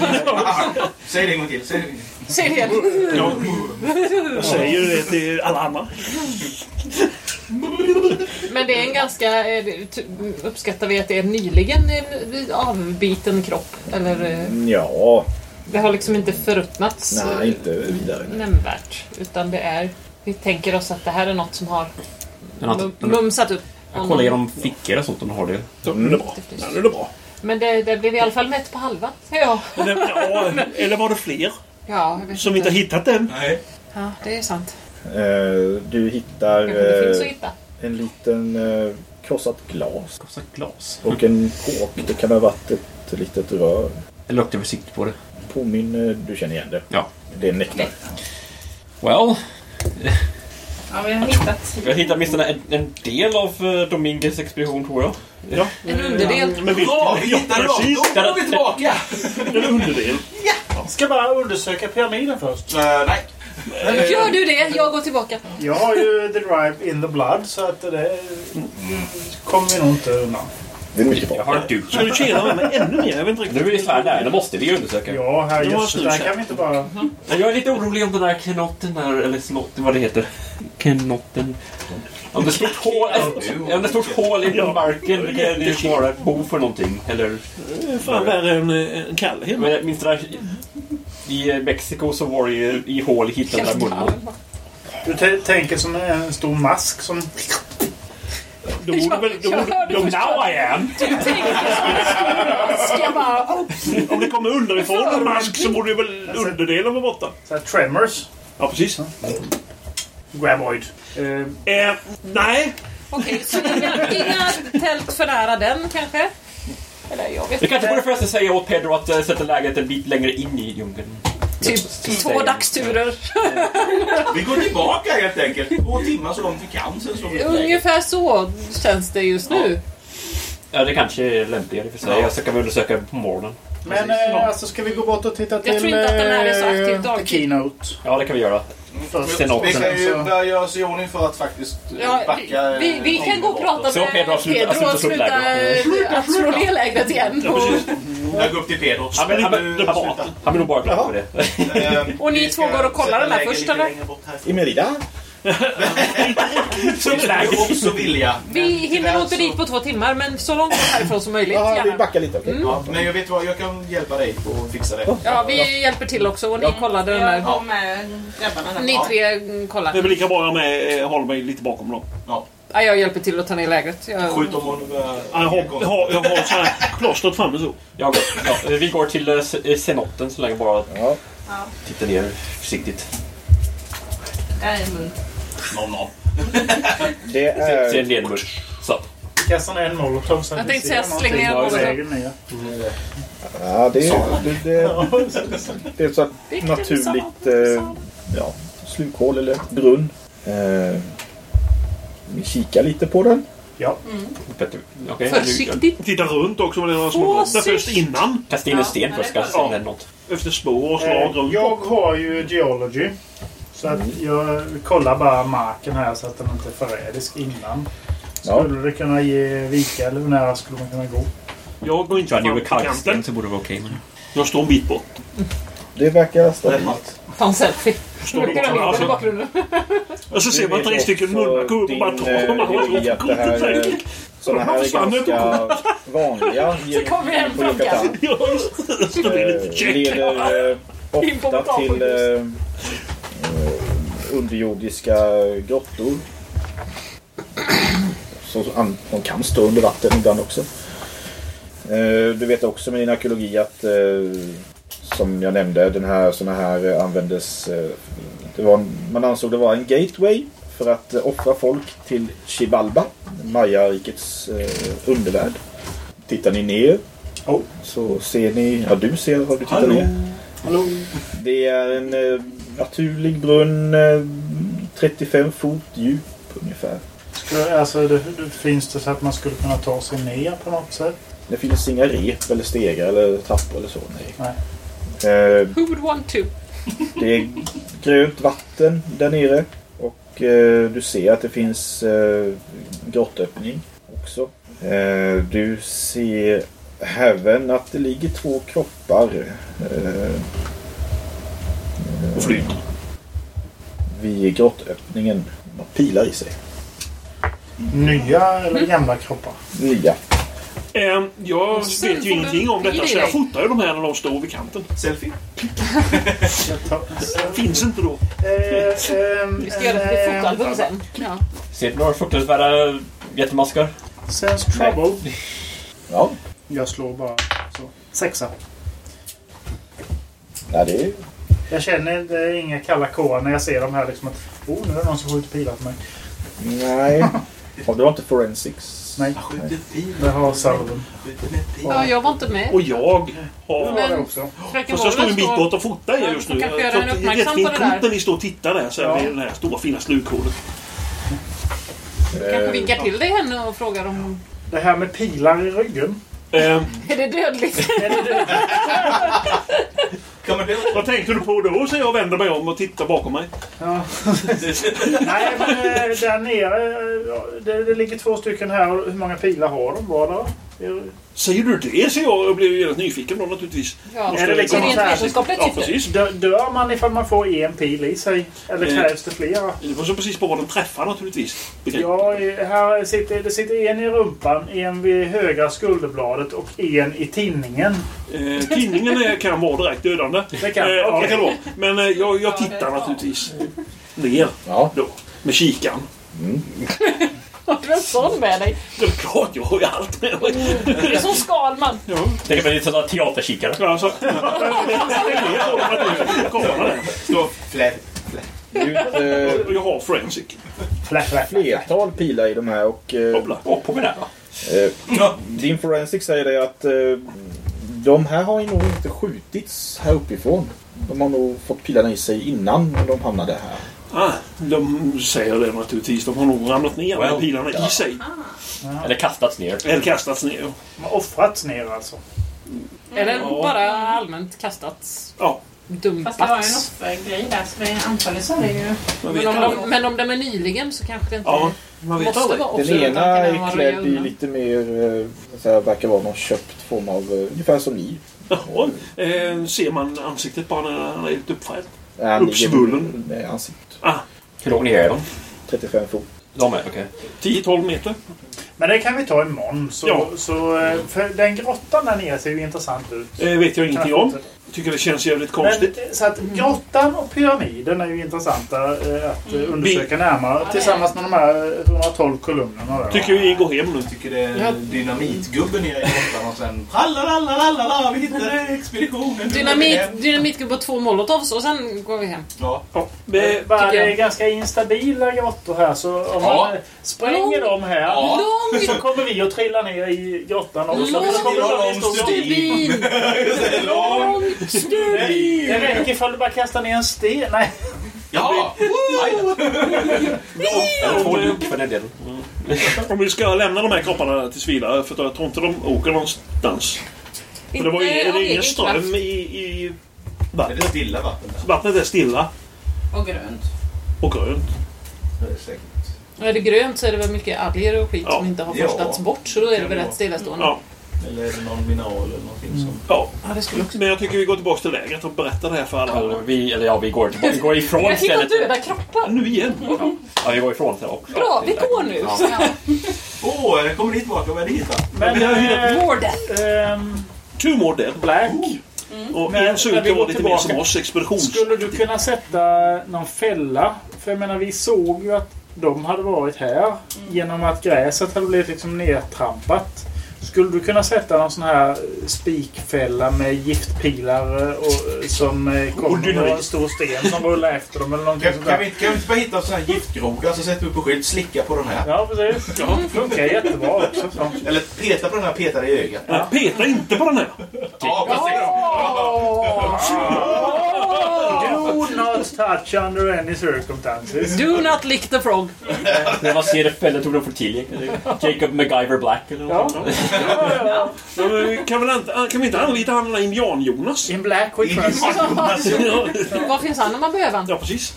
Säg det en gång till. Säg det en gång till. Säg det igen. Jag, jag säger det till alla andra. Men det är en ganska... eh, det- Uppskattar vi att det är nyligen avbiten kropp? Eller... Ja, Det har liksom inte förruttnats nej inte vidare. nämnvärt. Utan det är... Vi tänker oss att det här är något som har Men att- mum- mumsat upp. Jag kollar igenom fickor och sånt om de har det. Så nu är det bra. Ja, nu är det bra. Men det, det blev i alla fall mätt på halva. Ja, Men det, ja, eller var det fler ja jag vet som inte har hittat den? Nej. Ja, det är sant. Eh, du hittar Kanske det finns att eh, hitta. en liten eh, krossat glas. Kostar glas. Och en kåk. Det kan ha varit ett litet rör. Jag luktar försiktigt på det. Påminner, du känner igen det. Ja. Det är nektar. Well, Ja, vi har hittat. jag hittade åtminstone en, en del av uh, Dominguez expedition tror jag. Ja. En underdel. Men vilken? Bra, vi hittade dem! Då är vi tillbaka! En underdel. Ska bara undersöka pyramiden först. Uh, nej. Gör du det? Jag går tillbaka. Jag har ju the drive in the blood så att det kommer vi nog inte undan. Det är nog Jag tillbaka. har en duk. Ska du tjäna med mig ännu mer? Jag vet inte Nu riktigt. är vi färdiga där. Nu måste vi undersöka. Ja, Det herrejösses. slut Där sen. kan vi inte bara... Jag är lite orolig om den där knotten där, eller snotten, vad det heter. Knotten. Om det är stort hål, om det är stort hål i Ja. marken, det kan det ju vara ett bo för någonting. Eller, Det Fan värre än eh, en Kalle hemma. men minns det där, i Mexiko så var det ju i hål i hittan där munnen. Du tänker som en stor mask som... Då borde väl... Då Jag borde, förstås. I am! Du tänker som en stor mask. Jag bara... om det kommer underifrån en mask så borde väl underdelen vara borta. Så här, tremors. Ja, precis. Graboid. Eh, Eh, nej. Okej, så inga, inga tält för nära den kanske? Eller jag vet Vi kanske inte. borde förresten säga åt Pedro att uh, sätta läget en bit längre in i djungeln. Typ två dagsturer. Vi går tillbaka helt enkelt. Två timmar så långt vi kan. Sen läget. Ungefär så känns det just nu. Ja, det kanske är lämpligare för sig. Jag ska väl undersöka på morgonen. men eh, alltså ska vi gå bort och titta till... tror inte att den här är så aktiv eh, dagtid. the Keynote. Ja, det kan vi göra. Först. Vi kan ju Så- börja göra oss i ordning för att faktiskt eh, Ja, backa. vi, vi, vi kan gå och prata Så med Pedro, och sluta slå sluta eh, slå ner lägret igen. Och, Jag går upp till Pedro. Han vill, han, vill, han vill nog bara glad för det. Eh, Och ni två går och kollar den här först, eller? I Merida? Skulle också vilja. vi hinner nog inte dit på två timmar, men så långt härifrån som möjligt. Ja, vi backar lite. okej. Ja, men jag vet vad, jag kan hjälpa dig att fixa det. Ja, vi hjälper till också och ni kollade den Jag där. går med grabbarna där. Ni tre mm, Det är kollar. lika bra med eh, hålla mig lite bakom dem. Ja. Ja, jag hjälper till att ta ner lägret. Jag... Skjut om. Ja, Jag har, jag har, jag har så här klostret framme så. Jag, ja, vi går till eh, se- senotten så länge bara Ja. titta ner försiktigt. Där är en mun. Nom, nom. Det Se, se en är... ledmur. Så. Kastar ner en molotov Jag tänkte ser säga, släng ner molotov. Ja, det är, det, det, det är så ett naturligt eh, ja, slukhål eller brunn. Eh, vi kikar lite på den. Ja. Petter, okej, nu- Försiktigt. Titta runt också vad det var som var där Försiktigt. först innan. Kasta in en sten ja, först det är kanske bra. eller något. Efter spår och slag Eh, runt. jag har ju geology. Så att jag kollar bara marken här så att den inte är förrädisk innan. Ja. Skulle det kunna ge vika eller hur nära skulle man kunna gå? Jag går inte jag fram nu till är kanten. så borde det vara okej. men- Jag står en bit bort. Det verkar stabilt. Ta en selfie. Står det Pyramiden i bara, bakgrunden. och så ser man Du tre stycken munnar gå upp och bara din, ta dem. det här, eh, Sådana här är ganska vanliga i kommer vi hem på Yucatan. Ja, just det. Leder eh, ofta till eh, underjordiska grottor. Så de kan stå under vatten ibland också. Du vet också med din arkeologi att som jag nämnde, den här, såna här eh, användes... eh, Det var, man ansåg det vara en gateway för att eh, offra folk till Xibalba, Maya-rikets undervärld. Tittar ni ner Oh. så ser ni, ja du ser, har du tittat Hallå? ner? Hallå? Det är en naturlig brunn, eh, 35 fot djup ungefär. Alltså, det, finns det så att man skulle kunna ta sig ner på något sätt? Det finns inga rep eller stegar eller trappor eller så. Nej. Nej. Who Eh, would want to? det är grönt vatten där nere. Och eh, du ser att det finns eh, grottöppning också. Eh, du ser även att det ligger två kroppar. Eh, Och flyter. vid grottöppningen. De har pilar i sig. Nya eller gamla kroppar? Nya. Eh, jag vet ju ingenting om detta så jag fotar ju de här när de står vid kanten. Selfie? Finns inte då. eh, ehm, Vi ska göra det ehm, fotalbum sen. Ja. Ser du några fruktansvärda jättemaskar? Sense trouble. Ja. Jag slår bara så. Sexa. ja, det är Jag känner det är inga kalla kår när jag ser de här liksom att oh, nu är det någon som skjuter pilar på mig. Nej. Och du har inte forensics? Nej, pil. det har Sullivan. Med ja, jag var inte med. Och jag Du har... det. Fröken Fast jag står en bit bort och fotar er just nu. Du kanske Jag gör tror henne att uppmärksam rätt på vid det där. punkten ni står och tittar där så är Ja. det det här stora fina slukhålet. Kanske vinkar till dig henne och frågar om hon... Det här med pilar i ryggen. Eh, Är det dödligt? Vad tänkte du på då? Så jag vänder mig om och tittar bakom mig. Ja. Nej, men eh, där nere. eh, Det, det ligger två stycken här. Hur många pilar har de vardera? Är- Säger du det? Så jag blev ju helt nyfiken då naturligtvis. Ja, Är det liksom rent så här- vetenskapligt Ja, precis. Dö, dör man ifall man får en pil i sig? Eller Eh. krävs det flera? Det var så precis på vad den träffar naturligtvis. Ja, här sitter, det sitter en i rumpan, en vid högra skulderbladet och en i tinningen. Eh, tinningen är, kan vara direkt dödande. Det kan- eh, ja, okej. det kan vara. Men eh, jag, jag tittar naturligtvis ner Ja. då. Med kikan. Har du en sån med dig? Det är klart, jag har ju allt med mig. Du är som Skalman. Ja. Tänk mig lite sådana teaterkikare. Ja, så, det är ner på dem naturligtvis. Kameran där. Står flätt. ut eh, jag har forensic. Flertal pilar i de här och eh, Hoppla. Åh, på eh, din forensic säger det att de här har ju nog inte skjutits här uppifrån. De har nog fått pilarna i sig innan de hamnade här. Ah, de säger det naturligtvis. De har nog ramlat ner med Well, pilarna i sig. Eller kastats ner. Eller kastats ner. De har offrats ner alltså. Eller Ja. bara allmänt kastats. Ja, Fast det var ju en offergrej där så det antagligen så är det ju... Men om, de, men om de är nyligen så kanske det inte Ja, man vet måste vara Den ena är klädd i lite mer, eh, så här, verkar vara någon köpt form av, eh, ungefär som ni. Jaha, eh, ser man ansiktet bara när han är lite uppfälld? Han ligger Uppsvullen. Med ansiktet. Ah, Hur långt ner är de? 35 fot. De är, okej. 10-12 meter. Men det kan vi ta imorgon. Så, Ja. så, eh, för den grottan där nere ser ju intressant ut. Eh, vet jag ingenting om. Fortsätta? Tycker det känns jävligt Men, konstigt. eh, så att grottan och pyramiden är ju intressanta eh, att eh, undersöka närmare. Tillsammans med de här eh, 112 kolumnerna. Där, Tycker vi går hem nu. Jag tycker det är en dynamitgubbe nere i grottan och sen tralalalalala, vi hittade expeditionen. Dynamit, dynamitgubbe och två molotovs och sen går vi hem. Ja. Ja, Eh, det, bara, det är jag. ganska instabila grottor här så om Ja. man eh, spränger Lång- dem här Ja. Så kommer vi att trilla ner i grottan. Lång- Så kommer det bli en stor Det räcker ifall du bara kastar ner en sten. Nej. Ja! Två luk för den delen. om vi ska lämna de här kropparna tills vidare. För jag tror inte de åker någonstans. För det, var ju, det är ingen ström i, i Det vattnet. är stilla vatten där. Vattnet är stilla Och grönt. och grönt. Det är säkert. Och är det grönt så är det väl mycket alger och skit Ja. som inte har Ja. bort. Så då är det väl det rätt stillastående. Ja, Eller är det någon mineral eller någonting som... ja. Ja, det skulle också... Men jag tycker vi går tillbaka till lägret och berättar det här för alla. Och vi, eller ja, vi går tillbaka. Vi går ifrån Jag hittar stället. döda kroppar! Nu igen. Ja, vi går ifrån det också. Bra, vi går nu! Ja. Åh, oh, kommer ni tillbaka? Vad är det hittat? Men... vi har hittat- eh, More death! ehm, Two more dead. Black. Och Men- en ser ut att vara lite mer som oss. Expeditions... Skulle du kunna sätta någon fälla? För jag menar, vi såg ju att de hade varit här genom att gräset hade blivit liksom nedtrampat. Skulle du kunna sätta någon sån här spikfälla med giftpilar eh, och, eh, som eh, kommer med en stor sten som rullar efter dem eller någonting Kan, sånt kan, vi, kan vi inte bara hitta en sån här giftgroda så sätter vi upp en skylt, slicka på den här. Ja, precis. Ja, funkar jättebra också. Så. Eller peta på den här, peta i ögat. Ja, Peta inte på den här. Ja, precis. touch under any circumstances. Do not lick the frog. När man ser det fället tog de för till. Jacob MacGyver Black eller Ja. något sånt. Ja, ja, Men kan, väl inte, kan vi inte anlita han den där indian-Jonas? In black with trust. ja, Var finns han om man behöver han? ja, precis.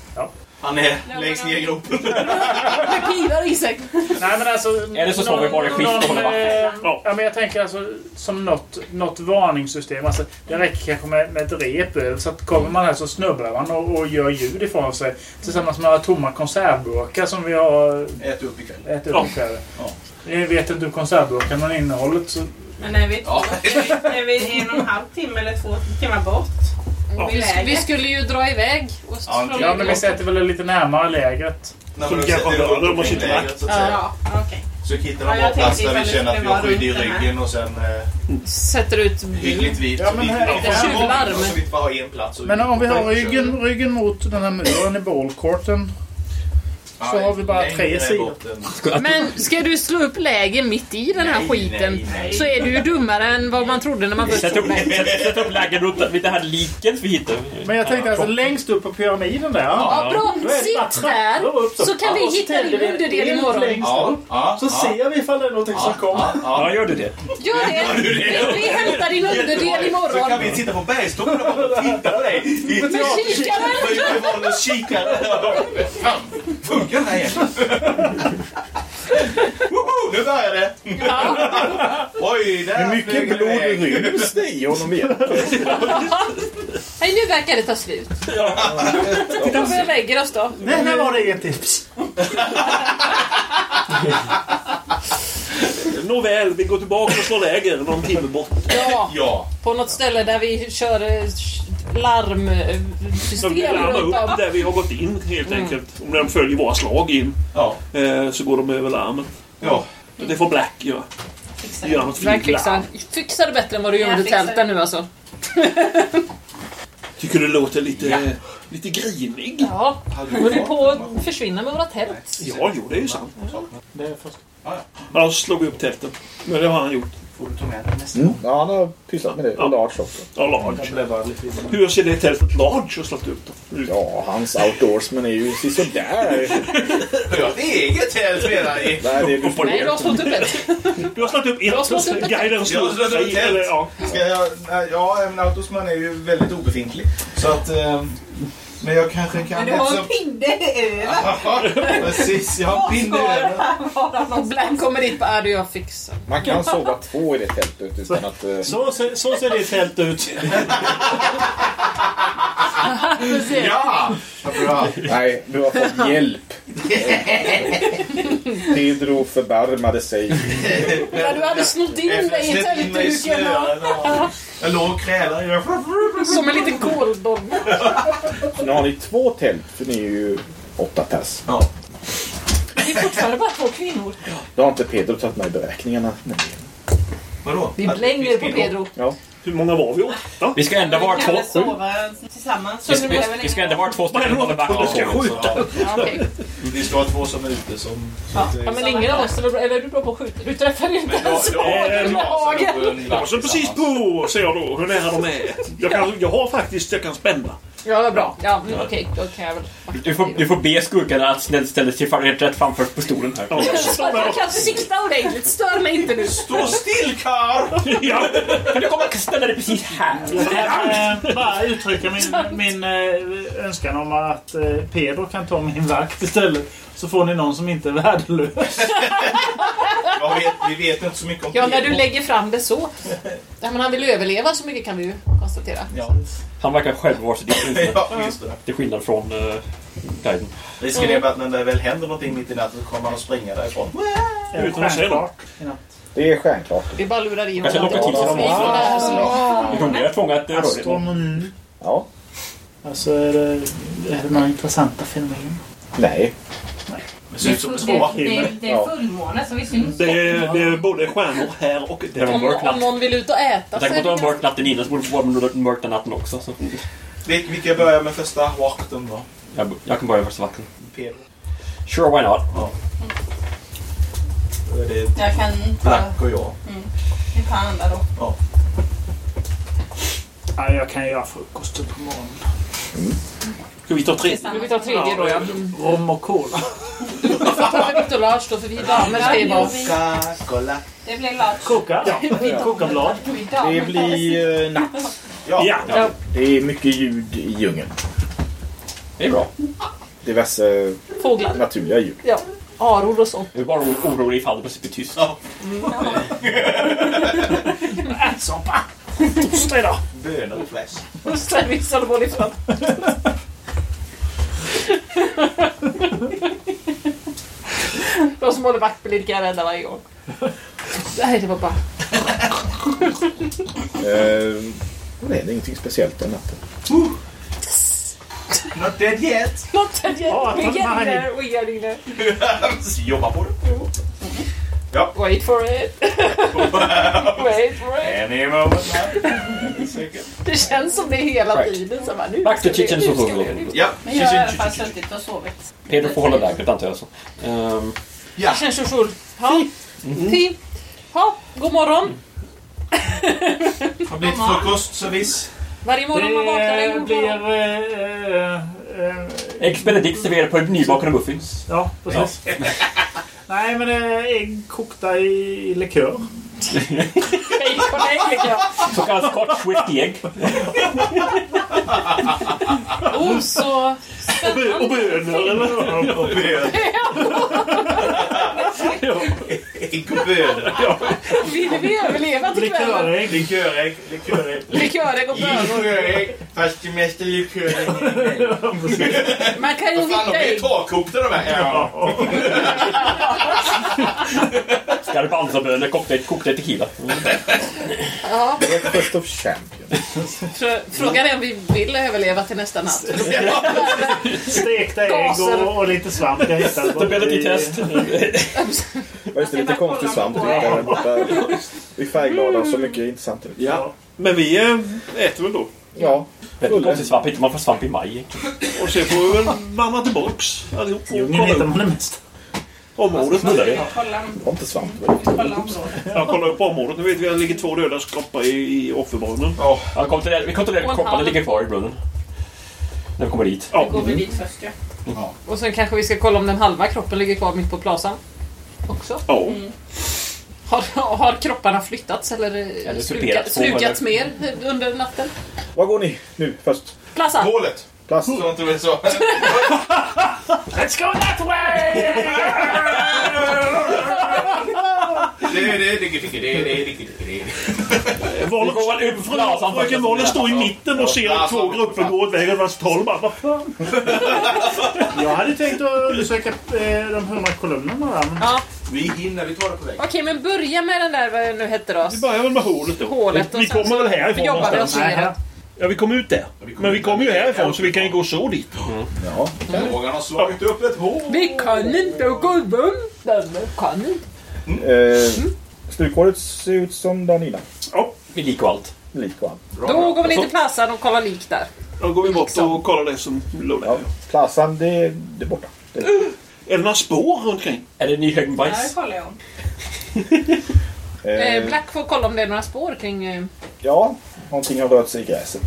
Han är längst ner i gropen. Med pilar i sig. Nej men alltså... Eller så står vi bara i skift och eh, Ja. ja men jag tänker alltså som något, något varningssystem. Alltså, det räcker kanske med, med ett rep över. Så att kommer man här så snubblar man och, och gör ljud ifrån sig. Tillsammans med några tomma konservburkar som vi har Äter upp ikväll. ätit Ja. upp ikväll. Ja. Jag vet inte hur konservburkarna har innehållit. Så... Men är vi, Ja. är vi en och en halv timme eller två timmar bort? Ja. Vi, vi skulle ju dra iväg. Och Ja, Ja men vi sätter väl lite närmare lägret. När man kanske sätter har upp rum och kring sitter lägret, så att säga. Ja, okej. Så hittar Ja, de bara plats där vi känner att vi har skydd i runt ryggen och sen eh, Sätter ut hyggligt vid. Ja, men vi här- här- Tjuvlarm. Så vi bara har en plats. och Men om vi har ryggen, ryggen mot den här muren i ballcourten. Så har vi bara tre sidor. Men ska du slå upp läger mitt i den här Nej, skiten nej, nej. så är du ju dummare än vad man trodde när man först Sätt upp, sätt, upp läger runt vid det här liket vi hittade. Men jag tänkte alltså längst upp på pyramiden där. Ja, bra. Sitt där så kan vi hitta din underdel imorgon. längst upp. ja, Så ja. ser vi ifall det är någonting som kommer. Ja, gör du det? Gör det! Vi, vi hämtar din underdel Så kan imorgon. vi sitta på bergstoppen och titta på dig. Med kikaren! vi håller kikare. Fan, funkar det här egentligen? Woho, nu börjar det! Oj, där Hur mycket flög blod iväg. ryms det i honom egentligen? Nej, nu verkar det ta slut. Vi får vi lägger oss då. Nej, här var det tips. Nåväl, vi går tillbaka och slår läger någon timme bort. Ja, Ja, på något ställe där vi kör eh, Så larmsystem vi larmar runt upp där vi har gått in helt enkelt. Om de följer våra slag in ja, eh, så går de över larmen. ja. Det får Black göra. Göra något Black fixar, fixar det bättre än vad du gör under fixar tälten det. nu alltså. Tycker det låter lite, lite grinig. Ja, vi håller på att försvinna med våra tält. Ja, jo, det är ju sant. Det är först. Ja, så slår vi upp tälten. Men det har han gjort. Får du ta med dig nästa Mm. Ja, han har pysslat med det. Och Lars också. Ja, large. Hur ser det tältet large har slagit upp då? Ja, hans outdoorsman är ju sisådär. Jag har ett eget tält menar ni? Nej, det är du Nej, du har slått upp ett. Du har slagit upp Jag har ett. slagit upp ett. Guiden har Jag har slagit slagit upp ett tält. Eller, ja. Ska jag, ja, en autosman är ju väldigt obefintlig. Så att... Eh, men jag kanske kan... Men du har en pinne över. Ja, Precis, jag har en pinne över. Black kommer dit och du jag fixar. Man kan sova två i det tältet utan att... eh, Så, ser- så ser ditt tält ut. Ja! Bra. Nej, du har fått hjälp. Pedro förbarmade sig. Ja, du hade snott in dig i tältduken Jag låg och krälade. som en liten kåldolme. Så nu har ni två tält, för ni är ju åtta pers. Ja. Vi är fortfarande bara två kvinnor. Då har inte Pedro tagit med i beräkningarna. Vadå? Vi blänger på? Pedro. Ja. Hur många var vi? Åtta? Vi ska ändå vara Vi två... kan väl sova tillsammans. Vi, vi, vi ska ändå vara två stycken som håller Vad vakt. ska skjuta? Ja, Ja, vi ska ha två som är ute som... eh, ja, men ingen av oss är väl bra. Eller är du bra på att skjuta? Du träffar ju inte ens vi hagen med så precis på, ser jag då, hur nära de är. Jag, kan, jag har faktiskt, jag kan spänna. Ja, vad bra. Ja, mm, okej. Då kan jag väl... Du får, du får be skurkarna att snällt ställa sig fram- rätt framför på stolen här. Ja, Jag kan sikta ordentligt. Stör mig inte nu. Stå still karl! ja. Kan du komma och ställa dig precis här? Jag eh, bara uttrycka min, min eh, önskan om att eh, Pedro kan ta min vakt istället. Så får ni någon som inte är värdelös. Jag vet, vi vet inte så mycket om Ja, när du lägger fram det så. Ja, men han vill överleva så mycket kan vi ju konstatera. Ja, Han verkar självbevarelsedriven. ja just det. Till skillnad från uh, guiden. Risken är bara att när det väl händer någonting mitt i natten så kommer han att springa därifrån. Utan att säga något. Det är stjärnklart. Vi bara lurar i Kanske honom. locka till sig här så- Vi kommer bli tvungna att röra dig. Ja. Alltså är det, är det några intressanta fenomen? Nej. Det ser ut som en spårhimmel. det, det är fullmåne så vi syns. Det är, det är både stjärnor här och Det var där. en Om, mörk om natt. någon vill ut och äta så är på att det det var mörk natten innan så borde det vara mörk den natten också. Så. Vil- Vilka börjar med första vakten då? Jag, jag kan börja första vakten. Pedro. Sure, why not? Då är det Jag kan ta, Black och jag. vi tar andra då. Ja, jag kan göra frukosten på morgonen. Ska vi ta tre? Ska vi ta tredje då ja? Rom och cola. Ta Victor Lars då för vi damer ska ju vara... Coca-Cola. Det blir large. Koka. Kokablad. Det blir eh, natt. Ja. Ja. Det är mycket ljud i djungeln. Det är bra. Diverse Fåglar. naturliga ljud. Ja. Aror och sånt. Jag är bara orolig ifall det plötsligt blir tyst. Ja. Ärtsoppa. Torsdag idag. Bönor och fläsk. Håller på att lyfta. De som håller vakt blir lika rädda varje gång. Nej, det var bara... Eh, och det är ingenting speciellt den natten. Not dead yet. Not dead yet. Ja, We're ta getting mig. there. We're getting there. Jobba på det. Wait for it. Wait for it. Any moment. Det känns som det är hela Right. tiden. Så nu Back to vi- kitchen nu så ska vi vi-. Ja. Men jag har i alla fall suttit och sovit. Pedro får hålla lägret antar jag. Så. Ehm, Ja. Det känns så. Ja. Fint. Ja, god morgon. Har blivit frukostservice. Varje morgon man vaknar är Det god blir... morgon. eh, eh, eh, Äggs benedict serverad på nybakade muffins. Ja, precis. Nej, men eh, ägg kokta i likör. Baconägg liksom. Så kallad scotch whisky ägg. Oh, så Och bönor eller? Och bönor. Och bönor. vill vi överleva till kvällen. Likörägg. Likörägg. Likörägg. Likörägg och bönor. Likörägg. Fast det mesta likörägg. Man kan ju Vad fan, hitta de är ägg. torrkokta de här. Ja. Garbanzobönor kokta i kokta i tequila. Ja, Breakfast of champion. frå- frågan är om vi vill överleva till nästa natt. Stekta ägg och, och lite svamp jag hittade. Test. Ja, just det, lite konstig svamp där borta. Vi är färgglada så mycket intressant ut. Ja. Men vi eh, äter väl då. Ja, Väldigt konstig svamp. Hittar man får svamp i maj. Och sen får vi väl vandra tillbaks allihop kolla hittar upp man det mesta. området. Vi. Kolla, det var inte svamp. det var riktigt. kolla området. Ja, kolla upp området. Nu vet vi att det ligger två döda kroppar i, i offerbrunnen. Ja. Vi kontrollerar att kropparna ligger kvar i brunnen. När vi kommer dit. Ja. Går vi dit först ja. Och sen kanske vi ska kolla om den halva kroppen ligger kvar mitt på plazan. Också. Ja. Har, har kropparna flyttats eller Eller sluka, supperats på, slukats mer under natten? Var går ni nu först? Plaza! Hålet. Plast? Så inte det så. Let's go that way! Det är det, det är det, det är det, det är det. Vi går väl ut på plazan först. Fröken Waller står i mitten och ser Ja, två grupper gå åt vägen åt håll. Bara, vad fan? Jag hade tänkt att undersöka eh, de hundra kolumnerna där. Men Ja, Vi hinner, vi tar det på väg. okej men börja med den där, vad det nu hette då. Vi börjar väl med hålet då. Hålet och vi sen kommer väl härifrån jobbar vi någonstans. oss Nej. Ja, vi kommer ut där. Men vi kommer ju härifrån så vi kan ju gå så dit. Ja. Vågan har slagit upp ett hål. Vi kan inte gå runt den. Vi kan inte. Eh, Slutkodet ser ut som dagen innan. Ja, Vi lik och allt. Lik och allt. Då går vi till plazan och kollar lik där. då går vi bort och kollar det som låg där. Ja. Plazan, det, det är borta. Det, Är det några spår runt omkring? Är det ny Där högenbajs? kollar jag om. Eh, eh, Black får kolla om det är några spår kring... Eh, ja, någonting har rört sig i gräset.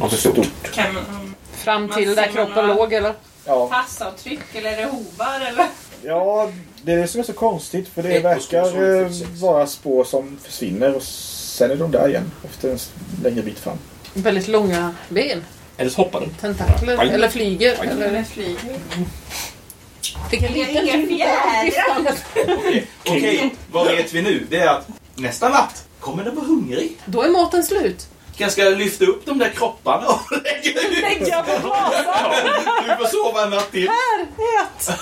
Något stort. Kan man fram till där kroppen några- låg eller? Ja, passavtryck eller är det hovar eller? ja, det är det som är så konstigt. För det verkar eh, vara spår som försvinner och sen är de där igen efter en längre bit fram. Väldigt långa ben. Eller så hoppar den. Tentakler. Oj. Eller flyger. Eller Eller flyger? Det är liten fjädrar. Okej, vad vet vi nu? Det är att nästa natt kommer den vara hungrig. Då är maten slut. Kanske ska lyfta upp de där kropparna och lägga ut. Lägga på plazan. Du får sova en natt till.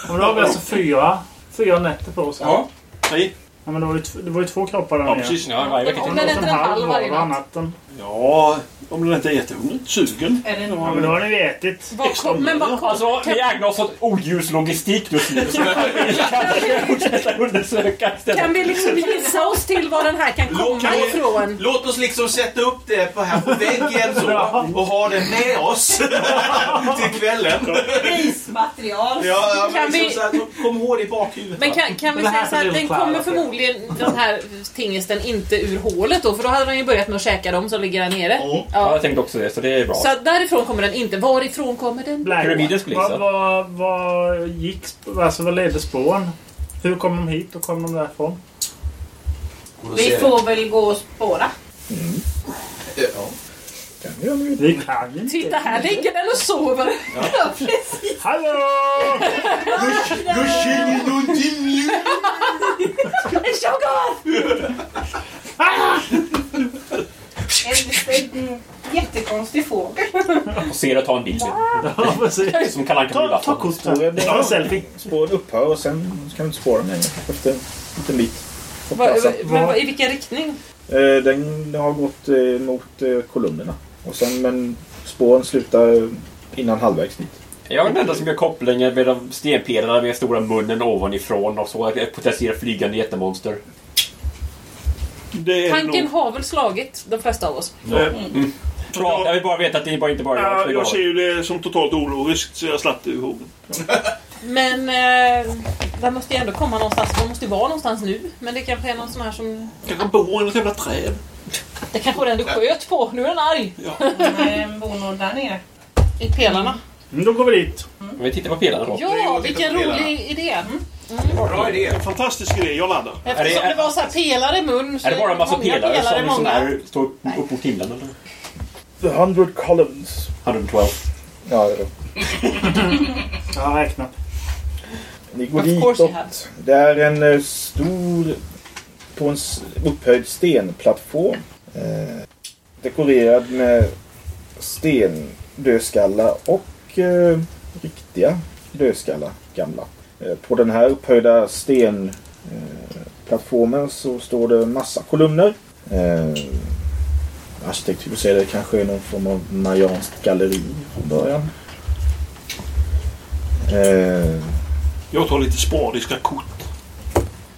Och då har vi alltså fyra, fyra nätter på oss. Ja. Nej. Ja, men det var ju, det var ju två kroppar där Ja, nere. precis. Ja, varje vecka till. äter en halv varje var natt. natten. Ja, om den inte är jättehungrig. Sugen. Är det Ja, någon? men då har ni ätit. Vad kom, men vad kom, Alltså, vi ägnar oss åt odjurslogistik just nu. Så vi kan fortsätta undersöka istället. kan vi liksom gissa oss till var den här kan komma Kan vi- ifrån? Låt oss liksom sätta upp det på här på väggen så och ha det med oss till kvällen. Rismaterial. Ja, ja men Kan liksom vi- så här, kom ihåg det i bakhuvudet. Men va? kan, kan vi Det här säga så här, är den kommer förmodligen den här tingesten inte ur hålet då, för då hade den ju börjat med att käka dem som ligger där nere. Ja. Ja, jag tänkte också det, så det är bra. Så därifrån kommer den inte. Varifrån kommer den? Black. Pyramiden skulle Vad gissa. vad- vad gick... Alltså vad ledde spåren? Hur kom de hit och kom de därifrån? Vi får väl gå och spåra. Ja. Kan nu? Vi kan inte. Titta, här ligger den och sover. Hallå! Jag känner någonting nu. En, en jättekonstig fågel. Och ser och ta en bild. Ja, precis. Som Kalle Anka på Ta, ta julafton. kort. Ta en selfie. Spåren upphör och sen kan du inte spåra den längre. Efter en liten bit. Får Va, passa. men va, I vilken riktning? Eh, Den har gått eh, mot eh, kolumnerna. Och sen, men spåren slutar eh, innan halvvägs dit. Jag är den enda som gör kopplingen med de stenpelarna med stora munnen ovanifrån och så ett potentiellt flygande jättemonster. Det är Tanken nog... har väl slagit de flesta av oss. Eh, Bra, jag vill bara veta att det bara inte bara jag Ja, är jag ser glad. ju det som totalt ologiskt så jag slapp det ur huvudet. Men eh, den måste ju ändå komma någonstans. Den måste ju vara någonstans nu. Men det kanske är någon sån här som... Kanske bor i något jävla träd. Det kanske var den du sköt på. Nu är den arg. Ja. Men bor nog där nere. I pelarna. Mm, Då går vi dit. Vi tittar på pelarna då. Ja, det vilken lite pelarna. rolig idé. Bra idé. En fantastisk idé, jag laddar. Eftersom Är det- det var så här pelare i mun så Är det bara en massa många pelare som liksom är, står upp, mot himlen eller? The hundred columns. 112. Ja, det är det. Jag har räknat. Ni går ditåt. Det är en eh, stor på en upphöjd stenplattform. Eh, dekorerad med stendödskallar och eh, riktiga dödskallar. Gamla. Eh, på den här upphöjda stenplattformen eh, så står det massa kolumner. Eh, arkitektur säger det kanske är någon form av majanskt galleri från början. Jag tar lite sporadiska kort.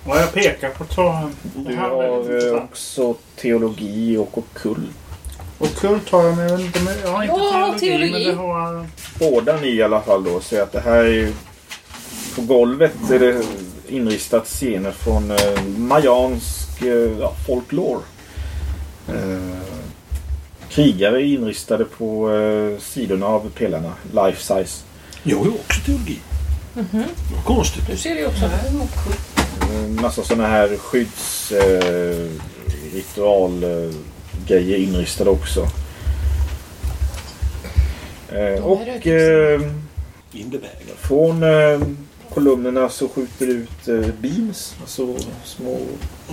Vad jag pekar på tar det Du har också teologi och okkult. Och kult har jag, men jag vet inte. Jag har inte teologi, teologi. men det har. Båda ni i alla fall då ser att det här är ju... På golvet är det inristat scener från eh, majansk eh, ja, folklore. Eh, krigare är inristade på eh, sidorna av pelarna. Life size. Jag har ju också teologi. Vad konstigt. Du ser det också. Eh, massa sådana här skydds... Eh, ritual eh, grejer inristade också. Eh, och eh, In the bag. från eh, kolumnerna så skjuter ut eh, beams. Alltså små...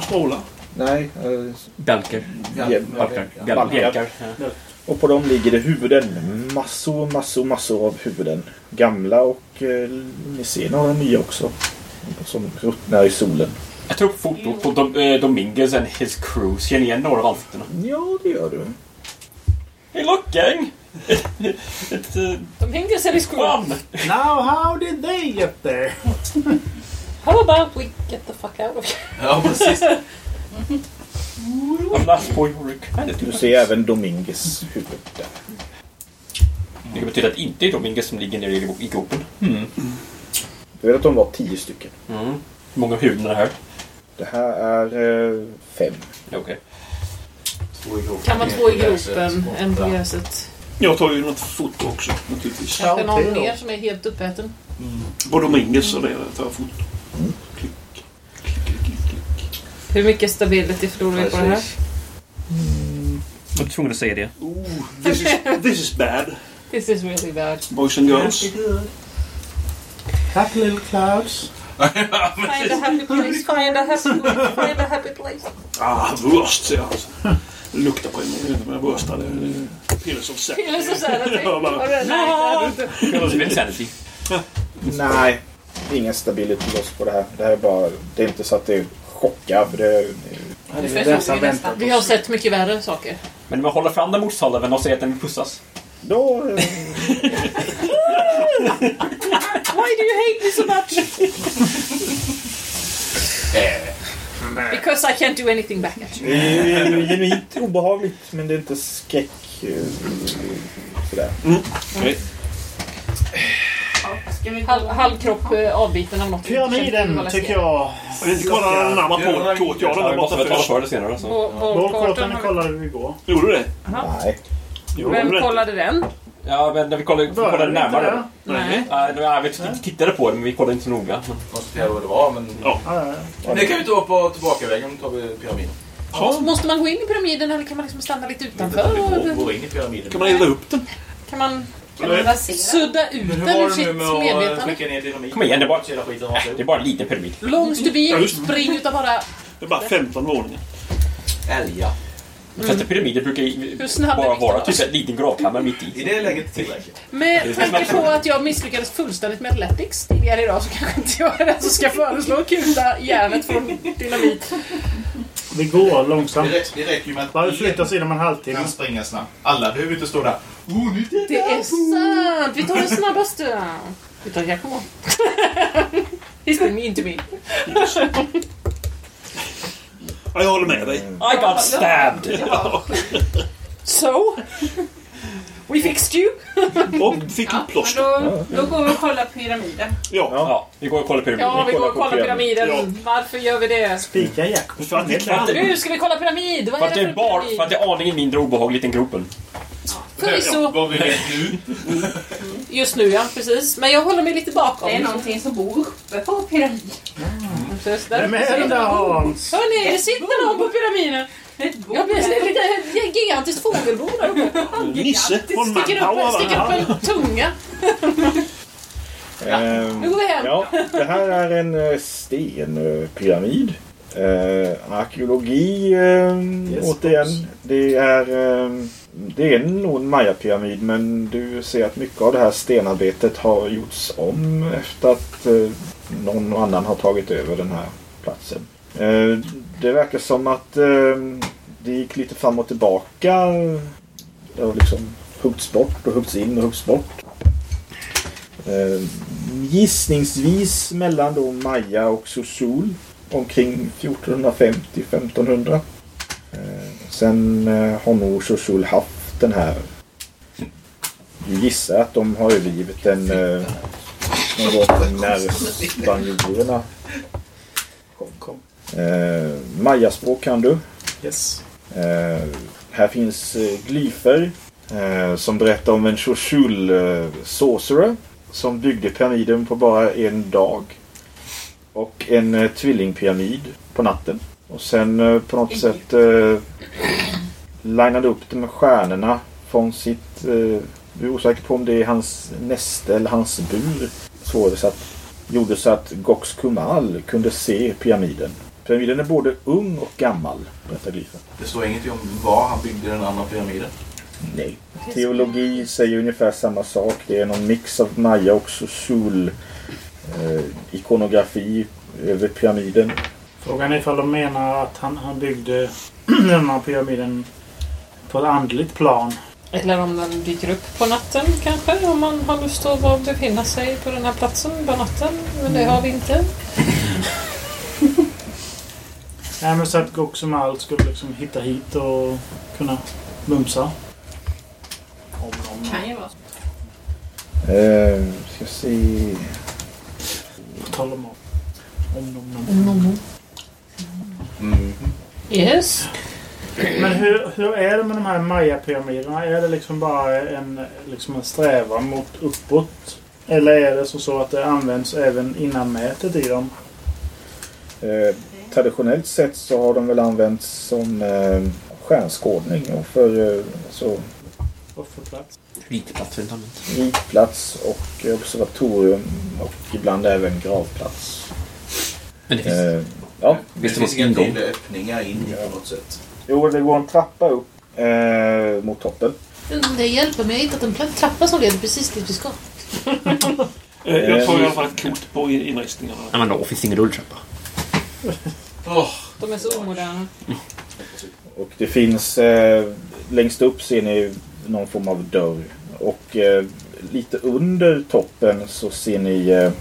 Strålar. Nej. Eh, Bjälkar. Bjäl- Balkar. Bjälkar. Ja. och på dem ligger det huvuden. Massor, massor, massor av huvuden. Gamla och eh, ni ser några nya också. Som ruttnar i solen. Jag tog upp foto på Dom, eh, Dominguez and his crew. Känner igen några av ansiktena. Ja, det gör du. Hey look gang! Ett De hängde sig i skolan. Now how did they get there? How about we get the fuck out of here? Ja, precis. Last boy Rick. Du ser även Dominguez huvud där. Det betyder att det inte är Dominguez som ligger nere i, i gropen. Du vet att de var tio stycken. Mm. Hur många huvuden är det här? Det här är eh, fem. Ja, Okej. Gropen. Kan vara två i gropen, en på gräset. Jag tar ju något foto också naturligtvis. Kanske någon mer som är helt uppäten. På Dominguez och det tar jag foto. Klick. Klick, klick, klick, klick. Hur mycket stability förlorar vi på det här? Precis. Jag var tvungen att säga det. Ooh, this, is, this is bad. This is really bad. Boys and girls. Happy little clouds. Find a happy place, find a happy place, find a happy place. Ah, wurst säger jag. Det luktar på en. Det är Pillars of Sex. Pillars of Sanity. Ja, bara- Och det- Nej, det ingen stability loss på det här. Det här är bara... Det är inte så att det chockar. För det, det Det är förstår dessa vi har sett mycket värre saker. Men om jag håller fram den mot salven och säger att den vill pussas. då... eh, Why do you hate me so much? Because I can't do anything back at you. Det är ju genuint obehagligt, men det är inte skräck. eh, Sådär. Vi gå? Halv, halvkropp eh, avbiten av något. Pyramiden tycker jag. Jag vill inte kolla den andra på tårtjaren Ja, där vi måste borta det först. förr eller senare. Så. Bålkartan Bålkartan. kollade vi igår. Gjorde du det? Nej. Vem det? kollade den? Ja, men när vi kollade, vi kollade närmare. där? Nej. Nej, nej, vi tittade på den, men vi kollade inte så noga. konstatera vad det var, men... Ja. Ja. Det kan vi ta på tillbakavägen, tar vi pyramiden. Ja. Måste man gå in i pyramiden eller kan man liksom stanna lite utanför? Och- går in i pyramiden. Kan man elda upp den? Kan man Kan man rasera? sudda ut den ur det sitt medvetande? Kom igen, det är bara-. Det är bara en liten pyramid. Lång Ja, stubin, just det. spring utav bara... Det är bara 15 våningar. Älga. De flesta pyramider brukar ju bara vara typ en liten gravkammare mitt I i. det läget tillräckligt. Med tanke på att jag misslyckades fullständigt med Athletics tidigare idag så kanske inte jag är den som ska föreslå kuta järnet från dynamit. Vi går Det, långsamt. rä- det räcker ju med att Bara vi flyttar oss inom en halvtimme. kan springa snabbt. Alla behöver inte stå där. Oh, nu Det är sant! Vi tar den snabbaste. Vi tar Giacomo. He's been mean to me. Ja, jag håller med dig. I got stabbed! So? We fixed you? Och fick Ja, ett plåster. då, då går vi och kollar pyramiden. Ja, Ja, vi går och kollar pyramiden. Ja, vi går och kollar pyramiden. Ja. Varför gör vi det? Spika Jack. för att. Nu ska vi kolla pyramid! Vad För är att, det det för är pyramid? för att det är aningen mindre obehagligt än gropen. Förvisso. Vad vi vet nu. Just nu ja, precis. Men jag håller mig lite bakom. Det är någonting som bor uppe på pyramiden. Precis, där. Vem är det där Hans? Hörni, det sitter någon på pyramiden! Jag blir där. ett gigantiskt fågelbo där uppe. Nisse från Sticker upp, sticker en tunga. Ehm, Nu går vi hem. Ja, det här är en eh, stenpyramid. Eh, arkeologi eh, återigen. Det är, eh, det är nog en mayapyramid men du ser att mycket av det här stenarbetet har gjorts om efter att eh, någon annan har tagit över den här platsen. Eh, det verkar som att eh, det gick lite fram och tillbaka. Det har liksom huggits bort och huggits in och huggits bort. Eh, gissningsvis mellan då Maya och Susul omkring 1450-1500. Eh, sen eh, har nog Susul haft den här. Du gissar att de har övergivit den eh, någon när Kom, kom. Eh, Mayaspråk kan du. Yes. Eh, här finns eh, glyfer eh, som berättar om en Shoshul eh, sorcerer som byggde pyramiden på bara en dag. Och en eh, tvillingpyramid på natten. Och sen eh, på något sätt eh, linade upp det med stjärnorna från sitt... Eh, du är osäker på om det är hans näste eller hans bur. Det så att, gjorde så att Gox Kumal kunde se pyramiden. Pyramiden är både ung och gammal, berättar glyfen. Det står ingenting om var han byggde den andra pyramiden. Nej. Teologi säger ungefär samma sak. Det är någon mix av Maya och Susul eh, ikonografi över pyramiden. Frågan är ifall de menar att han, han byggde den här pyramiden på ett andligt plan. Eller om den dyker upp på natten kanske. Om man har lust att befinna sig på den här platsen på natten. Men det har vi inte. Nej men så att Goxemal skulle liksom hitta hit och kunna mumsa. Om någon. Kan ju vara så. Eh, ska se. På tal om om nom, nom. Mm. Yes. Men hur, hur är det med de här Maya-pyramiderna? Är det liksom bara en, liksom en strävan mot uppåt? Eller är det så, så att det används även innan mätet i dem? Eh, traditionellt sett så har de väl använts som eh, stjärnskådning och för eh, så Offerplats? Ritplats rent allmänt. ritplats och observatorium och ibland även gravplats. Men det finns... Eh, ja, Det Visst, det finns inga tydliga öppningar in i på något sätt. jo, det går en trappa upp eh, mot toppen. Det hjälper mig inte att en platt trappa som leder precis dit vi ska. Eh, Jag tar i alla fall ett kort på in- inristningarna. Nej men då finns det ingen rulltrappa. Åh, De är så omoderna. Och det finns eh, längst upp ser ni någon form av dörr. Och eh, lite under toppen så ser ni eh,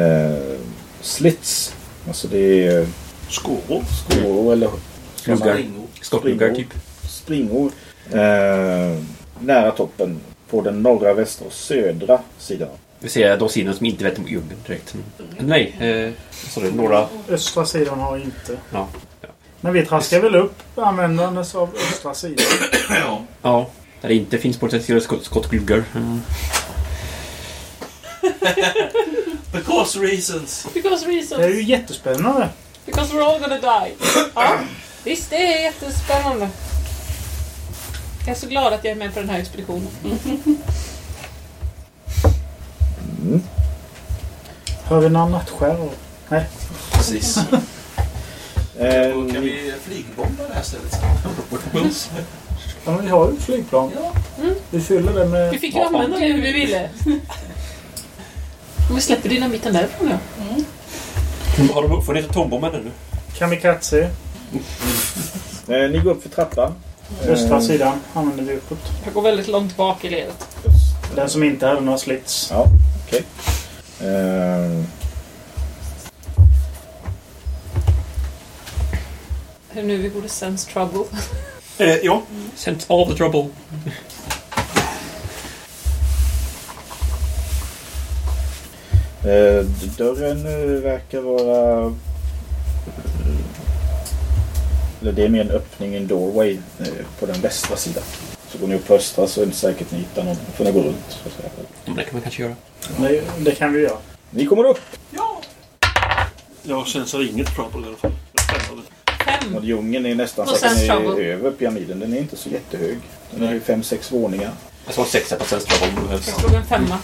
eh, slits. Alltså det är Skåror. skåror eller springor. Skottpluggar typ. springor eh, nära toppen på den norra, västra och södra sidan. Vi ser de sidor som inte vetter mot djungeln direkt. Nej, eh, du? Några... Östra sidan har inte. Ja. Men vi traskar väl upp användandes av östra sidan. Ja. Ja. Där det inte finns potentiella skott, skottgluggar. Mm. Because reasons. Because Det är reasons. ju jättespännande. Because we're all gonna die. Ja, visst det är jättespännande. Jag är så glad att jag är med på den här expeditionen. Hör vi några nattskäror? Precis. Eh, Då kan vi flygbomba det här stället. Ja, men vi har ju ett flygplan. Vi fyller det Vi med... fick ju använda det hur vi ville. Vi släpper dynamiten därifrån ja. Har de uppfunnit atombomben ännu? Kamikaze. eh, ni går upp för trappan. Östra Eh, sidan använder vi uppåt. Jag går väldigt långt bak i ledet. Den som inte hade några slits. Ja, okej. Eh, Hur nu vi borde sense trouble. Eh, ja. Sense all the trouble. Dörren eh, verkar vara... eh, Eller det är mer en öppning, en doorway eh, på den västra sidan. Så går ni upp på östra så är det inte säkert ni hittar någon. Får ni gå runt. Så att säga. Men det kan man kanske göra. Det, det kan vi göra. Ni kommer upp. Jag sensar inget trouble i alla fall. Det är spännande. Fem. Och djungeln är nästan så att den är över pyramiden. Den är inte så jättehög. Den är ju fem, sex våningar. Jag sa sexa på sense trouble. Jag slog en femma.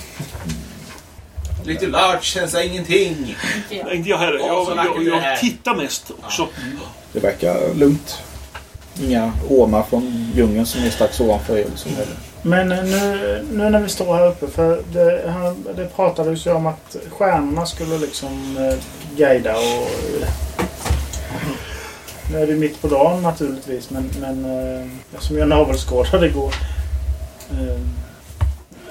Lite large känns ingenting. Nej, inte jag heller. Jag, jag, jag här. tittar mest också. Det verkar lugnt. Inga ormar från djungeln som är strax ovanför er. Liksom. Men eh, nu, nu när vi står här uppe, för det, han- det pratades ju om att stjärnorna skulle liksom eh, guida och... eh, Nu är det mitt på dagen naturligtvis, men, men eh, eftersom jag navelskådade igår. Eh,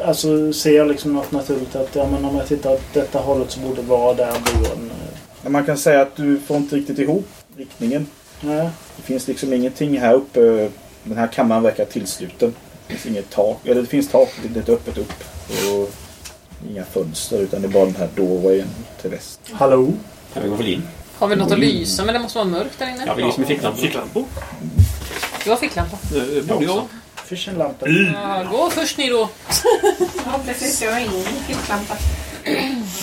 alltså ser jag liksom något naturligt att ja, men om jag tittar åt detta hållet så borde det vara där buren. eh, man kan säga att du får inte riktigt ihop riktningen. Nej. Det finns liksom ingenting här uppe. Den här kammaren verkar tillsluten. Det finns inget tak. Eller det finns tak lite öppet upp. Och inga fönster utan det är bara den här doorwayen till väst. Hallå? Vi går väl in. Har vi något att lysa men det måste vara mörkt där inne. Ja, vi lyser med ficklampor. Ficklampor. Du har ficklampa. Eh, borde jag. Fischenlampa. Ja, gå först ni då. Ja, precis. Jag har ingen ficklampa.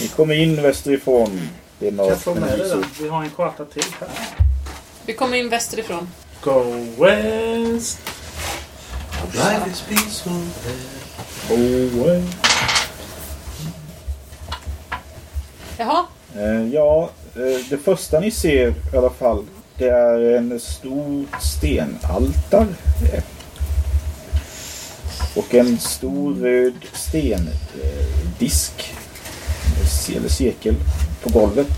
Ni kommer in västerifrån. Det är jag mörkt få men med det. Vi har en karta till här. Vi kommer in västerifrån. Go west. Life is peaceful. Oh, Jaha, eh, ja, eh, det första ni ser i alla fall. Det är en stor stenaltar. Och en stor röd stendisk. Eller cirkel på golvet.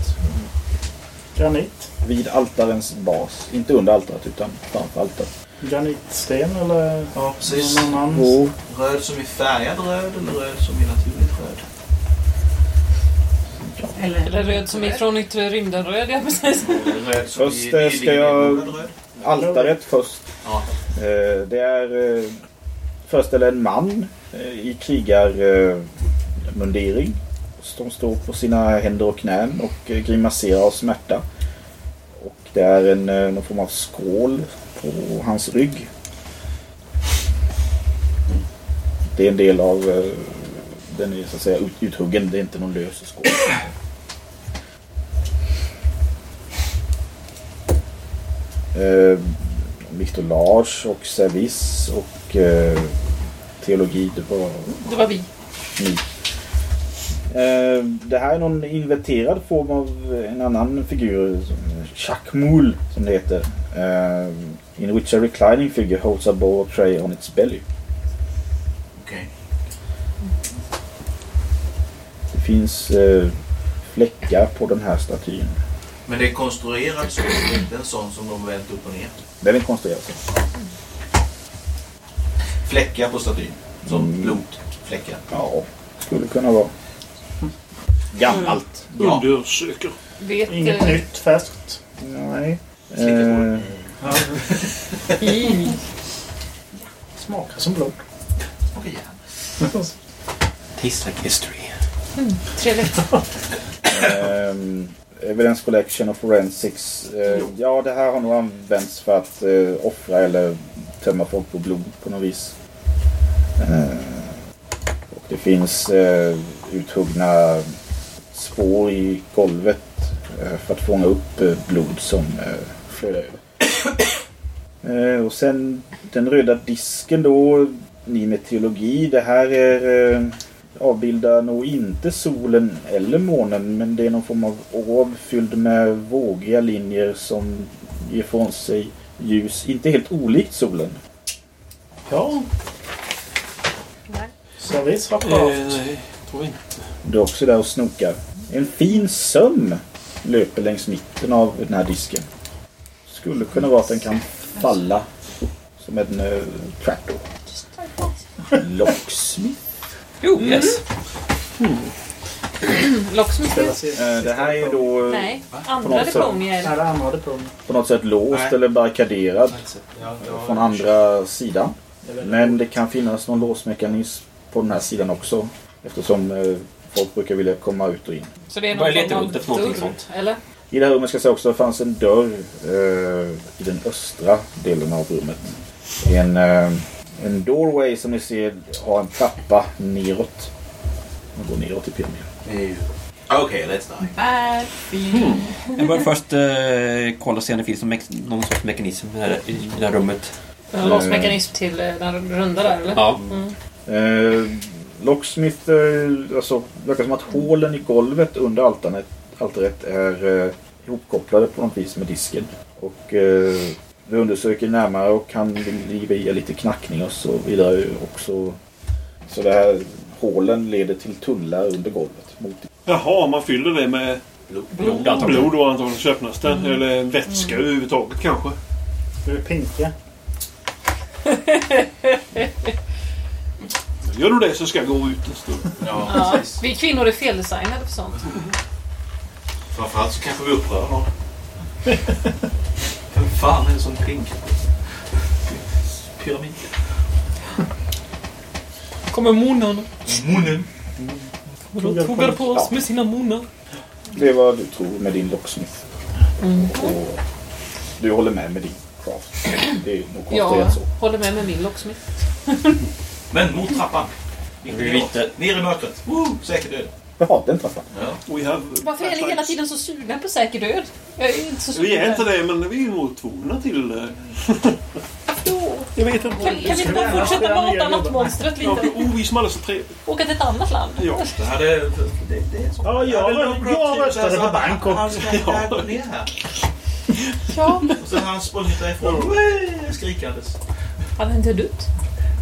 Granit. Vid altarens bas. Inte under altaret utan framför altaret. Granitsten eller Ja, precis. någon annan? Och Röd som i färgad röd eller röd som i naturligt röd? eller röd som ifrån yttre rymden röd, ja precis. Eller röd som Först, i eh, ska jag- röd? altaret först. Ja. Eh, Det är eh, föreställer en man eh, i krigarmundering. Som står på sina händer och knän och eh, grimaserar av smärta. Och det är en, eh, någon form av skål på hans rygg. Det är en del av den är så att säga uthuggen. Det är inte någon lös skål. Eh, Victor Lars och service och eh, teologi. Det var Det var vi. ni. Eh, det här är någon inverterad form av en annan figur. Chakmul som det heter. Eh, in which a reclining figure holds a bowl tray on its belly. Okej. Det finns eh, fläckar på den här statyn. Men det är konstruerat så. Det är inte en sån som de vänt upp och ner. Den är konstruerad så. Fläckar på statyn. Som Mm. blodfläckar. Ja, skulle kunna vara. Gammalt. Ja. Undersöker. Vet... Inget eh, nytt färskt. Nej. Eh. Smakar som blod. Smakar järn. Tastes like history. Trevligt. Ehm, Evidence Collection och Forensics. Eh, ja, det här har nog använts för att eh, offra eller tömma folk på blod på något vis. Och det finns eh, uthuggna spår i golvet eh, för att fånga upp eh, blod som eh, flödar över. Eh, och sen den röda disken då. Ni med teologi. Det här är eh, avbildar nog inte solen eller månen men det är någon form av orb fylld med vågiga linjer som ger ifrån sig ljus. Inte helt olikt solen. Ja. Service har Eh, kraft. nej, tror inte. Du är också där och snokar. En fin söm löper längs mitten av den här disken. Skulle kunna vara att den kan falla som en uh, trapdoor. Locksmith. Jo, yes. Locksmith? Eh, det här är då eh, Nej, på andra något sätt- Deponia är Nej, det. det andra diplomet. på något sätt låst Nej. eller barrikaderad från andra sidan. Men det kan finnas någon låsmekanism på den här sidan också. Eftersom eh, folk brukar vilja komma ut och in. Så det är Börja någon leta form runt efter någonting sånt. Eller? I det här rummet ska jag säga också att det fanns en dörr eh, i den östra delen av rummet. En, eh, en doorway som ni ser har en trappa neråt. Man går neråt i pyramiden. Eh, Okej, let's die. Bad feeling. Jag börjar först eh, kolla och se om det finns någon, sorts mekanism här, i det här rummet. En låsmekanism till eh, den runda där eller? Ja. Mm. Eh, Locksmith, eh, alltså, verkar som att hålen i golvet under altaret, altaret är eh, ihopkopplade på något vis med disken. Och eh, vi undersöker närmare och kan via lite knackning och så vidare också. Så det här hålen leder till tunnlar under golvet. Mot Jaha, man fyller det med Blod antagligen. blod och antagligen öppnas den. Eller vätska överhuvudtaget kanske. Du är pinka. Gör du det så ska jag gå ut en stund. Ja, Ja, precis. vi kvinnor är feldesignade för sånt. Framförallt så kanske vi upprör någon. Vem fan är det som pinkar? Pyramid. Kommer monan Munnen. och de tuggar på oss med sina monar. Det är vad du tror med din Locksmith. Och du håller med med din craft. Det är nog konstigare Jag än så. håller med med min locksmith. Men mot trappan. Inte Vi är neråt. lite- Ner i mörkret. Woo, säker död. Jaha, den trappan. Ja. We have Varför är ni hela tiden så sugna på säker död? Jag är inte så sugen. Vi är inte det, men vi är tvungna till det. Då. Jag vet inte. Kan, kan vi inte bara fortsätta mata nattmonstret Ja, lite? oh, vi som alla så trevliga. Åka till ett annat land? Ja. Det här är... Det, det är så. Ja, jag, jag röstade på Bangkok. Han ska ja. gå ner här. Ja. Och sen har han sprungit därifrån. Skrikandes. Han är inte dött?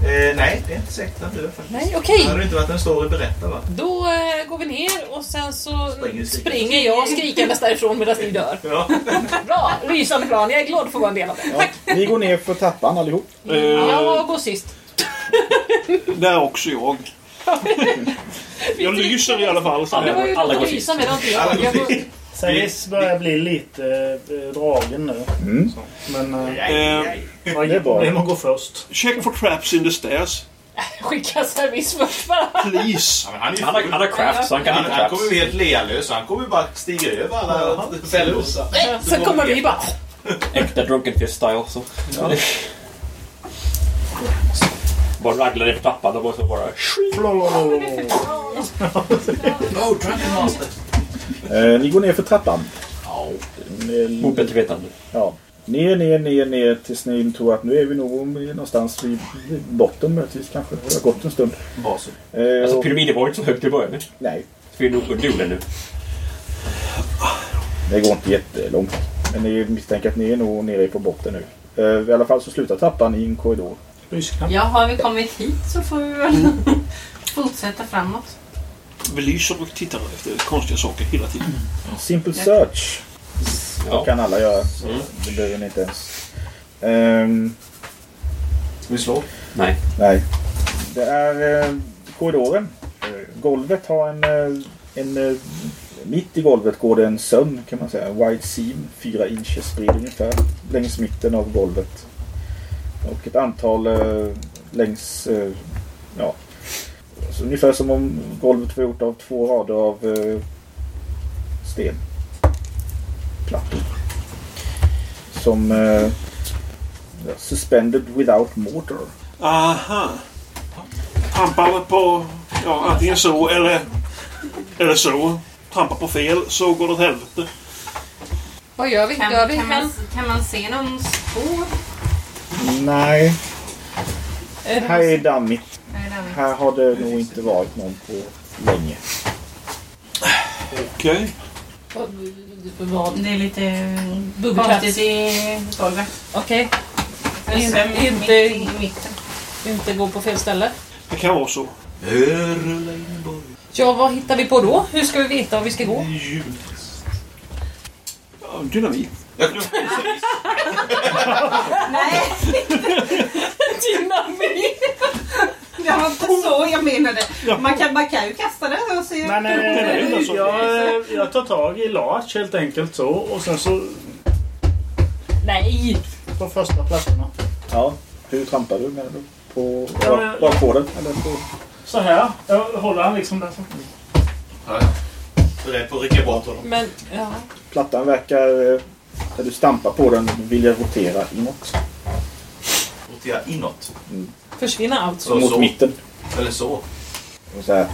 Eh, nej, det är inte säkert att dör faktiskt. Nej, okej. Det hade inte varit en story berättad va? Då eh, går vi ner och sen så Springer springer, jag skrikandes därifrån medan ni dör. Ja. Bra! Lysande plan. Jag är glad för att vara en del av det. Ja, ni går ner för trappan allihop. Eh, Jag går sist. Där är också jag. Jag lyser i alla fall. Så Det var ju Alla går det inte Alla går, sist. Service börjar bli lite eh, dragen nu. Mm. Men eh, Eh, vad Det är bra. problem att gå först. check for traps in the stairs. skicka service först bara. Please. Ja, han, är Han har, han har craft så han kan han, inte han kommer traps. bli helt lealös. Han kommer ju bara stiga över alla fällor. Sen kommer vi bara... Äkta Drunken Fist style. Så. Bara raglar ner på trappan och så bara... Oh, Drunken Master. Eh, ni går ner för trappan. Eh, Mot bättre vetande. Ja. Ner, ner, ner, ner tills ni tror att nu är vi nog någonstans vid botten möjligtvis kanske. Det har gått en stund. Basen. Eh, Alltså och- pyramiden var inte så högt i början. Nej, Så vi är nog nu. det går inte jättelångt. Men ni misstänker att ni är nog nere på botten nu. Eh, I alla fall så slutar trappan i en korridor. Lysknapp. Ja, har vi kommit hit så får vi väl fortsätta framåt. Vi lyser och tittar efter konstiga saker hela tiden. Simple search. Det Ja. kan alla göra. Så det behöver ni inte ens. Ehm, Ska vi slå? Nej. nej. Det är eh, korridoren. Eh, golvet har en... Eh, en eh, mitt i golvet går det en söm kan man säga. Wide seam. Fyra inches bred ungefär. Längs mitten av golvet. Och ett antal eh, längs... Eh, ja. Ungefär som om golvet var gjort av två rader av eh, sten. Plattor. Som eh, suspended without mortar. Aha. Trampar på ja, antingen så eller, eller så. Trampar på fel så går det åt helvete. Vad gör vi? Kan, Gör vi kan, man, kan man se någon spår? Nej, är det- här är dammigt. Här har det nog inte varit någon på länge. Okej. Det är lite konstigt i golvet. Okej. Inte- mitt i mitten. Inte gå på fel ställe. Det kan vara så. Ja, vad hittar vi på då? Hur ska vi veta var vi ska gå? Ja, dynamit. Jag kunde precis. Nej, Dynamit! det var inte så jag menade. Man kan, man kan ju kasta det och se. Är eh, inte så. jag, jag tar tag i Larch helt enkelt så. Och sen så Nej! på första plattorna. Ja, hur trampar du med det? På Ja, bak- ja. bakgården? Eller på... Så här. Jag håller han liksom där. Så. Ja, ja. Beredd på att rycka bort honom. Men, ja. Plattan verkar, eh, när du stampar på den, vilja rotera inåt. Rotera inåt. Försvinner allt så? Så, mot så. mitten. Eller så. Och så här.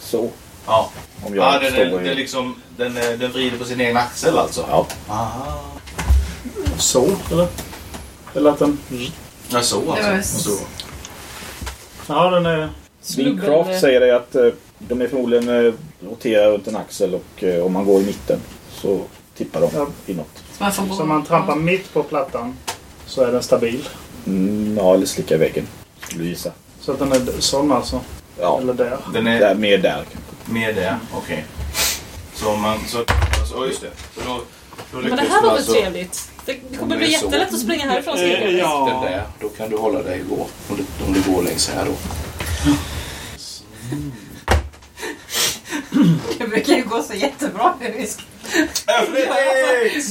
Så. Ja. Om jag Ja, den, i... den, liksom, den, är- den vrider på sin egen axel alltså? Ja. Aha. Så, eller? Eller att den... Ja, så Det alltså. så. Ja, den är... Din Slubbel- craft säger dig att eh, de är förmodligen eh, roterar runt en axel och eh, om man går i mitten så tippar de Ja. inåt. Så man får. Så om man trampar mitt på plattan så är den stabil. Mm, ja, eller slicka i väggen. Skulle du gissa. Så att den är sån alltså. Ja, Eller där. Den är där, mer där. med det? Okej. Så om man... Så, alltså, oh, just det. Så då, då Men det här var väl alltså- trevligt? Det kommer Om bli så. jättelätt att springa härifrån. Eh, jag. ja. Den där, då kan du hålla dig gå. Om du, om du går längs här då. Det brukar ju gå så jättebra.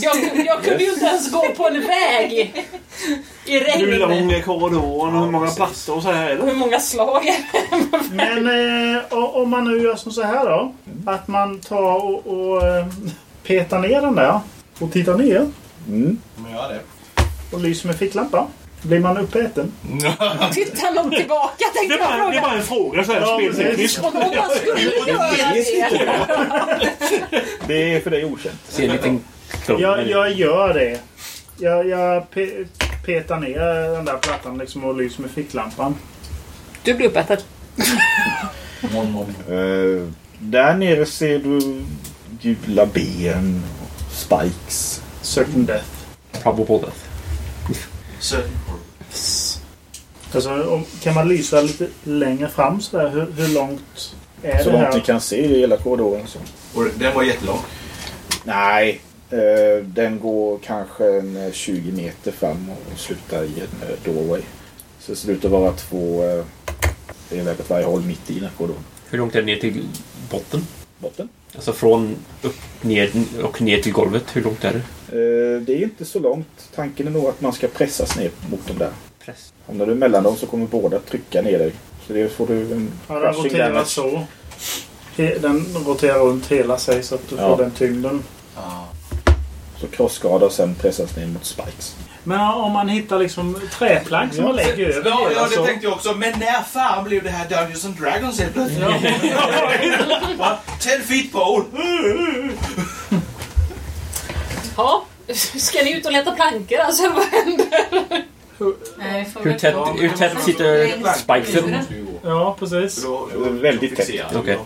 Jag, jag kunde ju inte ens gå på en väg i Hur regn. lång är korridoren och hur många plattor och så här är Hur det? många slag är det? Men eh, om man nu gör som så här då. Att man tar och, och eh, petar ner den där. Och tittar ner. Mm. Om jag gör det. Och lyser med ficklampa. Blir man uppäten? Tittar någon tillbaka Det tänkte är jag bara, det är fråga. bara en fråga så här Ja, speltekniskt. Om någon skulle göra det. Det är för dig okänt. Ser en liten. Jag, jag gör det. Jag, jag pe petar ner den där plattan liksom och lyser med ficklampan. Du blir uppäten. Eh, där nere ser du gula ben. Spikes. Certain death. Probable death. Så, Alltså, om, kan man lysa lite längre fram sådär? Hur, hur långt är Så det långt ni här? kan se i hela korridoren. Så. och den var jättelång. Nej, eh, den går kanske en eh, 20 meter fram och slutar i en eh, doorway. Så det ser ut att vara två eh, elväg åt varje håll mitt i den här korridoren. Hur långt är det ner till botten? Botten. Alltså från upp, ner och ner till golvet. Hur långt är det? Eh, det är inte så långt. Tanken är nog att man ska pressas ner mot den där. Press. Om när du är mellan dem så kommer båda trycka ner dig. Så det får du en Ja, den roterar damage. så. Den roterar runt hela sig så att du Ja. får den tyngden. Så crossskada och sen pressas ner mot spikes. Men om man hittar liksom träplank som man lägger över Ja, ja, det så... tänkte jag också. Men när fan blev det här Dungeons and Dragons helt plötsligt? Va? Ten feet pole! Ja. Ska ni ut och leta plankor alltså? Vad händer? Nej, Hur väl tätt, hur tätt sitter spikesen? Ja, precis. Då, Det är väldigt tätt. Okej.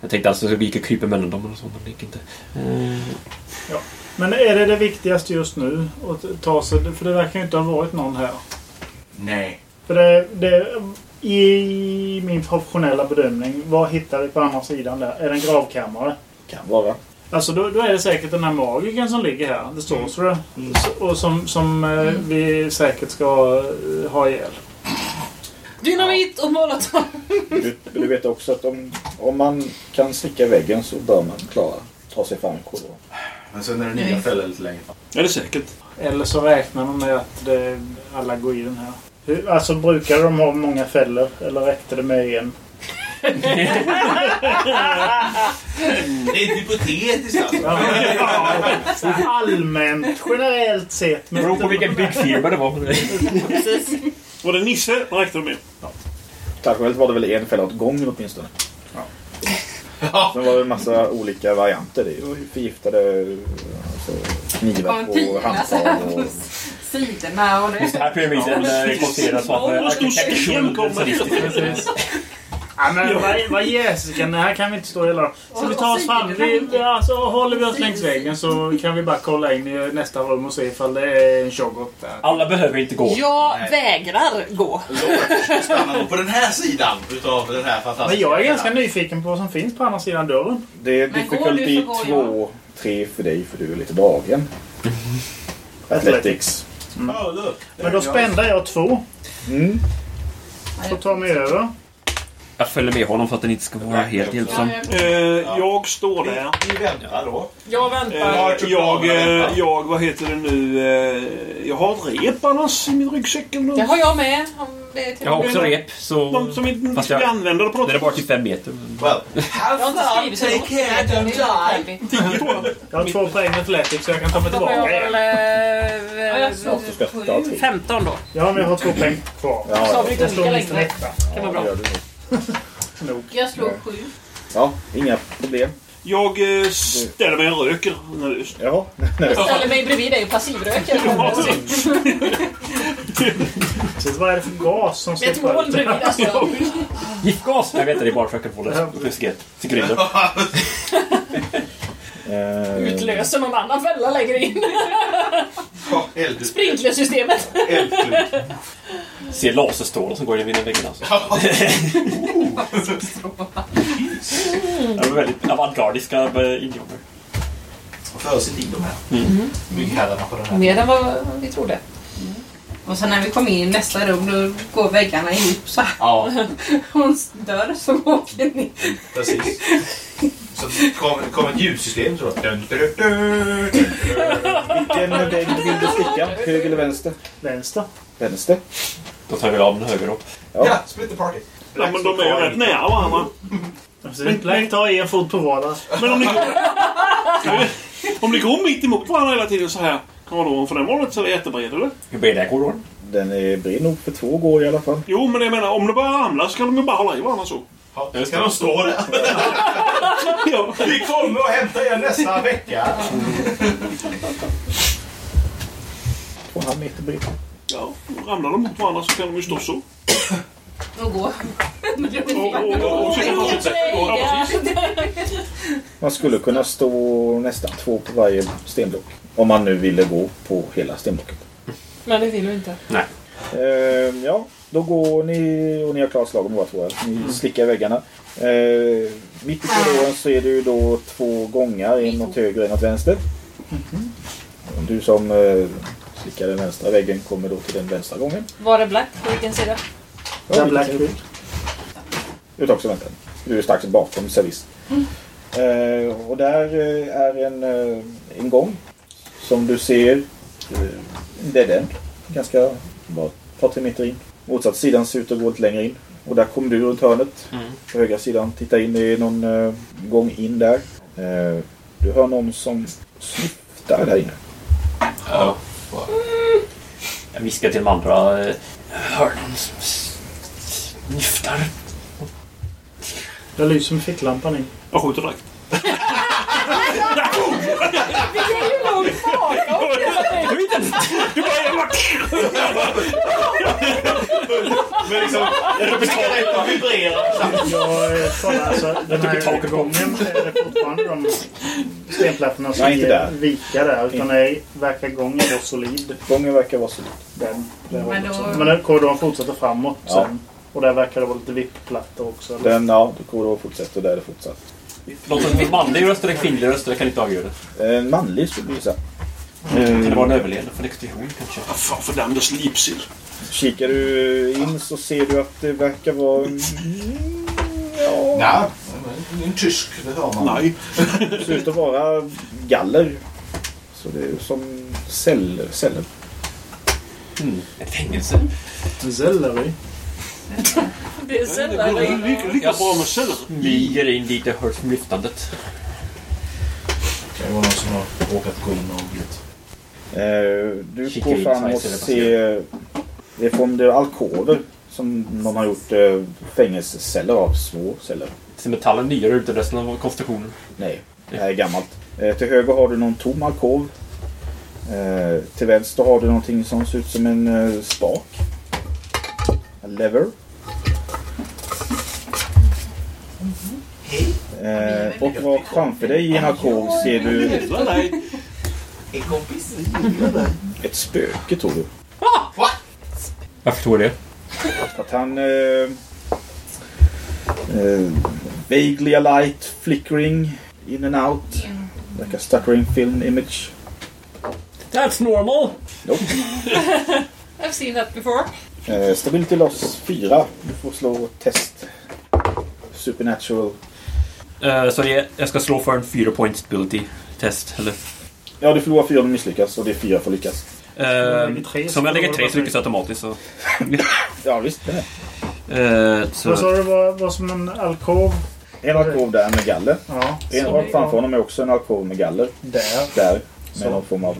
jag. Tänkte alltså att vi kan krypa mellan dem eller sånt, men det gick inte. Eh, Men är det det viktigaste just nu? Att ta sig, för det verkar ju inte ha varit någon här. Nej. För det, det, I min professionella bedömning, vad hittar vi på andra sidan där? Är det en gravkammare? Kan vara. Alltså då, då är det säkert den här magiken som ligger här. Det står så det. Och som, som eh, vi säkert ska eh, ha ihjäl. Dynamit och molotov. Du, du vet också att om, om man kan sticka väggen så bör man klara ta sig fram korridoren. Men sen är det nya fällor lite längre fram. Är det säkert? Eller så räknar de med att det, alla går i den här. Hur, alltså brukar de ha många fällor? Eller räckte det med en? Det är inte hypotetiskt alltså. Ja, allmänt, generellt sett. Det beror på vilken byggfirma det var. Precis. Var det Nisse? Det räckte det med. Traditionellt var det väl en fälla åt gången åtminstone. Ja. Sen var det en massa olika varianter. Det var förgiftade alltså, knivar på handtag. Och... sidorna och Just det här pyramiden eh, konstrueras så att eh, vad stor sten kommer sadistisk. Ja, men vad, vad jäsiken, det här kan vi inte stå hela Ska vi ta oss fram? Vi, vi- alltså, håller vi oss längs väggen så kan vi bara kolla in i nästa rum och se ifall det är en shoggot där. Alla behöver inte gå. Jag vägrar gå. Stanna nog på den här sidan utav den här fantastiska... Men jag är ganska nyfiken på vad som finns på andra sidan dörren. Det är Men går du difficulty så går 2, 3 för dig för du är lite dragen. Athletics. Oh, look. Men då spände jag två. Mm. Så tar mig över. Jag följer med honom för att den inte ska vara helt hjälpsam. Eh, jag står där. Vi väntar då. Jag väntar. Eh, jag, eh, jag, vad heter det nu? Eh, jag har ett rep annars i min ryggsäck. eller något. Det har jag med. Det Jag har också rep, så... De som inte ska jag- använda det på något Den är bara till fem meter. Well, skrivit så take care, Det don't die. jag. Har två poäng i Athletics så jag kan ta mig tillbaka igen. väl... Ja, eh. 15 då. Ja, men jag har två poäng kvar. Ja, Så ja, vi Jag slår olika minst en etta. kan vara ja, bra. Nog. Jag slog sju. ja, inga problem. Jag eh, ställer mig och röker nervöst. Jaha. Jag ställer mig bredvid dig och passivröker. Så vad är det för gas som Med ett släpper mål ut? bredvid. Alltså. Giftgas? Jag vet inte, det är bara för att jag kan få det ruskigt. Eh, Utlöser någon annan fälla lägger in. Ja, eld- Sprinklersystemet. eldklot. Ser laserstrålar som går in i väggen alltså. Det var väldigt avantgardiska eh, ingångar. Före sin tid de här. Byggherrarna på den här. Mer än vad vi trodde. Och sen när vi kom in i nästa rum då går väggarna ihop så här. Ja, Och en dörr som åker ner. precis. Så det kom, det kom ett ljudsystem tror jag. Dun, vilken vägg vill du sticka? Höger eller vänster? Vänster. Vänster. Då tar vi av den höger då. Ja, split the party. Ja, men de är ju rätt nära varandra. Black tar en fot på vardera. Men om ni, om ni går mitt emot varandra hela tiden så här. Korridoren, för den var inte så jättebred eller? Hur bred är korridoren? Den är bred nog för två går i alla fall. Jo, men jag menar om det börjar ramla så kan de ju bara hålla i varandra så. Ja, ska de stå där? Ja. Vi kommer och hämtar er nästa vecka. Två och halv meter bred. ja. Ramlar de mot varandra så kan de ju stå så. Och gå. De. Man skulle kunna stå nästan två på varje stenblock. Om man nu ville gå på hela stenblocket. Men det vill du inte. Nej. Eh, ja, då går ni och ni har klart slag om båda två. Ni slickar i väggarna. Eh, mitt i korridoren så är det ju då två gångar. En åt höger och en åt vänster. Du som eh, slickar den vänstra väggen kommer då till den vänstra gången. Var är Black? På vilken sida? Där Black ut. Ut också vänster. Du är strax bakom servis. Eh, och där eh, är en, eh, en gång. Som du ser. Eh, en dead end. Ganska ett par tre meter in. Motsatt sidan ser ut att gå lite längre in. Och där kommer du runt hörnet. På högra sidan. Titta in. Det är någon eh, gång in där. Eh, du hör någon som snyftar där inne. Ja. Jag viskar till de andra. eh, Hör någon som snyftar. Jag lyser med ficklampan in. Jag skjuter direkt. Du bara jävla... Men liksom, cigaretten vibrerar. Jag eh, kollar alltså. Den tycker här gången är det fortfarande de stenplattorna som Nej, inte där. vika där. Utan det verkar gången vara solid. Gången verkar vara så Den, det Men men, då- men korridoren fortsätter framåt Ja. sen. Och där verkar det vara lite vipplattor också. eller? Den, ja, och fortsätter och där är det fortsatt. Som är manlig röst eller kvinnlig röst? Jag kan inte avgöra det. En manlig skulle du Kan det vara en överlevnad från expedition kanske? Vad fan för damn slipsill. Kikar du in så ser du att det verkar vara... mm, Ja, Ja, en tysk, det hör man. Nej. det ser ut att vara galler. Så det är som celler. celler. Mm. Ett fängelse. Selleri. Det är Det det lika, lika bra med celler. Smyger in dit och hörs lyftandet. Det kan ju vara någon som har råkat gå in och blivit... Eh, du går fram och ser... Det är från det alkover som någon har gjort eh, fängelseceller av. Små celler. Ser metallen nyare ut än resten av konstruktionen. Nej, det här är gammalt. Eh, till höger har du någon tom alkov. Eh, till vänster har du någonting som ser ut som en eh, spak. En lever. Eh, och rakt framför dig i en alkov ser du. En kompis. ett spöke tror du. Varför tror jag det? Att han... Eh, eh, vaguely a light flickering in and out. Like a stuttering film image. That's normal! Nope. I've seen that before. Eh, stability loss 4. Du får slå test. Supernatural. Eh, så det, jag ska slå för en 4 point stability test. Eller, Ja, du förlorar 4 om du misslyckas och det är 4 för att lyckas. Eh, tre som jag lägger så tre så lyckas jag automatiskt. Så. Ja, visst. Det är. Eh, så, Vad sa du var, var som en alkov? En alkov där med galler. Ja. En rakt framför honom är också en alkov med galler. Där. Där. Med Så. någon form av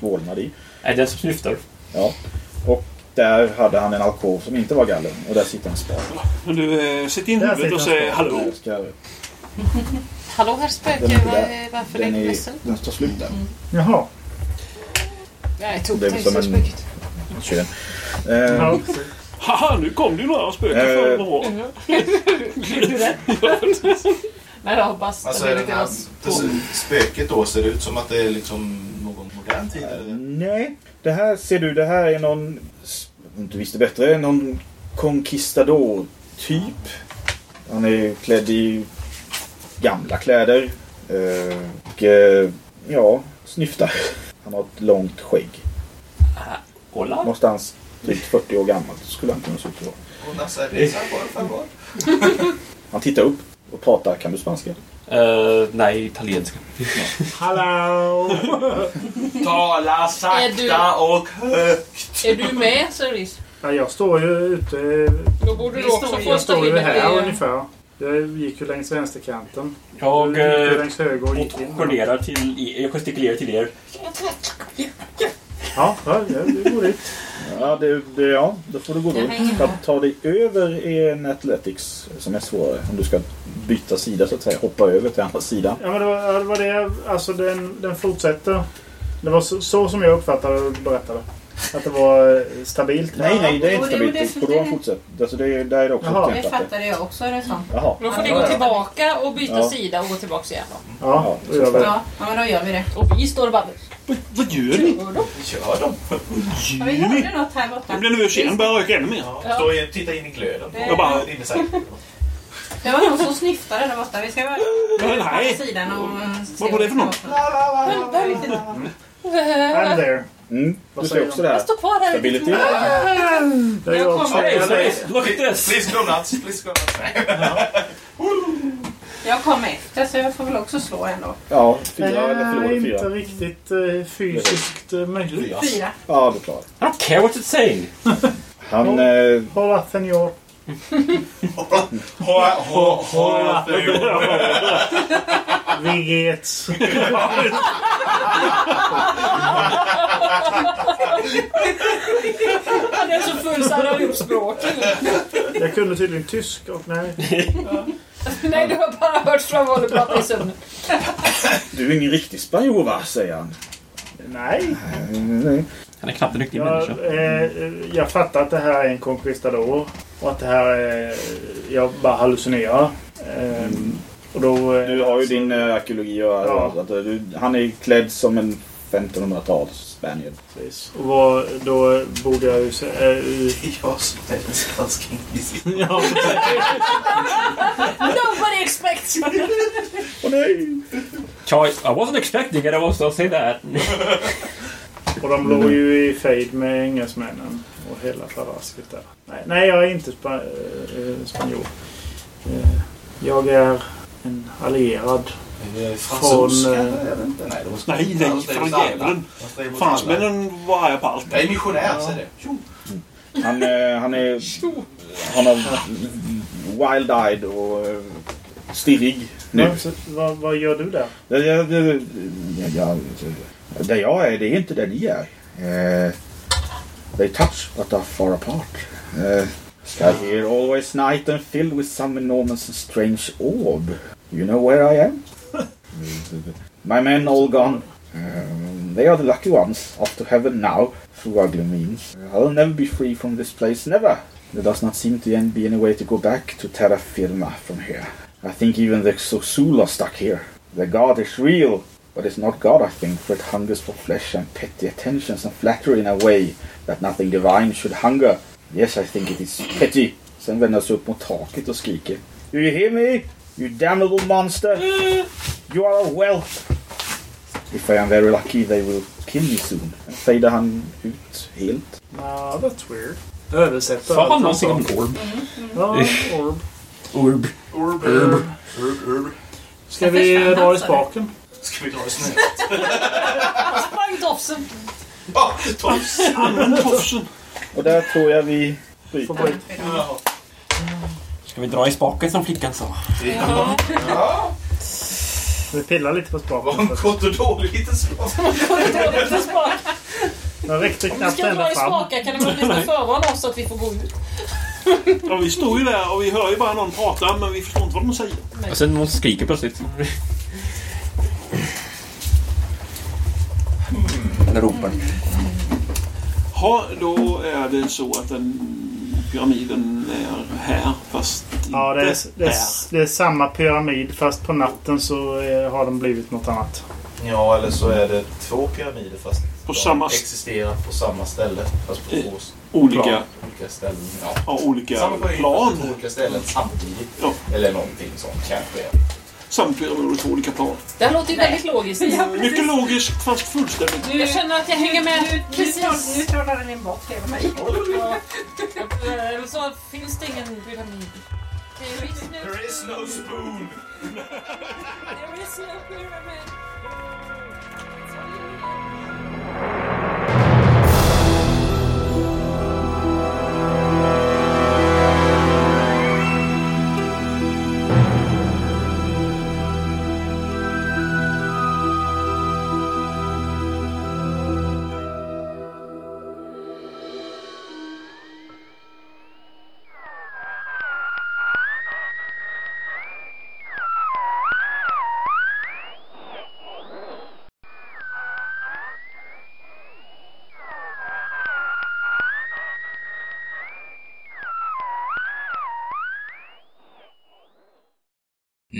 vålnad i. är det den som snyftar? Ja. Och där hade han en alkov som inte var galler. Och där sitter en spak. Men du, eh, sätt in huvudet och säg hallå. Hallå herr Den spöke, är inte var, där. varför är Den, du är, ledsen? den står slut där. Jaha. Jag tog Det är som en- spöket. Den. Eh, Ja. Haha, nu kom det ju några spöken Eh. för år. Blev du rädd? Nej, jag hoppas. Alltså Det är här ser- spöket då, ser det ut som att det är liksom någon modern tid? Eller? Nej, det här ser du. Det här är någon, du visste bättre, någon conquistador-typ. Han är klädd i gamla kläder. eh, Och eh, ja, snyftar. Han har ett långt skägg. Hola? Någonstans drygt 40 år gammalt skulle han kunna se ut att vara. Han tittar upp och pratar. Kan du spanska? Eh, nej, italienska. Hallå! Tala Är sakta och högt. Är du med, Cerise? Ja, jag står ju ute. Då borde Vi du också står- få Jag stå står ju här ungefär. Jag gick ju längs vänsterkanten. Jag eh, längs höger och gick in. motionerar till jag gestikulerar till er. Ja, ja, det går dit. Ja, det, det, ja, då får du gå att ta dig över en Athletics som är svårare. Om du ska byta sida så att säga. Hoppa över till andra sidan. Ja, men det var det. Var det alltså den, den fortsätter. Det var så, så som jag uppfattade och berättade. Att det var eh, stabilt. Nej, nej, det är inte det stabilt. det- Korridorn fortsätter. Alltså det, är- där är det också Jaha. Det det. fattade jag också. Är det så? Jaha. Då får ni gå tillbaka och byta Ja. sida och gå tillbaka igen då. Ja, då gör vi det. Ja, ja, men då gör vi det. Och vi står och bara... Vad gör ni? Kör dem. Ja, vi hörde något här borta. Jag blir nervös igen. Börjar röka ännu mer. Ja, stå in, titta in i glöden. Det- Jag bara-. Det var någon som sniftade där borta. Vi ska vara Men nej. sidan och... Vad var det för något? I'm there. Mm. Vad Du ser säger också de? det här. Jag står kvar här. Stability. Det är Jag också. det är- Look at this! Please go nuts. Please go nuts. Jag kom efter så jag får väl också slå ändå. Ja, Det fyra eller är förlorade inte fyra. riktigt eh, fysiskt eh, möjligt. Fyra. Ja, du klarar det. I don't care what it's saying! Han... Eh, Hola, senor. Hålla, hålla, hålla. Vi gets. Han är så full så han har ihop språket. Jag kunde tydligen tyska och nej. Nej, du har bara hört framhållet prata i sömnen. du är ingen riktig spanjor va? Säger han. Nej. Nej. Han är knappt en riktig Jag, människa. eh, jag fattar att det här är en conquistador. Och att det här är... Jag bara hallucinerar. Eh, och då... eh, Du har ju din uh, arkeologi och Ja. att, du, Han är klädd som en 1500-tals Spaniard. Precis. Och vad, då borde jag ju... se- eh, Jag som är en ja, Nobody expects! Åh nej! Choice. I wasn't expecting it, I was to say that. och de låg ju i fejd med engelsmännen. Och hela farasket där. Nej, nej, jag är inte spa, eh, spanjor. Eh, jag är en allierad. Fransoska? Från, eh, Jag inte. Nej, de Nej, nej, mot alla. djävulen. Fransmännen var arga på allt. Jag är missionär, säger det. Han, eh, han är... Han har wild-eyed och eh, stirrig nu. Vad, vad gör du där? Det, det, det, ja, ja, där jag är, det är inte där ni är. Uh, they touch but are far apart. Uh, sky here always night and filled with some enormous and strange orb. You know where I am? My men all gone. Um, they are the lucky ones, off to heaven now, through ugly means. I'll never be free from this place, never. There does not seem to be any way to go back to terra firma from here. I think even the Sosul are stuck here. The god is real, but it's not God, I think, for it hungers for flesh and petty attentions and flattery in a way that nothing divine should hunger. Yes, I think it is petty. Sen vänder sig upp mot taket och skriker. Do you hear me? You damnable monster! You are a whelp! If I am very lucky they will kill me soon. Fejdar han ut helt. Nah, that's weird. Översätta Sa han någonting om orb? Ja, orb. Orb. Urb. urb, urb. Ska vi dra i spaken? Ska vi dra i snö? Sprang tofsen! Ja, tofs. Använd tofsen. Och där tror jag vi Får bryter. Ska vi dra i spaken som flickan sa? Ja. Ja. Vi pillar lite på Det var spaken. en kort och dålig liten spak. Den räckte Om vi knappt ska dra ända i fram. spakar kan det vara lite förvarna oss så att vi får gå ut. Ja, vi står ju där och vi hör ju bara någon prata men vi förstår inte vad de säger. Och sen någon skriker plötsligt. Eller ropar. Ja, då är det så att den pyramiden är här fast Ja, det är, det, är, det är samma pyramid fast på natten så eh, har de blivit något annat. Ja, eller så är det två pyramider fast På de samma- existerar på samma ställe. Fast på Eh, två Olika, plan, olika ställen. Ja. ja, olika Samma plan. på olika ställen samtidigt. Ja. Eller någonting sånt kanske. Samma pyramid på olika plan. Det här låter ju väldigt logiskt. Mycket logiskt fast fullständigt. Jag känner att jag hänger med Nu precis. trollar den in bort hela mig. Så finns det ingen pyramid. There is no spoon! there is no pyramid.